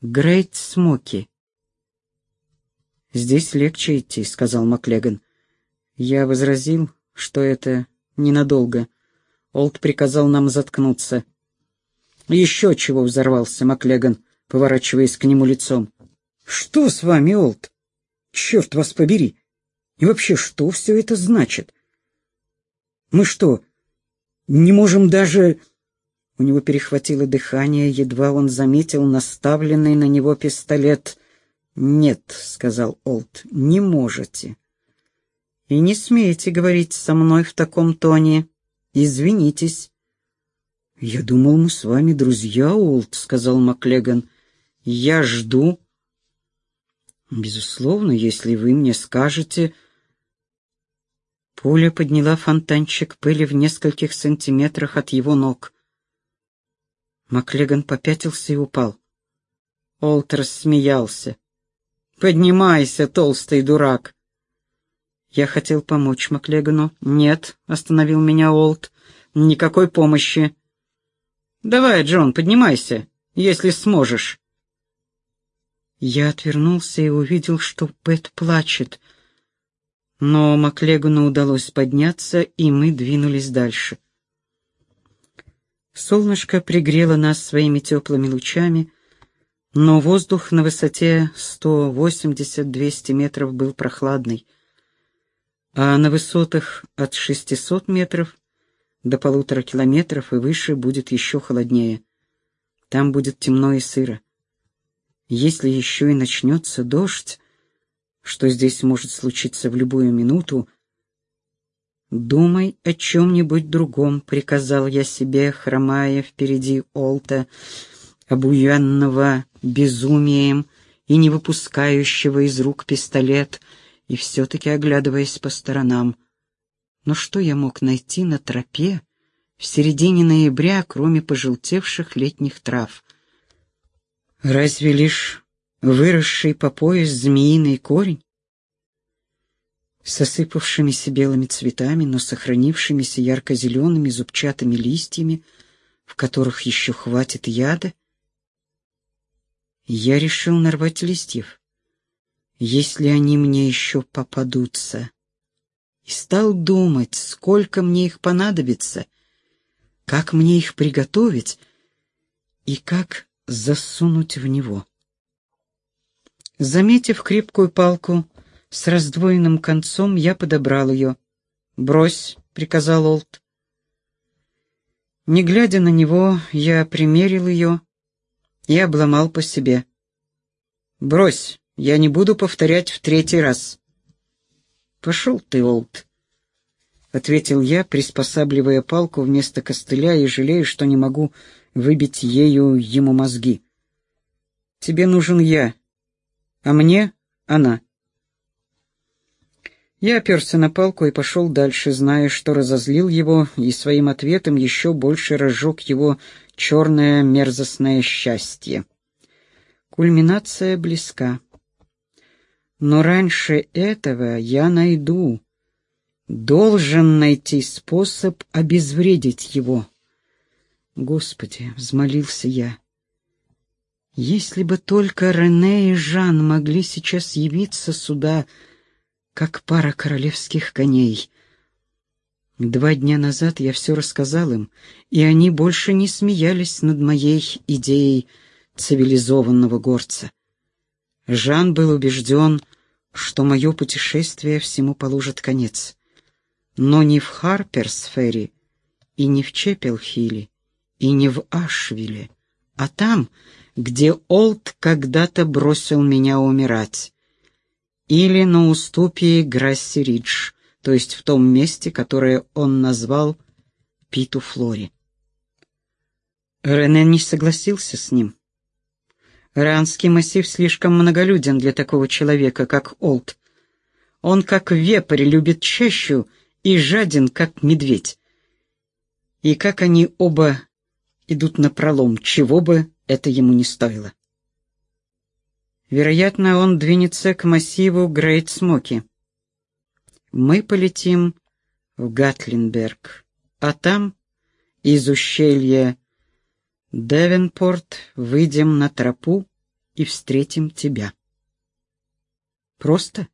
Грейт Смоки. «Здесь легче идти», — сказал Маклеган. Я возразил, что это Ненадолго. Олд приказал нам заткнуться. «Еще чего взорвался Маклеган, поворачиваясь к нему лицом. «Что с вами, Олд? Черт вас побери! И вообще, что все это значит? Мы что, не можем даже...» У него перехватило дыхание, едва он заметил наставленный на него пистолет. «Нет», — сказал Олд, — «не можете. И не смейте говорить со мной в таком тоне. Извинитесь. «Я думал, мы с вами друзья, Олд», — сказал Маклеган. «Я жду». «Безусловно, если вы мне скажете...» Пуля подняла фонтанчик пыли в нескольких сантиметрах от его ног. Маклеган попятился и упал. Олд рассмеялся. «Поднимайся, толстый дурак!» Я хотел помочь Маклегану. «Нет», — остановил меня Олд, — «никакой помощи». «Давай, Джон, поднимайся, если сможешь». Я отвернулся и увидел, что Пэт плачет. Но Маклегану удалось подняться, и мы двинулись дальше. Солнышко пригрело нас своими теплыми лучами, но воздух на высоте 180-200 метров был прохладный, а на высотах от 600 метров до полутора километров и выше будет еще холоднее. Там будет темно и сыро. Если еще и начнется дождь, что здесь может случиться в любую минуту, «Думай о чем-нибудь другом», — приказал я себе, хромая впереди Олта, обуянного безумием и не выпускающего из рук пистолет, и все-таки оглядываясь по сторонам. Но что я мог найти на тропе в середине ноября, кроме пожелтевших летних трав? Разве лишь выросший по пояс змеиный корень? с осыпавшимися белыми цветами, но сохранившимися ярко-зелеными зубчатыми листьями, в которых еще хватит яда, я решил нарвать листьев, если они мне еще попадутся, и стал думать, сколько мне их понадобится, как мне их приготовить и как засунуть в него. Заметив крепкую палку с раздвоенным концом, я подобрал ее. «Брось», — приказал Олд. Не глядя на него, я примерил ее и обломал по себе. «Брось, я не буду повторять в третий раз». «Пошел ты, Олд», — ответил я, приспосабливая палку вместо костыля и жалею, что не могу выбить ею ему мозги. «Тебе нужен я, а мне — она». Я оперся на палку и пошел дальше, зная, что разозлил его, и своим ответом еще больше разжег его черное мерзостное счастье. Кульминация близка. Но раньше этого я найду, должен найти способ обезвредить его. Господи, взмолился я, если бы только Рене и Жан могли сейчас явиться сюда, — как пара королевских коней. Два дня назад я все рассказал им, и они больше не смеялись над моей идеей цивилизованного горца. Жан был убежден, что мое путешествие всему положит конец. Но не в Харперсфере, и не в Чепелхилле, и не в Ашвилле, а там, где Олд когда-то бросил меня умирать или на уступе Грасси-Ридж, то есть в том месте, которое он назвал Питу-Флори. Рене не согласился с ним. Ранский массив слишком многолюден для такого человека, как Олд. Он, как вепрь, любит чащу и жаден, как медведь. И как они оба идут на пролом, чего бы это ему не стоило. Вероятно, он двинется к массиву Грейт-Смоки. Мы полетим в Гатлинберг, а там, из ущелья Девенпорт, выйдем на тропу и встретим тебя. Просто?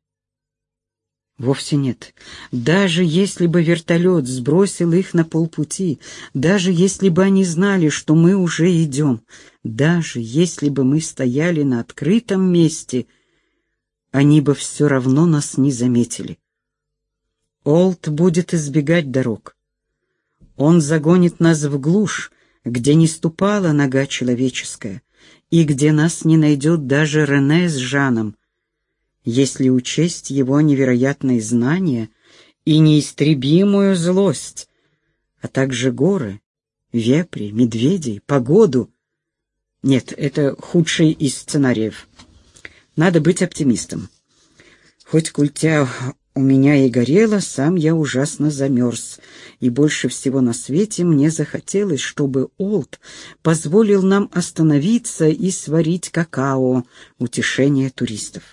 Вовсе нет. Даже если бы вертолет сбросил их на полпути, даже если бы они знали, что мы уже идем, даже если бы мы стояли на открытом месте, они бы все равно нас не заметили. Олд будет избегать дорог. Он загонит нас в глушь, где не ступала нога человеческая, и где нас не найдет даже Рене с Жаном, если учесть его невероятные знания и неистребимую злость, а также горы, вепри, медведей, погоду. Нет, это худший из сценариев. Надо быть оптимистом. Хоть культя у меня и горело, сам я ужасно замерз, и больше всего на свете мне захотелось, чтобы Олд позволил нам остановиться и сварить какао, утешение туристов.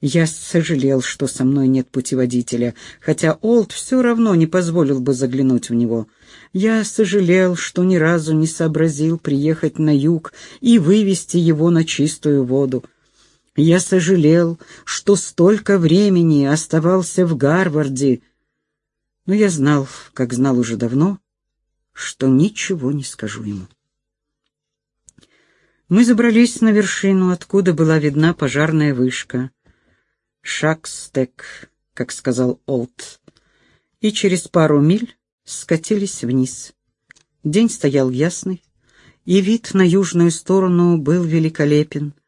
Я сожалел, что со мной нет путеводителя, хотя Олд все равно не позволил бы заглянуть в него. Я сожалел, что ни разу не сообразил приехать на юг и вывести его на чистую воду. Я сожалел, что столько времени оставался в Гарварде, но я знал, как знал уже давно, что ничего не скажу ему. Мы забрались на вершину, откуда была видна пожарная вышка. Шакстек, как сказал Олд, и через пару миль скатились вниз. День стоял ясный, и вид на южную сторону был великолепен —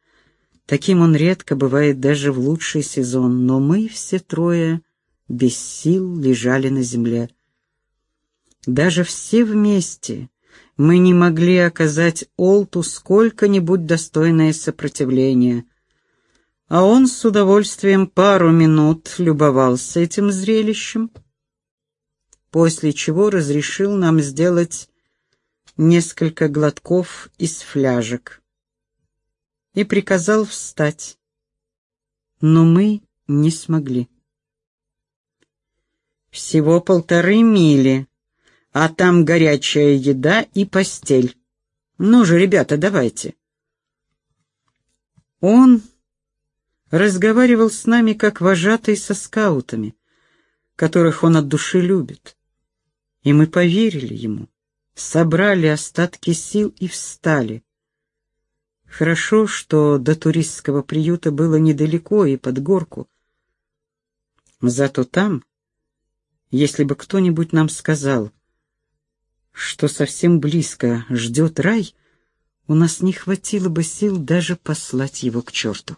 Таким он редко бывает даже в лучший сезон, но мы все трое без сил лежали на земле. Даже все вместе мы не могли оказать Олту сколько-нибудь достойное сопротивление, а он с удовольствием пару минут любовался этим зрелищем, после чего разрешил нам сделать несколько глотков из фляжек и приказал встать. Но мы не смогли. Всего полторы мили, а там горячая еда и постель. Ну же, ребята, давайте. Он разговаривал с нами как вожатый со скаутами, которых он от души любит. И мы поверили ему, собрали остатки сил и встали. Хорошо, что до туристского приюта было недалеко и под горку. Зато там, если бы кто-нибудь нам сказал, что совсем близко ждет рай, у нас не хватило бы сил даже послать его к черту.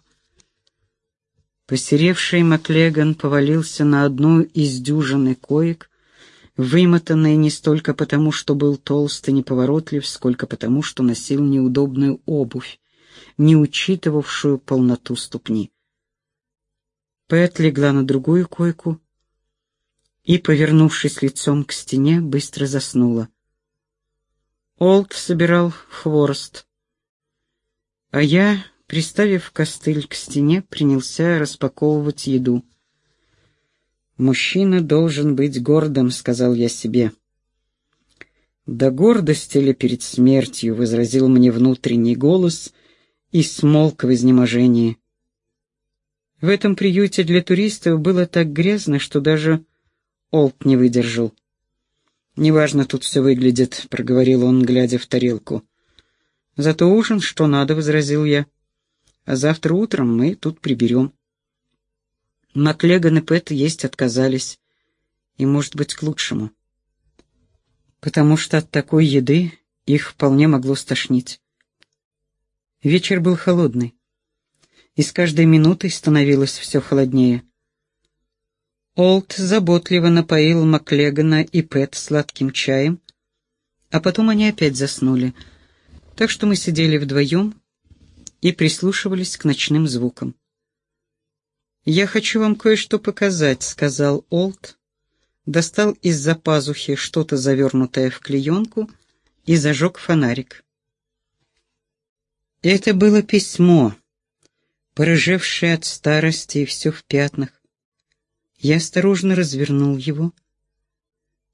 Посеревший Маклеган повалился на одну из дюжины коек, вымотанный не столько потому, что был толст и неповоротлив, сколько потому, что носил неудобную обувь, не учитывавшую полноту ступни. Пэт легла на другую койку и, повернувшись лицом к стене, быстро заснула. Олд собирал хворост, а я, приставив костыль к стене, принялся распаковывать еду. «Мужчина должен быть гордым», — сказал я себе. «Да гордости ли перед смертью?» — возразил мне внутренний голос и смолк в изнеможении. В этом приюте для туристов было так грязно, что даже Олд не выдержал. «Неважно тут все выглядит», — проговорил он, глядя в тарелку. «Зато ужин, что надо», — возразил я. «А завтра утром мы тут приберем». Маклеган и Пэт есть отказались. И, может быть, к лучшему. Потому что от такой еды их вполне могло стошнить. Вечер был холодный, и с каждой минутой становилось все холоднее. Олд заботливо напоил Маклегана и Пэт сладким чаем, а потом они опять заснули, так что мы сидели вдвоем и прислушивались к ночным звукам. «Я хочу вам кое-что показать», — сказал Олд, достал из-за пазухи что-то завернутое в клеенку и зажег фонарик. Это было письмо, порыжевшее от старости и все в пятнах. Я осторожно развернул его,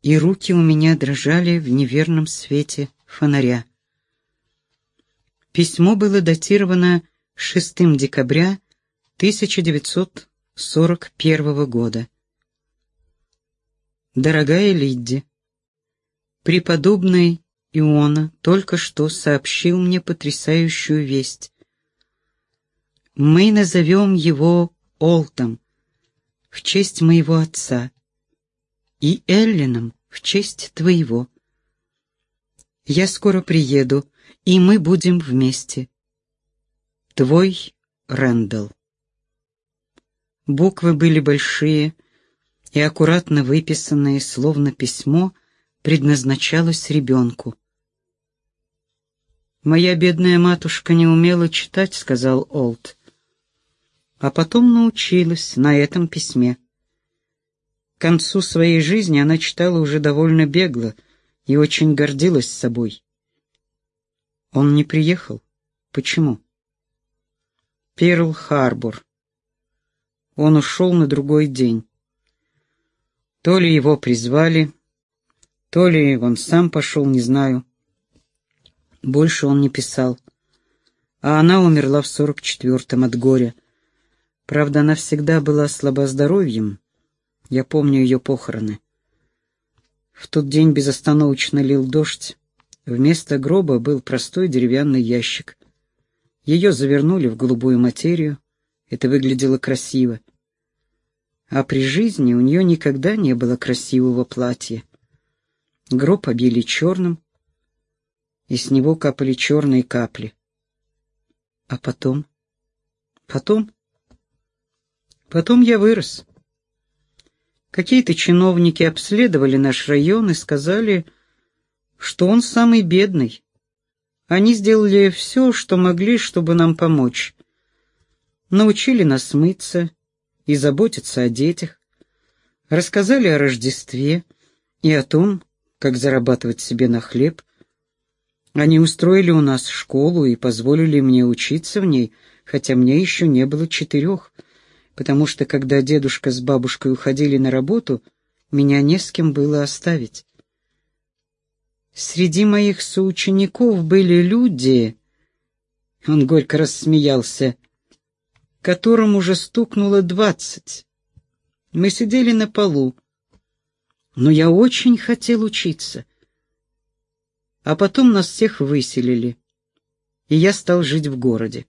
и руки у меня дрожали в неверном свете фонаря. Письмо было датировано 6 декабря 1941 года. Дорогая Лидди, преподобный Иона только что сообщил мне потрясающую весть. Мы назовем его Олтом в честь моего отца и Эллином в честь твоего. Я скоро приеду, и мы будем вместе. Твой Рэндалл. Буквы были большие, и аккуратно выписанное, словно письмо, предназначалось ребенку. «Моя бедная матушка не умела читать», — сказал Олд. «А потом научилась на этом письме». К концу своей жизни она читала уже довольно бегло и очень гордилась собой. Он не приехал. Почему? Перл-Харбор. Он ушел на другой день. То ли его призвали, то ли он сам пошел, не знаю. Больше он не писал. А она умерла в сорок четвертом от горя. Правда, она всегда была слабоздоровьем. Я помню ее похороны. В тот день безостановочно лил дождь. Вместо гроба был простой деревянный ящик. Ее завернули в голубую материю. Это выглядело красиво. А при жизни у нее никогда не было красивого платья. Гроб обили черным, и с него капали черные капли. А потом? Потом? Потом я вырос. Какие-то чиновники обследовали наш район и сказали, что он самый бедный. Они сделали все, что могли, чтобы нам помочь. Научили нас мыться и заботиться о детях, рассказали о Рождестве и о том, как зарабатывать себе на хлеб. Они устроили у нас школу и позволили мне учиться в ней, хотя мне еще не было четырех — потому что когда дедушка с бабушкой уходили на работу, меня не с кем было оставить. Среди моих соучеников были люди, он горько рассмеялся, которым уже стукнуло двадцать. Мы сидели на полу, но я очень хотел учиться. А потом нас всех выселили, и я стал жить в городе.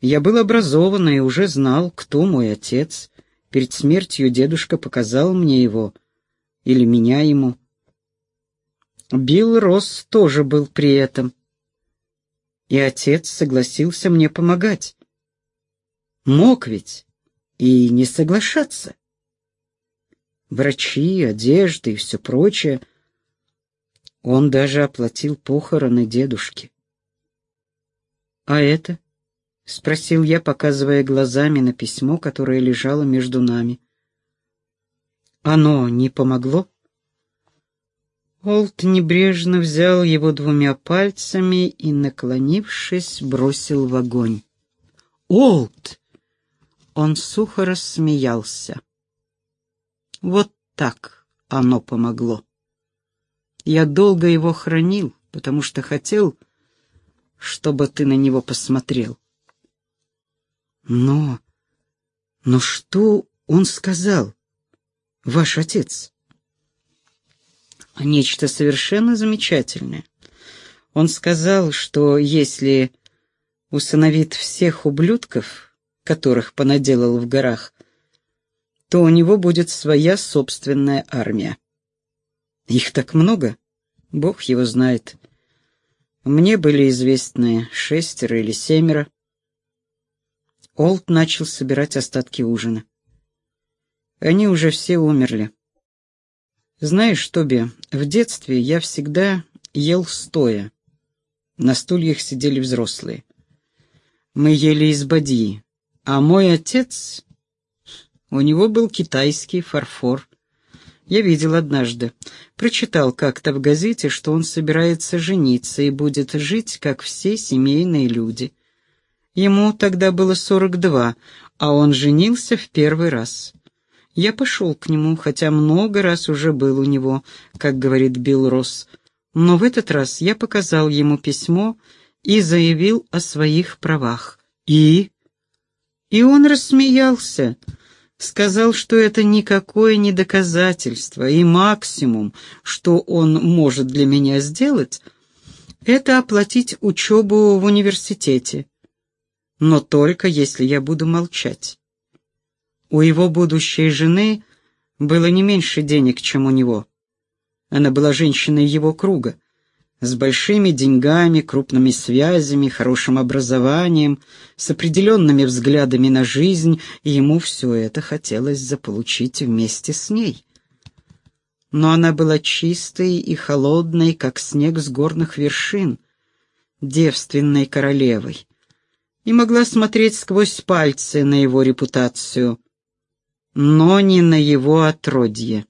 Я был образован и уже знал, кто мой отец. Перед смертью дедушка показал мне его, или меня ему. Билл Росс тоже был при этом. И отец согласился мне помогать. Мог ведь и не соглашаться. Врачи, одежды и все прочее. Он даже оплатил похороны дедушки. А это? — спросил я, показывая глазами на письмо, которое лежало между нами. «Оно не помогло?» Олд небрежно взял его двумя пальцами и, наклонившись, бросил в огонь. «Олд!» Он сухо рассмеялся. «Вот так оно помогло. Я долго его хранил, потому что хотел, чтобы ты на него посмотрел. Но... но что он сказал, ваш отец? Нечто совершенно замечательное. Он сказал, что если усыновит всех ублюдков, которых понаделал в горах, то у него будет своя собственная армия. Их так много, Бог его знает. Мне были известны шестеро или семеро. Олд начал собирать остатки ужина. Они уже все умерли. Знаешь, Тоби, в детстве я всегда ел стоя. На стульях сидели взрослые. Мы ели из бадьи, а мой отец... У него был китайский фарфор. Я видел однажды. Прочитал как-то в газете, что он собирается жениться и будет жить, как все семейные люди. Ему тогда было сорок два, а он женился в первый раз. Я пошел к нему, хотя много раз уже был у него, как говорит Билл Росс. Но в этот раз я показал ему письмо и заявил о своих правах. И? И он рассмеялся. Сказал, что это никакое не доказательство, и максимум, что он может для меня сделать, это оплатить учебу в университете но только если я буду молчать. У его будущей жены было не меньше денег, чем у него. Она была женщиной его круга. С большими деньгами, крупными связями, хорошим образованием, с определенными взглядами на жизнь, и ему все это хотелось заполучить вместе с ней. Но она была чистой и холодной, как снег с горных вершин, девственной королевой, и могла смотреть сквозь пальцы на его репутацию, но не на его отродье.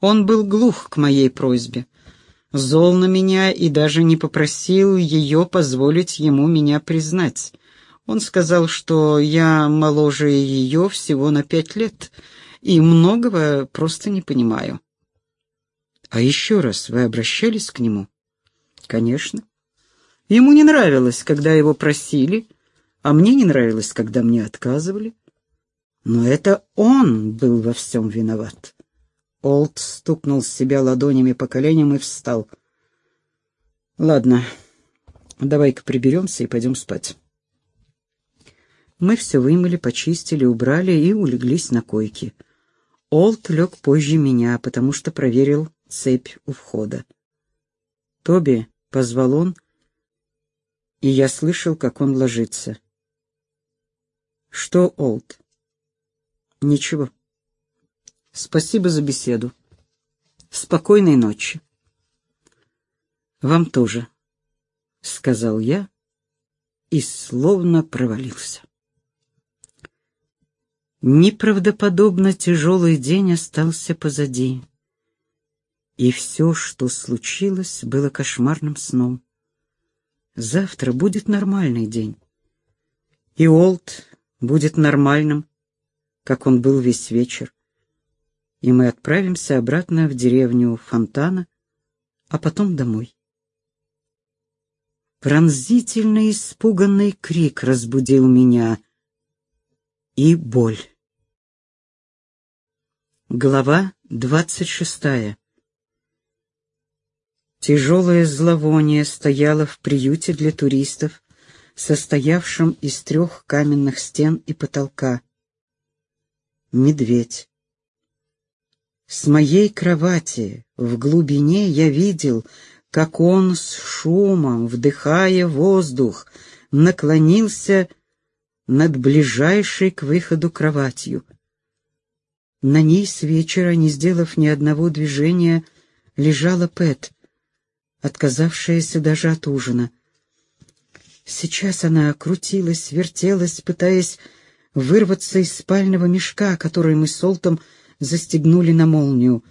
Он был глух к моей просьбе, зол на меня и даже не попросил ее позволить ему меня признать. Он сказал, что я моложе ее всего на пять лет и многого просто не понимаю. А еще раз вы обращались к нему? Конечно. Ему не нравилось, когда его просили, а мне не нравилось, когда мне отказывали. Но это он был во всем виноват. Олд стукнул себя ладонями по коленям и встал. «Ладно, давай-ка приберемся и пойдем спать». Мы все вымыли, почистили, убрали и улеглись на койке. Олд лег позже меня, потому что проверил цепь у входа. «Тоби», — позвал он, и я слышал, как он ложится. «Что, Олд?» «Ничего». Спасибо за беседу. Спокойной ночи. Вам тоже, сказал я и словно провалился. Неправдоподобно тяжелый день остался позади, и все, что случилось, было кошмарным сном. Завтра будет нормальный день, и Олд будет нормальным, как он был весь вечер и мы отправимся обратно в деревню Фонтана, а потом домой. Пронзительный испуганный крик разбудил меня и боль. Глава двадцать шестая Тяжелое зловоние стояло в приюте для туристов, состоявшем из трех каменных стен и потолка. Медведь. С моей кровати в глубине я видел, как он с шумом, вдыхая воздух, наклонился над ближайшей к выходу кроватью. На ней с вечера, не сделав ни одного движения, лежала Пэт, отказавшаяся даже от ужина. Сейчас она крутилась, вертелась, пытаясь вырваться из спального мешка, который мы с Олтом застегнули на молнию.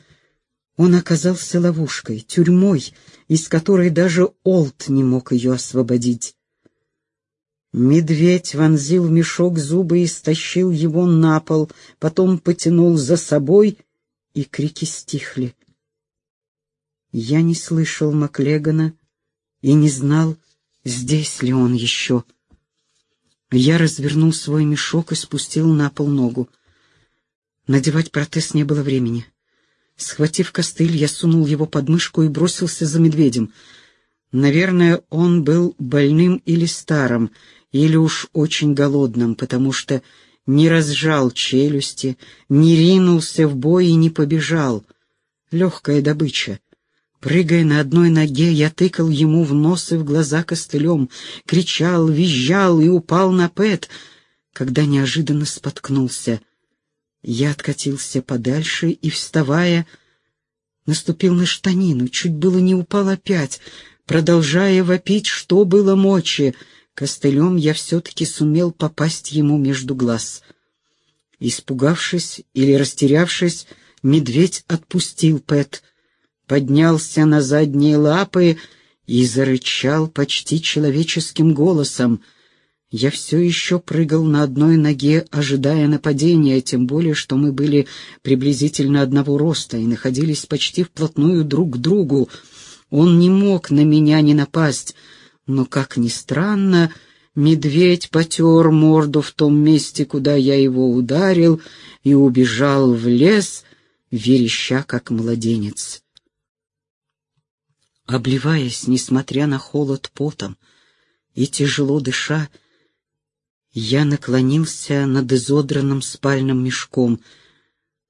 Он оказался ловушкой, тюрьмой, из которой даже Олд не мог ее освободить. Медведь вонзил в мешок зубы и стащил его на пол, потом потянул за собой, и крики стихли. Я не слышал Маклегана и не знал, здесь ли он еще. Я развернул свой мешок и спустил на пол ногу. Надевать протез не было времени. Схватив костыль, я сунул его под мышку и бросился за медведем. Наверное, он был больным или старым, или уж очень голодным, потому что не разжал челюсти, не ринулся в бой и не побежал. Легкая добыча. Прыгая на одной ноге, я тыкал ему в нос и в глаза костылем, кричал, визжал и упал на Пэт, когда неожиданно споткнулся. Я откатился подальше и, вставая, наступил на штанину, чуть было не упал опять, продолжая вопить, что было мочи. Костылем я все-таки сумел попасть ему между глаз. Испугавшись или растерявшись, медведь отпустил Пэт, поднялся на задние лапы и зарычал почти человеческим голосом — я все еще прыгал на одной ноге, ожидая нападения, тем более, что мы были приблизительно одного роста и находились почти вплотную друг к другу. Он не мог на меня не напасть, но, как ни странно, медведь потер морду в том месте, куда я его ударил, и убежал в лес, вереща, как младенец. Обливаясь, несмотря на холод потом, и тяжело дыша, я наклонился над изодранным спальным мешком,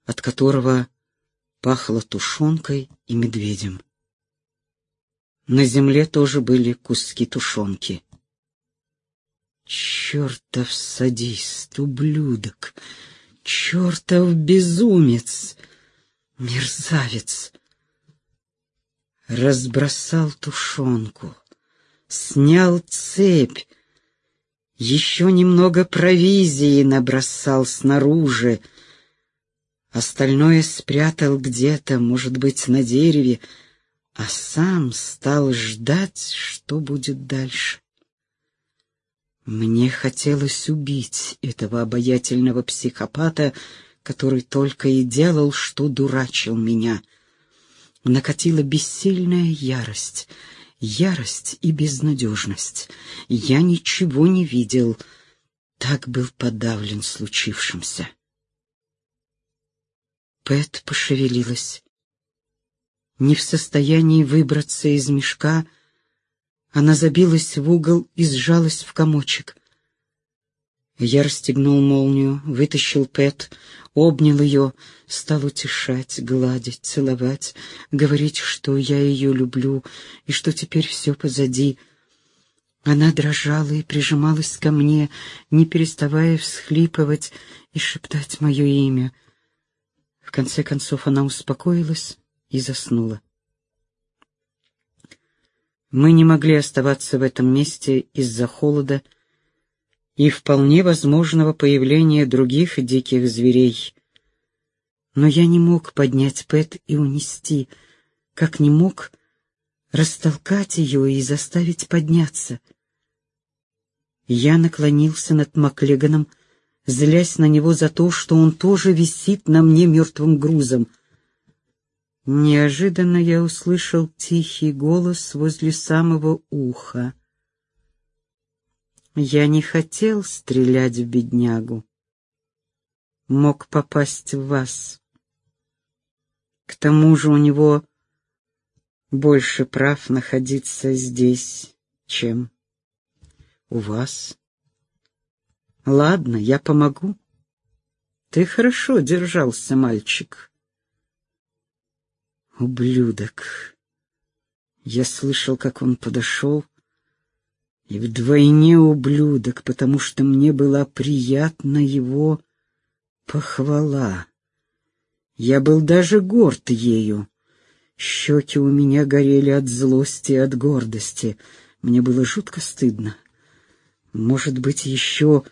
от которого пахло тушенкой и медведем. На земле тоже были куски тушенки. Чертов садист, ублюдок, чертов безумец, мерзавец. Разбросал тушенку, снял цепь, еще немного провизии набросал снаружи, остальное спрятал где-то, может быть, на дереве, а сам стал ждать, что будет дальше. Мне хотелось убить этого обаятельного психопата, который только и делал, что дурачил меня. Накатила бессильная ярость, ярость и безнадежность. Я ничего не видел, так был подавлен случившимся. Пэт пошевелилась. Не в состоянии выбраться из мешка, она забилась в угол и сжалась в комочек. Я расстегнул молнию, вытащил Пэт, обнял ее, стал утешать, гладить, целовать, говорить, что я ее люблю и что теперь все позади. Она дрожала и прижималась ко мне, не переставая всхлипывать и шептать мое имя. В конце концов она успокоилась и заснула. Мы не могли оставаться в этом месте из-за холода и вполне возможного появления других диких зверей. Но я не мог поднять Пэт и унести, как не мог растолкать ее и заставить подняться. Я наклонился над Маклеганом, злясь на него за то, что он тоже висит на мне мертвым грузом. Неожиданно я услышал тихий голос возле самого уха. Я не хотел стрелять в беднягу. Мог попасть в вас. К тому же у него больше прав находиться здесь, чем у вас. Ладно, я помогу. Ты хорошо держался, мальчик. Ублюдок. Я слышал, как он подошел, и вдвойне ублюдок, потому что мне была приятна его похвала. Я был даже горд ею. Щеки у меня горели от злости и от гордости. Мне было жутко стыдно. Может быть, еще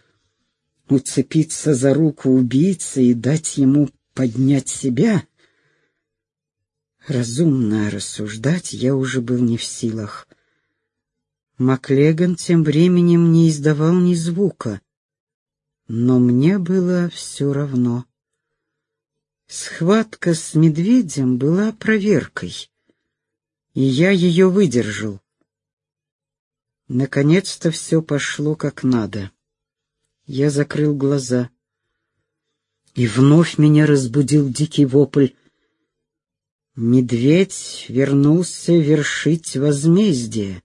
уцепиться за руку убийцы и дать ему поднять себя — Разумно рассуждать я уже был не в силах. Маклеган тем временем не издавал ни звука, но мне было все равно. Схватка с медведем была проверкой, и я ее выдержал. Наконец-то все пошло как надо. Я закрыл глаза, и вновь меня разбудил дикий вопль — Медведь вернулся вершить возмездие,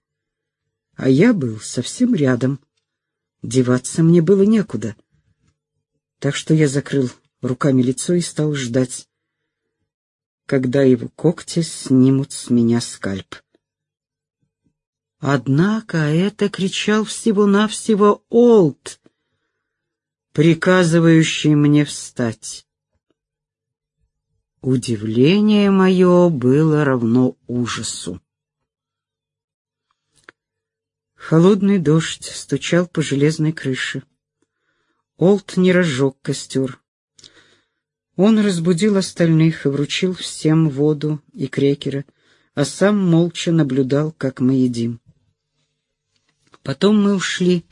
а я был совсем рядом. Деваться мне было некуда. Так что я закрыл руками лицо и стал ждать, когда его когти снимут с меня скальп. Однако это кричал всего-навсего Олд, приказывающий мне встать. Удивление мое было равно ужасу. Холодный дождь стучал по железной крыше. Олд не разжег костер. Он разбудил остальных и вручил всем воду и крекеры, а сам молча наблюдал, как мы едим. Потом мы ушли,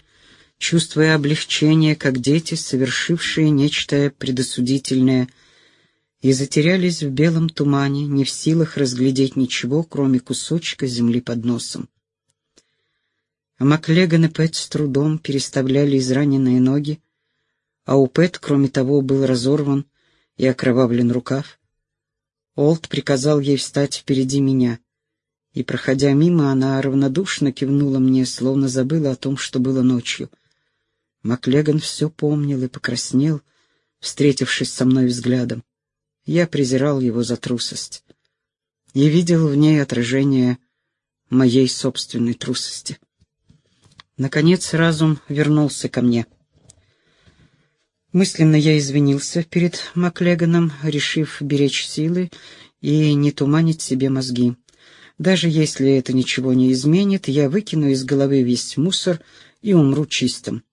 чувствуя облегчение, как дети, совершившие нечто предосудительное — и затерялись в белом тумане, не в силах разглядеть ничего, кроме кусочка земли под носом. А Маклеган и Пэт с трудом переставляли израненные ноги, а у Пэт, кроме того, был разорван и окровавлен рукав. Олд приказал ей встать впереди меня, и, проходя мимо, она равнодушно кивнула мне, словно забыла о том, что было ночью. Маклеган все помнил и покраснел, встретившись со мной взглядом. Я презирал его за трусость и видел в ней отражение моей собственной трусости. Наконец разум вернулся ко мне. Мысленно я извинился перед Маклеганом, решив беречь силы и не туманить себе мозги. Даже если это ничего не изменит, я выкину из головы весь мусор и умру чистым.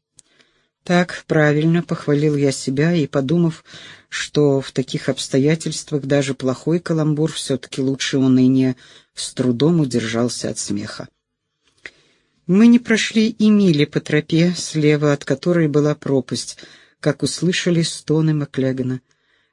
Так, правильно, похвалил я себя и, подумав, что в таких обстоятельствах даже плохой каламбур все-таки лучше уныния, с трудом удержался от смеха. Мы не прошли и мили по тропе, слева от которой была пропасть, как услышали стоны Маклегана.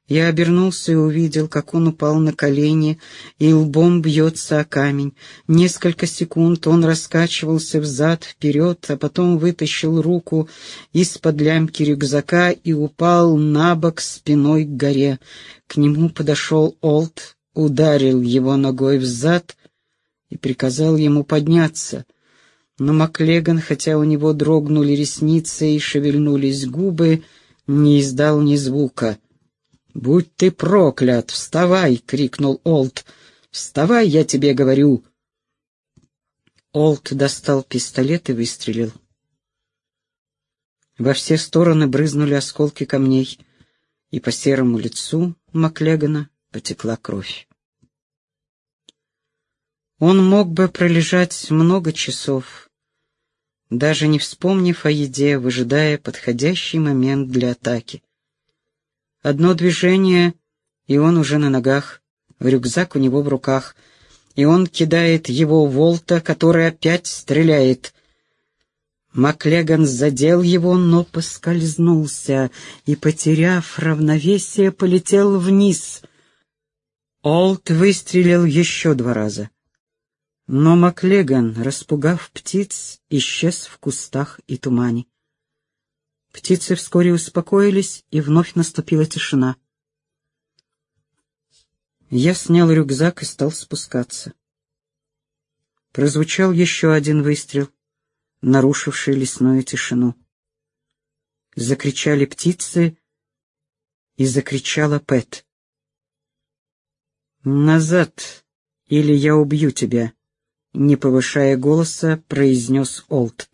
Я обернулся и увидел, как он упал на колени и лбом бьется о камень. Несколько секунд он раскачивался взад-вперед, а потом вытащил руку из-под лямки рюкзака и упал на бок спиной к горе. К нему подошел Олд, ударил его ногой взад и приказал ему подняться. Но Маклеган, хотя у него дрогнули ресницы и шевельнулись губы, не издал ни звука — «Будь ты проклят! Вставай!» — крикнул Олд. «Вставай, я тебе говорю!» Олд достал пистолет и выстрелил. Во все стороны брызнули осколки камней, и по серому лицу Маклегана потекла кровь. Он мог бы пролежать много часов, даже не вспомнив о еде, выжидая подходящий момент для атаки. Одно движение, и он уже на ногах, рюкзак у него в руках, и он кидает его Волта, который опять стреляет. Маклеган задел его, но поскользнулся и, потеряв равновесие, полетел вниз. Олд выстрелил еще два раза. Но Маклеган, распугав птиц, исчез в кустах и тумане. Птицы вскоре успокоились, и вновь наступила тишина. Я снял рюкзак и стал спускаться. Прозвучал еще один выстрел, нарушивший лесную тишину. Закричали птицы, и закричала Пэт. «Назад, или я убью тебя!» Не повышая голоса, произнес Олд.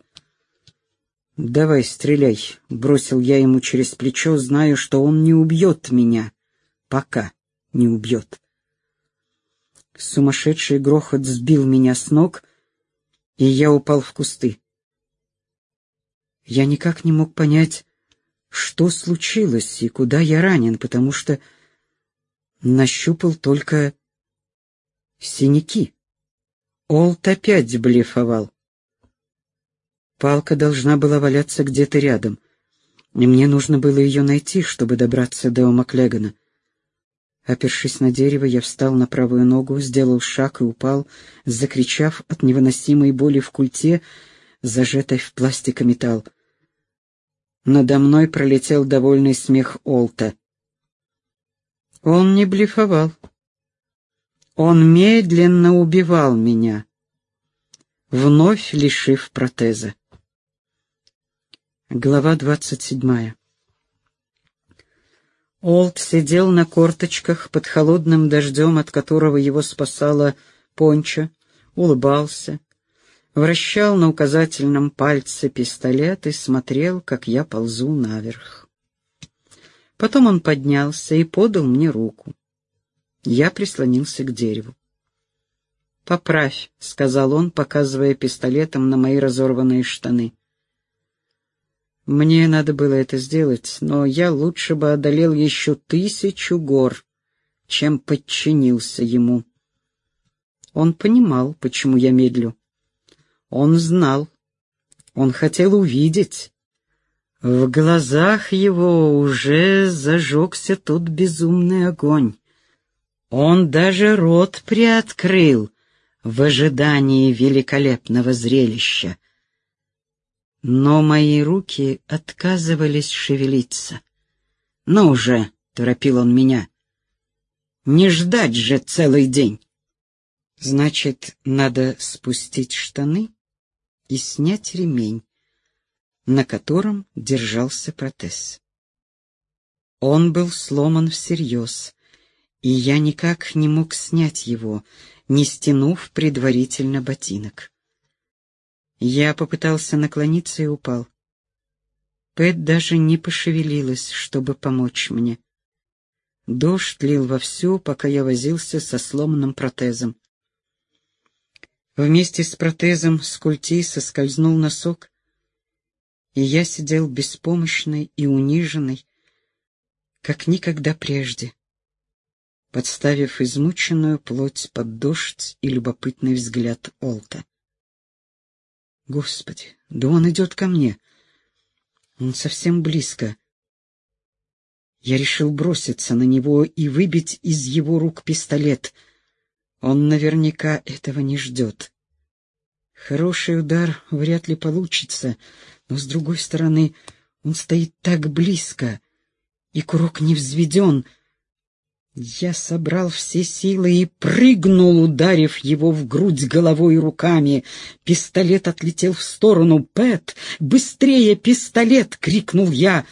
«Давай, стреляй», — бросил я ему через плечо, знаю, что он не убьет меня. Пока не убьет. Сумасшедший грохот сбил меня с ног, и я упал в кусты. Я никак не мог понять, что случилось и куда я ранен, потому что нащупал только синяки. Олд опять блефовал. Палка должна была валяться где-то рядом, и мне нужно было ее найти, чтобы добраться до Маклегана. Опершись на дерево, я встал на правую ногу, сделал шаг и упал, закричав от невыносимой боли в культе, зажатой в пластикометалл. Надо мной пролетел довольный смех Олта. Он не блефовал. Он медленно убивал меня, вновь лишив протеза. Глава двадцать седьмая. Олд сидел на корточках под холодным дождем, от которого его спасала понча, улыбался, вращал на указательном пальце пистолет и смотрел, как я ползу наверх. Потом он поднялся и подал мне руку. Я прислонился к дереву. «Поправь», — сказал он, показывая пистолетом на мои разорванные штаны. Мне надо было это сделать, но я лучше бы одолел еще тысячу гор, чем подчинился ему. Он понимал, почему я медлю. Он знал. Он хотел увидеть. В глазах его уже зажегся тот безумный огонь. Он даже рот приоткрыл в ожидании великолепного зрелища — но мои руки отказывались шевелиться. «Ну уже!» — торопил он меня. «Не ждать же целый день!» «Значит, надо спустить штаны и снять ремень, на котором держался протез. Он был сломан всерьез, и я никак не мог снять его, не стянув предварительно ботинок. Я попытался наклониться и упал. Пэт даже не пошевелилась, чтобы помочь мне. Дождь лил вовсю, пока я возился со сломанным протезом. Вместе с протезом с культи соскользнул носок, и я сидел беспомощный и униженный, как никогда прежде, подставив измученную плоть под дождь и любопытный взгляд Олта. Господи, да он идет ко мне. Он совсем близко. Я решил броситься на него и выбить из его рук пистолет. Он наверняка этого не ждет. Хороший удар вряд ли получится, но, с другой стороны, он стоит так близко, и курок не взведен — я собрал все силы и прыгнул, ударив его в грудь головой и руками. Пистолет отлетел в сторону. «Пэт, быстрее пистолет!» — крикнул я.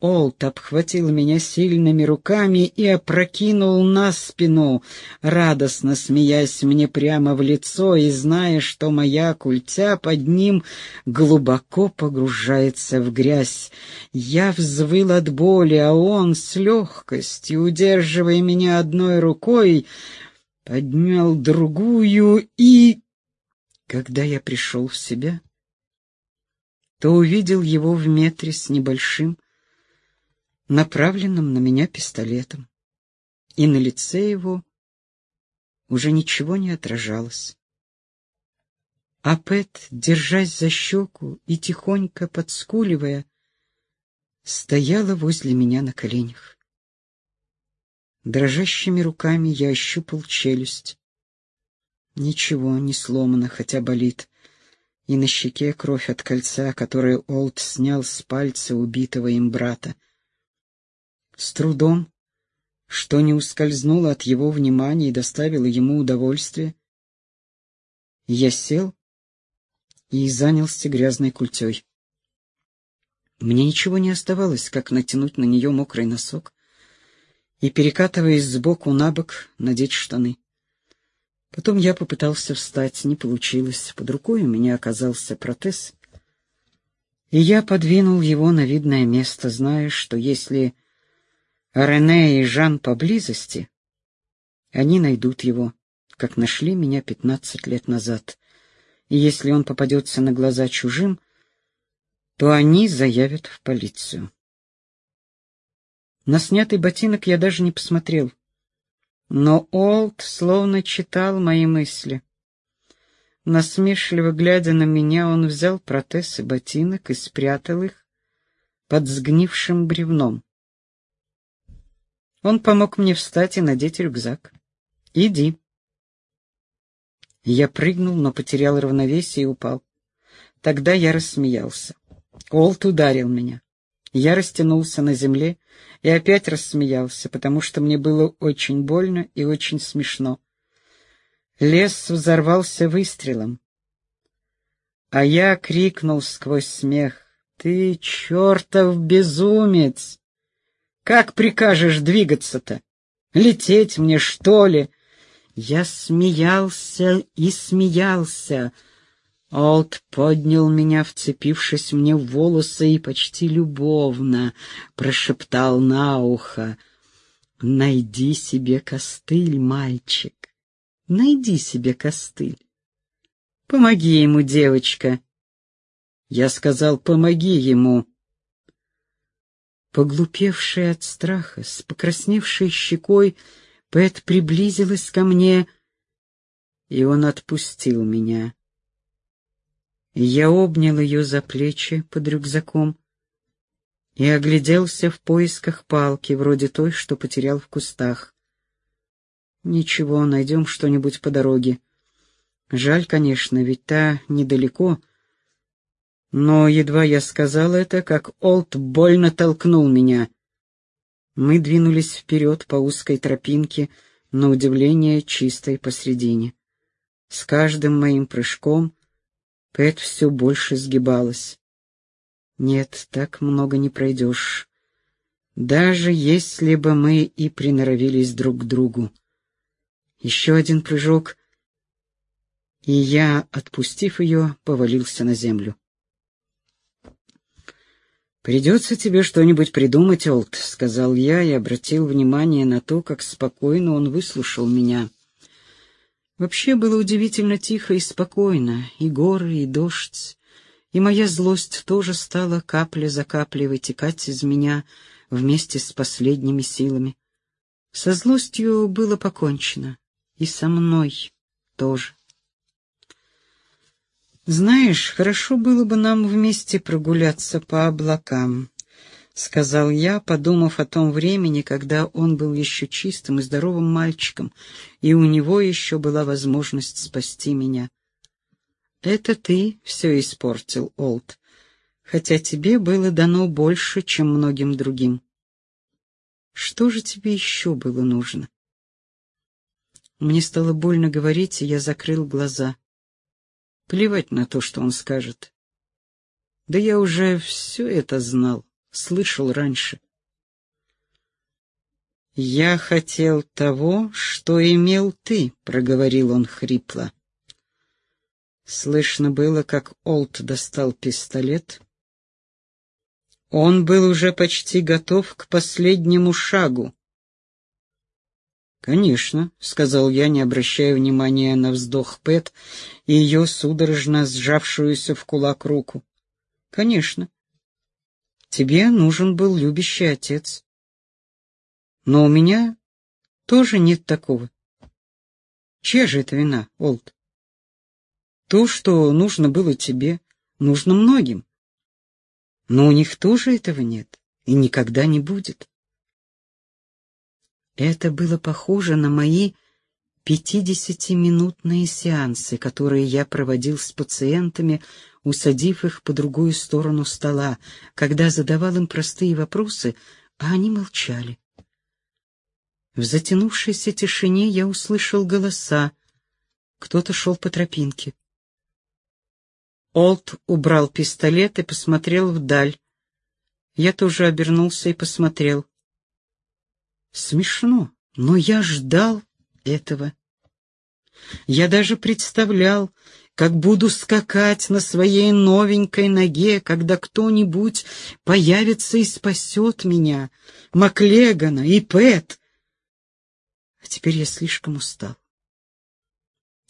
Олт обхватил меня сильными руками и опрокинул на спину, радостно смеясь мне прямо в лицо и зная, что моя культя под ним глубоко погружается в грязь. Я взвыл от боли, а он с легкостью, удерживая меня одной рукой, поднял другую и... Когда я пришел в себя, то увидел его в метре с небольшим, направленным на меня пистолетом, и на лице его уже ничего не отражалось. А Пэт, держась за щеку и тихонько подскуливая, стояла возле меня на коленях. Дрожащими руками я ощупал челюсть. Ничего не сломано, хотя болит, и на щеке кровь от кольца, которое Олд снял с пальца убитого им брата. С трудом, что не ускользнуло от его внимания и доставило ему удовольствие, я сел и занялся грязной культей. Мне ничего не оставалось, как натянуть на нее мокрый носок и, перекатываясь сбоку на бок, надеть штаны. Потом я попытался встать, не получилось. Под рукой у меня оказался протез, и я подвинул его на видное место, зная, что если Рене и Жан поблизости, они найдут его, как нашли меня пятнадцать лет назад. И если он попадется на глаза чужим, то они заявят в полицию. На снятый ботинок я даже не посмотрел. Но Олд словно читал мои мысли. Насмешливо глядя на меня, он взял протез и ботинок и спрятал их под сгнившим бревном. Он помог мне встать и надеть рюкзак. «Иди». Я прыгнул, но потерял равновесие и упал. Тогда я рассмеялся. Олт ударил меня. Я растянулся на земле и опять рассмеялся, потому что мне было очень больно и очень смешно. Лес взорвался выстрелом. А я крикнул сквозь смех. «Ты чертов безумец! Как прикажешь двигаться-то? Лететь мне, что ли? Я смеялся и смеялся. Олд поднял меня, вцепившись мне в волосы, и почти любовно прошептал на ухо. «Найди себе костыль, мальчик, найди себе костыль. Помоги ему, девочка». Я сказал, помоги ему. Поглупевшая от страха, с покрасневшей щекой, Пэт приблизилась ко мне, и он отпустил меня. Я обнял ее за плечи под рюкзаком и огляделся в поисках палки, вроде той, что потерял в кустах. Ничего, найдем что-нибудь по дороге. Жаль, конечно, ведь та недалеко, но едва я сказал это, как Олд больно толкнул меня. Мы двинулись вперед по узкой тропинке, на удивление чистой посредине. С каждым моим прыжком Пэт все больше сгибалась. Нет, так много не пройдешь. Даже если бы мы и приноровились друг к другу. Еще один прыжок, и я, отпустив ее, повалился на землю. «Придется тебе что-нибудь придумать, Олд», — сказал я и обратил внимание на то, как спокойно он выслушал меня. Вообще было удивительно тихо и спокойно, и горы, и дождь, и моя злость тоже стала капля за каплей вытекать из меня вместе с последними силами. Со злостью было покончено, и со мной тоже. «Знаешь, хорошо было бы нам вместе прогуляться по облакам», — сказал я, подумав о том времени, когда он был еще чистым и здоровым мальчиком, и у него еще была возможность спасти меня. «Это ты все испортил, Олд, хотя тебе было дано больше, чем многим другим. Что же тебе еще было нужно?» Мне стало больно говорить, и я закрыл глаза. Плевать на то, что он скажет. Да я уже все это знал, слышал раньше. «Я хотел того, что имел ты», — проговорил он хрипло. Слышно было, как Олд достал пистолет. Он был уже почти готов к последнему шагу. «Конечно», — сказал я, не обращая внимания на вздох Пэт и ее судорожно сжавшуюся в кулак руку. «Конечно. Тебе нужен был любящий отец. Но у меня тоже нет такого. Чья же это вина, Олд? То, что нужно было тебе, нужно многим. Но у них тоже этого нет и никогда не будет. Это было похоже на мои пятидесятиминутные сеансы, которые я проводил с пациентами, усадив их по другую сторону стола, когда задавал им простые вопросы, а они молчали. В затянувшейся тишине я услышал голоса. Кто-то шел по тропинке. Олд убрал пистолет и посмотрел вдаль. Я тоже обернулся и посмотрел. Смешно, но я ждал этого. Я даже представлял, как буду скакать на своей новенькой ноге, когда кто-нибудь появится и спасет меня, Маклегана и Пэт. А теперь я слишком устал.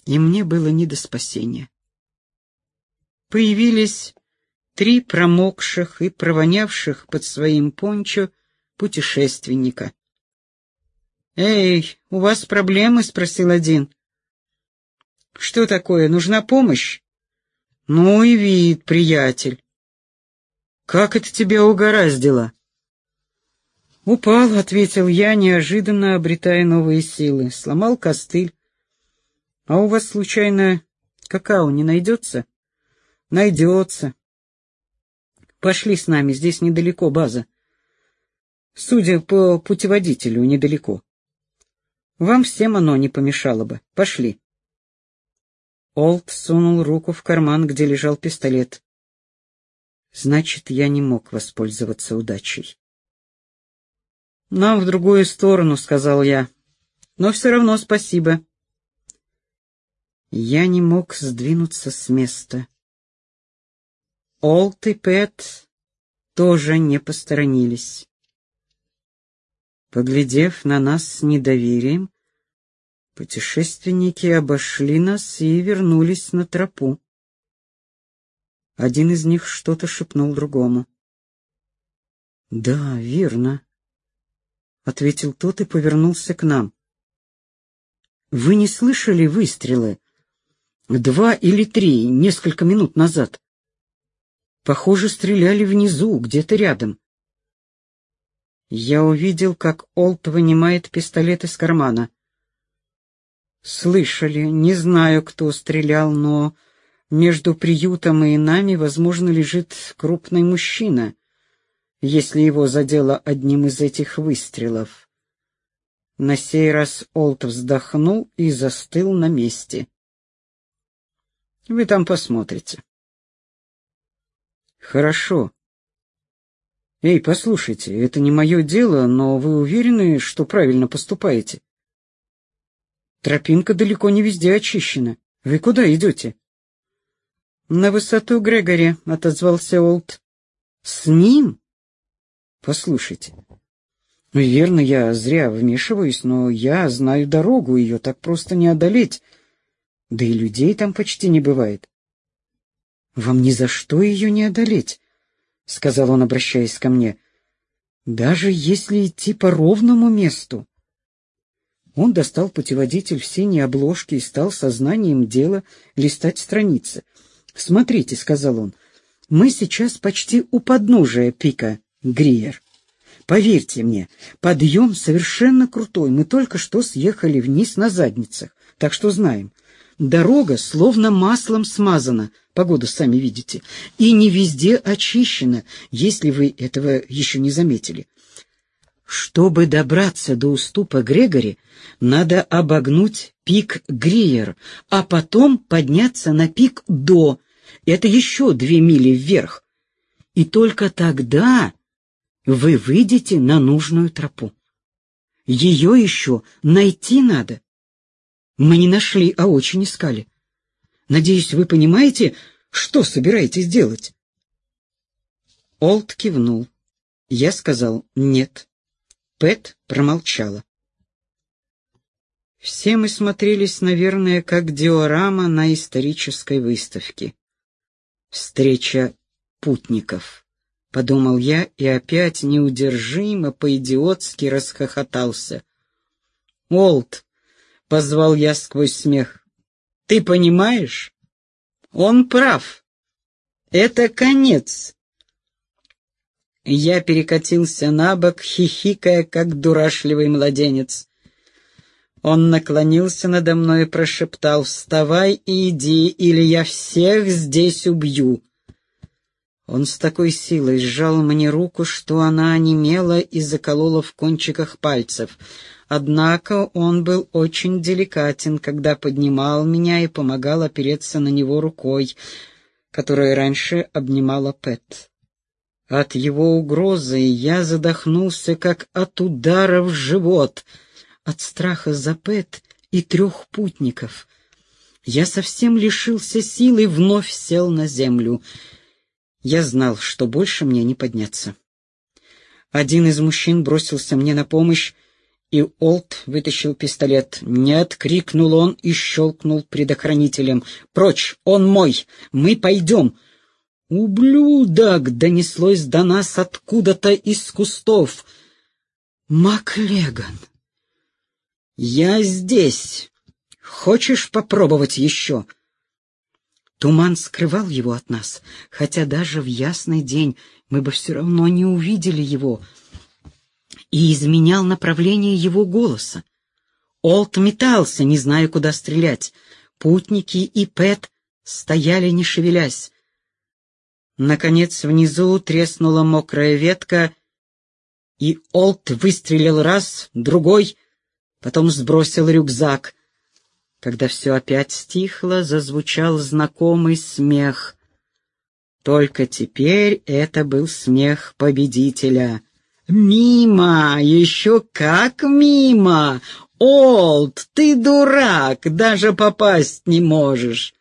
И мне было не до спасения. Появились три промокших и провонявших под своим пончо путешественника. «Эй, у вас проблемы?» — спросил один. «Что такое? Нужна помощь?» «Ну и вид, приятель. Как это тебя угораздило?» «Упал», — ответил я, неожиданно обретая новые силы. Сломал костыль. «А у вас, случайно, какао не найдется?» «Найдется». «Пошли с нами, здесь недалеко база». «Судя по путеводителю, недалеко». Вам всем оно не помешало бы. Пошли. Олд сунул руку в карман, где лежал пистолет. Значит, я не мог воспользоваться удачей. «Нам в другую сторону», — сказал я. «Но все равно спасибо». Я не мог сдвинуться с места. Олд и Пэт тоже не посторонились. Поглядев на нас с недоверием, путешественники обошли нас и вернулись на тропу. Один из них что-то шепнул другому. «Да, верно», — ответил тот и повернулся к нам. «Вы не слышали выстрелы? Два или три, несколько минут назад. Похоже, стреляли внизу, где-то рядом. Я увидел, как Олд вынимает пистолет из кармана. Слышали, не знаю, кто стрелял, но между приютом и нами, возможно, лежит крупный мужчина, если его задело одним из этих выстрелов. На сей раз Олд вздохнул и застыл на месте. Вы там посмотрите. Хорошо. «Эй, послушайте, это не мое дело, но вы уверены, что правильно поступаете?» «Тропинка далеко не везде очищена. Вы куда идете?» «На высоту Грегори», — отозвался Олд. «С ним?» «Послушайте, верно, я зря вмешиваюсь, но я знаю дорогу, ее так просто не одолеть. Да и людей там почти не бывает». «Вам ни за что ее не одолеть», — сказал он, обращаясь ко мне. «Даже если идти по ровному месту». Он достал путеводитель в синей обложке и стал сознанием дела листать страницы. «Смотрите», — сказал он, — «мы сейчас почти у подножия пика Гриер. Поверьте мне, подъем совершенно крутой, мы только что съехали вниз на задницах, так что знаем. Дорога словно маслом смазана, погоду сами видите, и не везде очищена, если вы этого еще не заметили. Чтобы добраться до уступа Грегори, надо обогнуть пик Гриер, а потом подняться на пик До. Это еще две мили вверх. И только тогда вы выйдете на нужную тропу. Ее еще найти надо. Мы не нашли, а очень искали. Надеюсь, вы понимаете, что собираетесь делать?» Олд кивнул. Я сказал «нет». Пэт промолчала. Все мы смотрелись, наверное, как диорама на исторической выставке. Встреча путников, — подумал я и опять неудержимо по-идиотски расхохотался. «Олд!» — позвал я сквозь смех. «Ты понимаешь? Он прав. Это конец. Я перекатился на бок, хихикая, как дурашливый младенец. Он наклонился надо мной и прошептал «Вставай и иди, или я всех здесь убью». Он с такой силой сжал мне руку, что она онемела и заколола в кончиках пальцев. Однако он был очень деликатен, когда поднимал меня и помогал опереться на него рукой, которая раньше обнимала Пэт. От его угрозы я задохнулся, как от удара в живот, от страха за Пэт и трех путников. Я совсем лишился сил и вновь сел на землю. Я знал, что больше мне не подняться. Один из мужчин бросился мне на помощь, и Олд вытащил пистолет. «Нет!» — крикнул он и щелкнул предохранителем. «Прочь! Он мой! Мы пойдем!» «Ублюдок!» — донеслось до нас откуда-то из кустов. «Маклеган!» «Я здесь! Хочешь попробовать еще?» Туман скрывал его от нас, хотя даже в ясный день мы бы все равно не увидели его, и изменял направление его голоса. Олд метался, не зная, куда стрелять. Путники и Пэт стояли, не шевелясь. Наконец внизу треснула мокрая ветка, и Олд выстрелил раз, другой, потом сбросил рюкзак. Когда все опять стихло, зазвучал знакомый смех. Только теперь это был смех победителя. «Мимо! Еще как мимо! Олд, ты дурак, даже попасть не можешь!»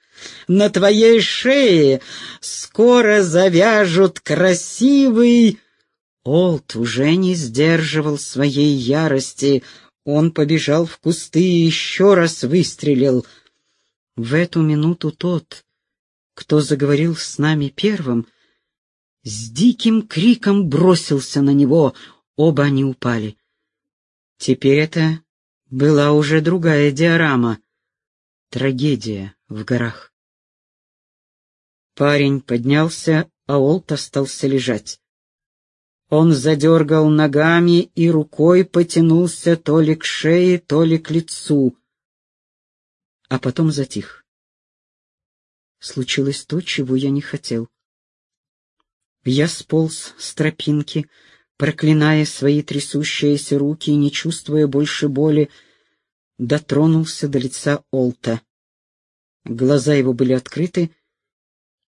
На твоей шее скоро завяжут красивый...» Олд уже не сдерживал своей ярости. Он побежал в кусты и еще раз выстрелил. В эту минуту тот, кто заговорил с нами первым, с диким криком бросился на него. Оба они упали. Теперь это была уже другая диорама. Трагедия в горах. Парень поднялся, а Олд остался лежать. Он задергал ногами и рукой потянулся то ли к шее, то ли к лицу, а потом затих. Случилось то, чего я не хотел. Я сполз с тропинки, проклиная свои трясущиеся руки и, не чувствуя больше боли, дотронулся до лица Олта. Глаза его были открыты,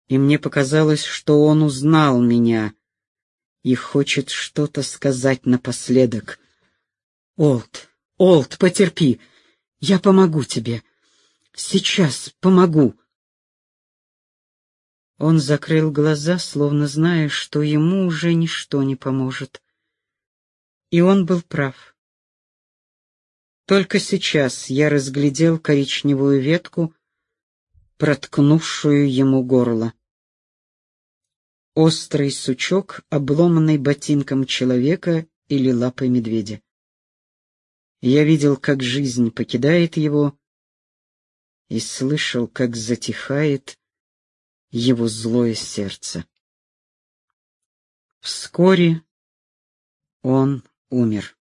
и мне показалось, что он узнал меня. и хочет что-то сказать напоследок. «Олд, Олд, потерпи, я помогу тебе. Сейчас помогу». Он закрыл глаза, словно зная, что ему уже ничто не поможет. И он был прав. Только сейчас я разглядел коричневую ветку, проткнувшую ему горло. Острый сучок, обломанный ботинком человека или лапой медведя. Я видел, как жизнь покидает его, и слышал, как затихает его злое сердце. Вскоре он умер.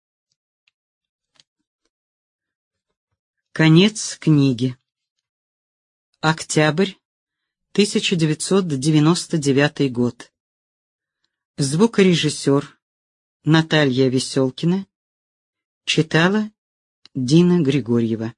Конец книги. Октябрь 1999 год. Звукорежиссер Наталья Веселкина читала Дина Григорьева.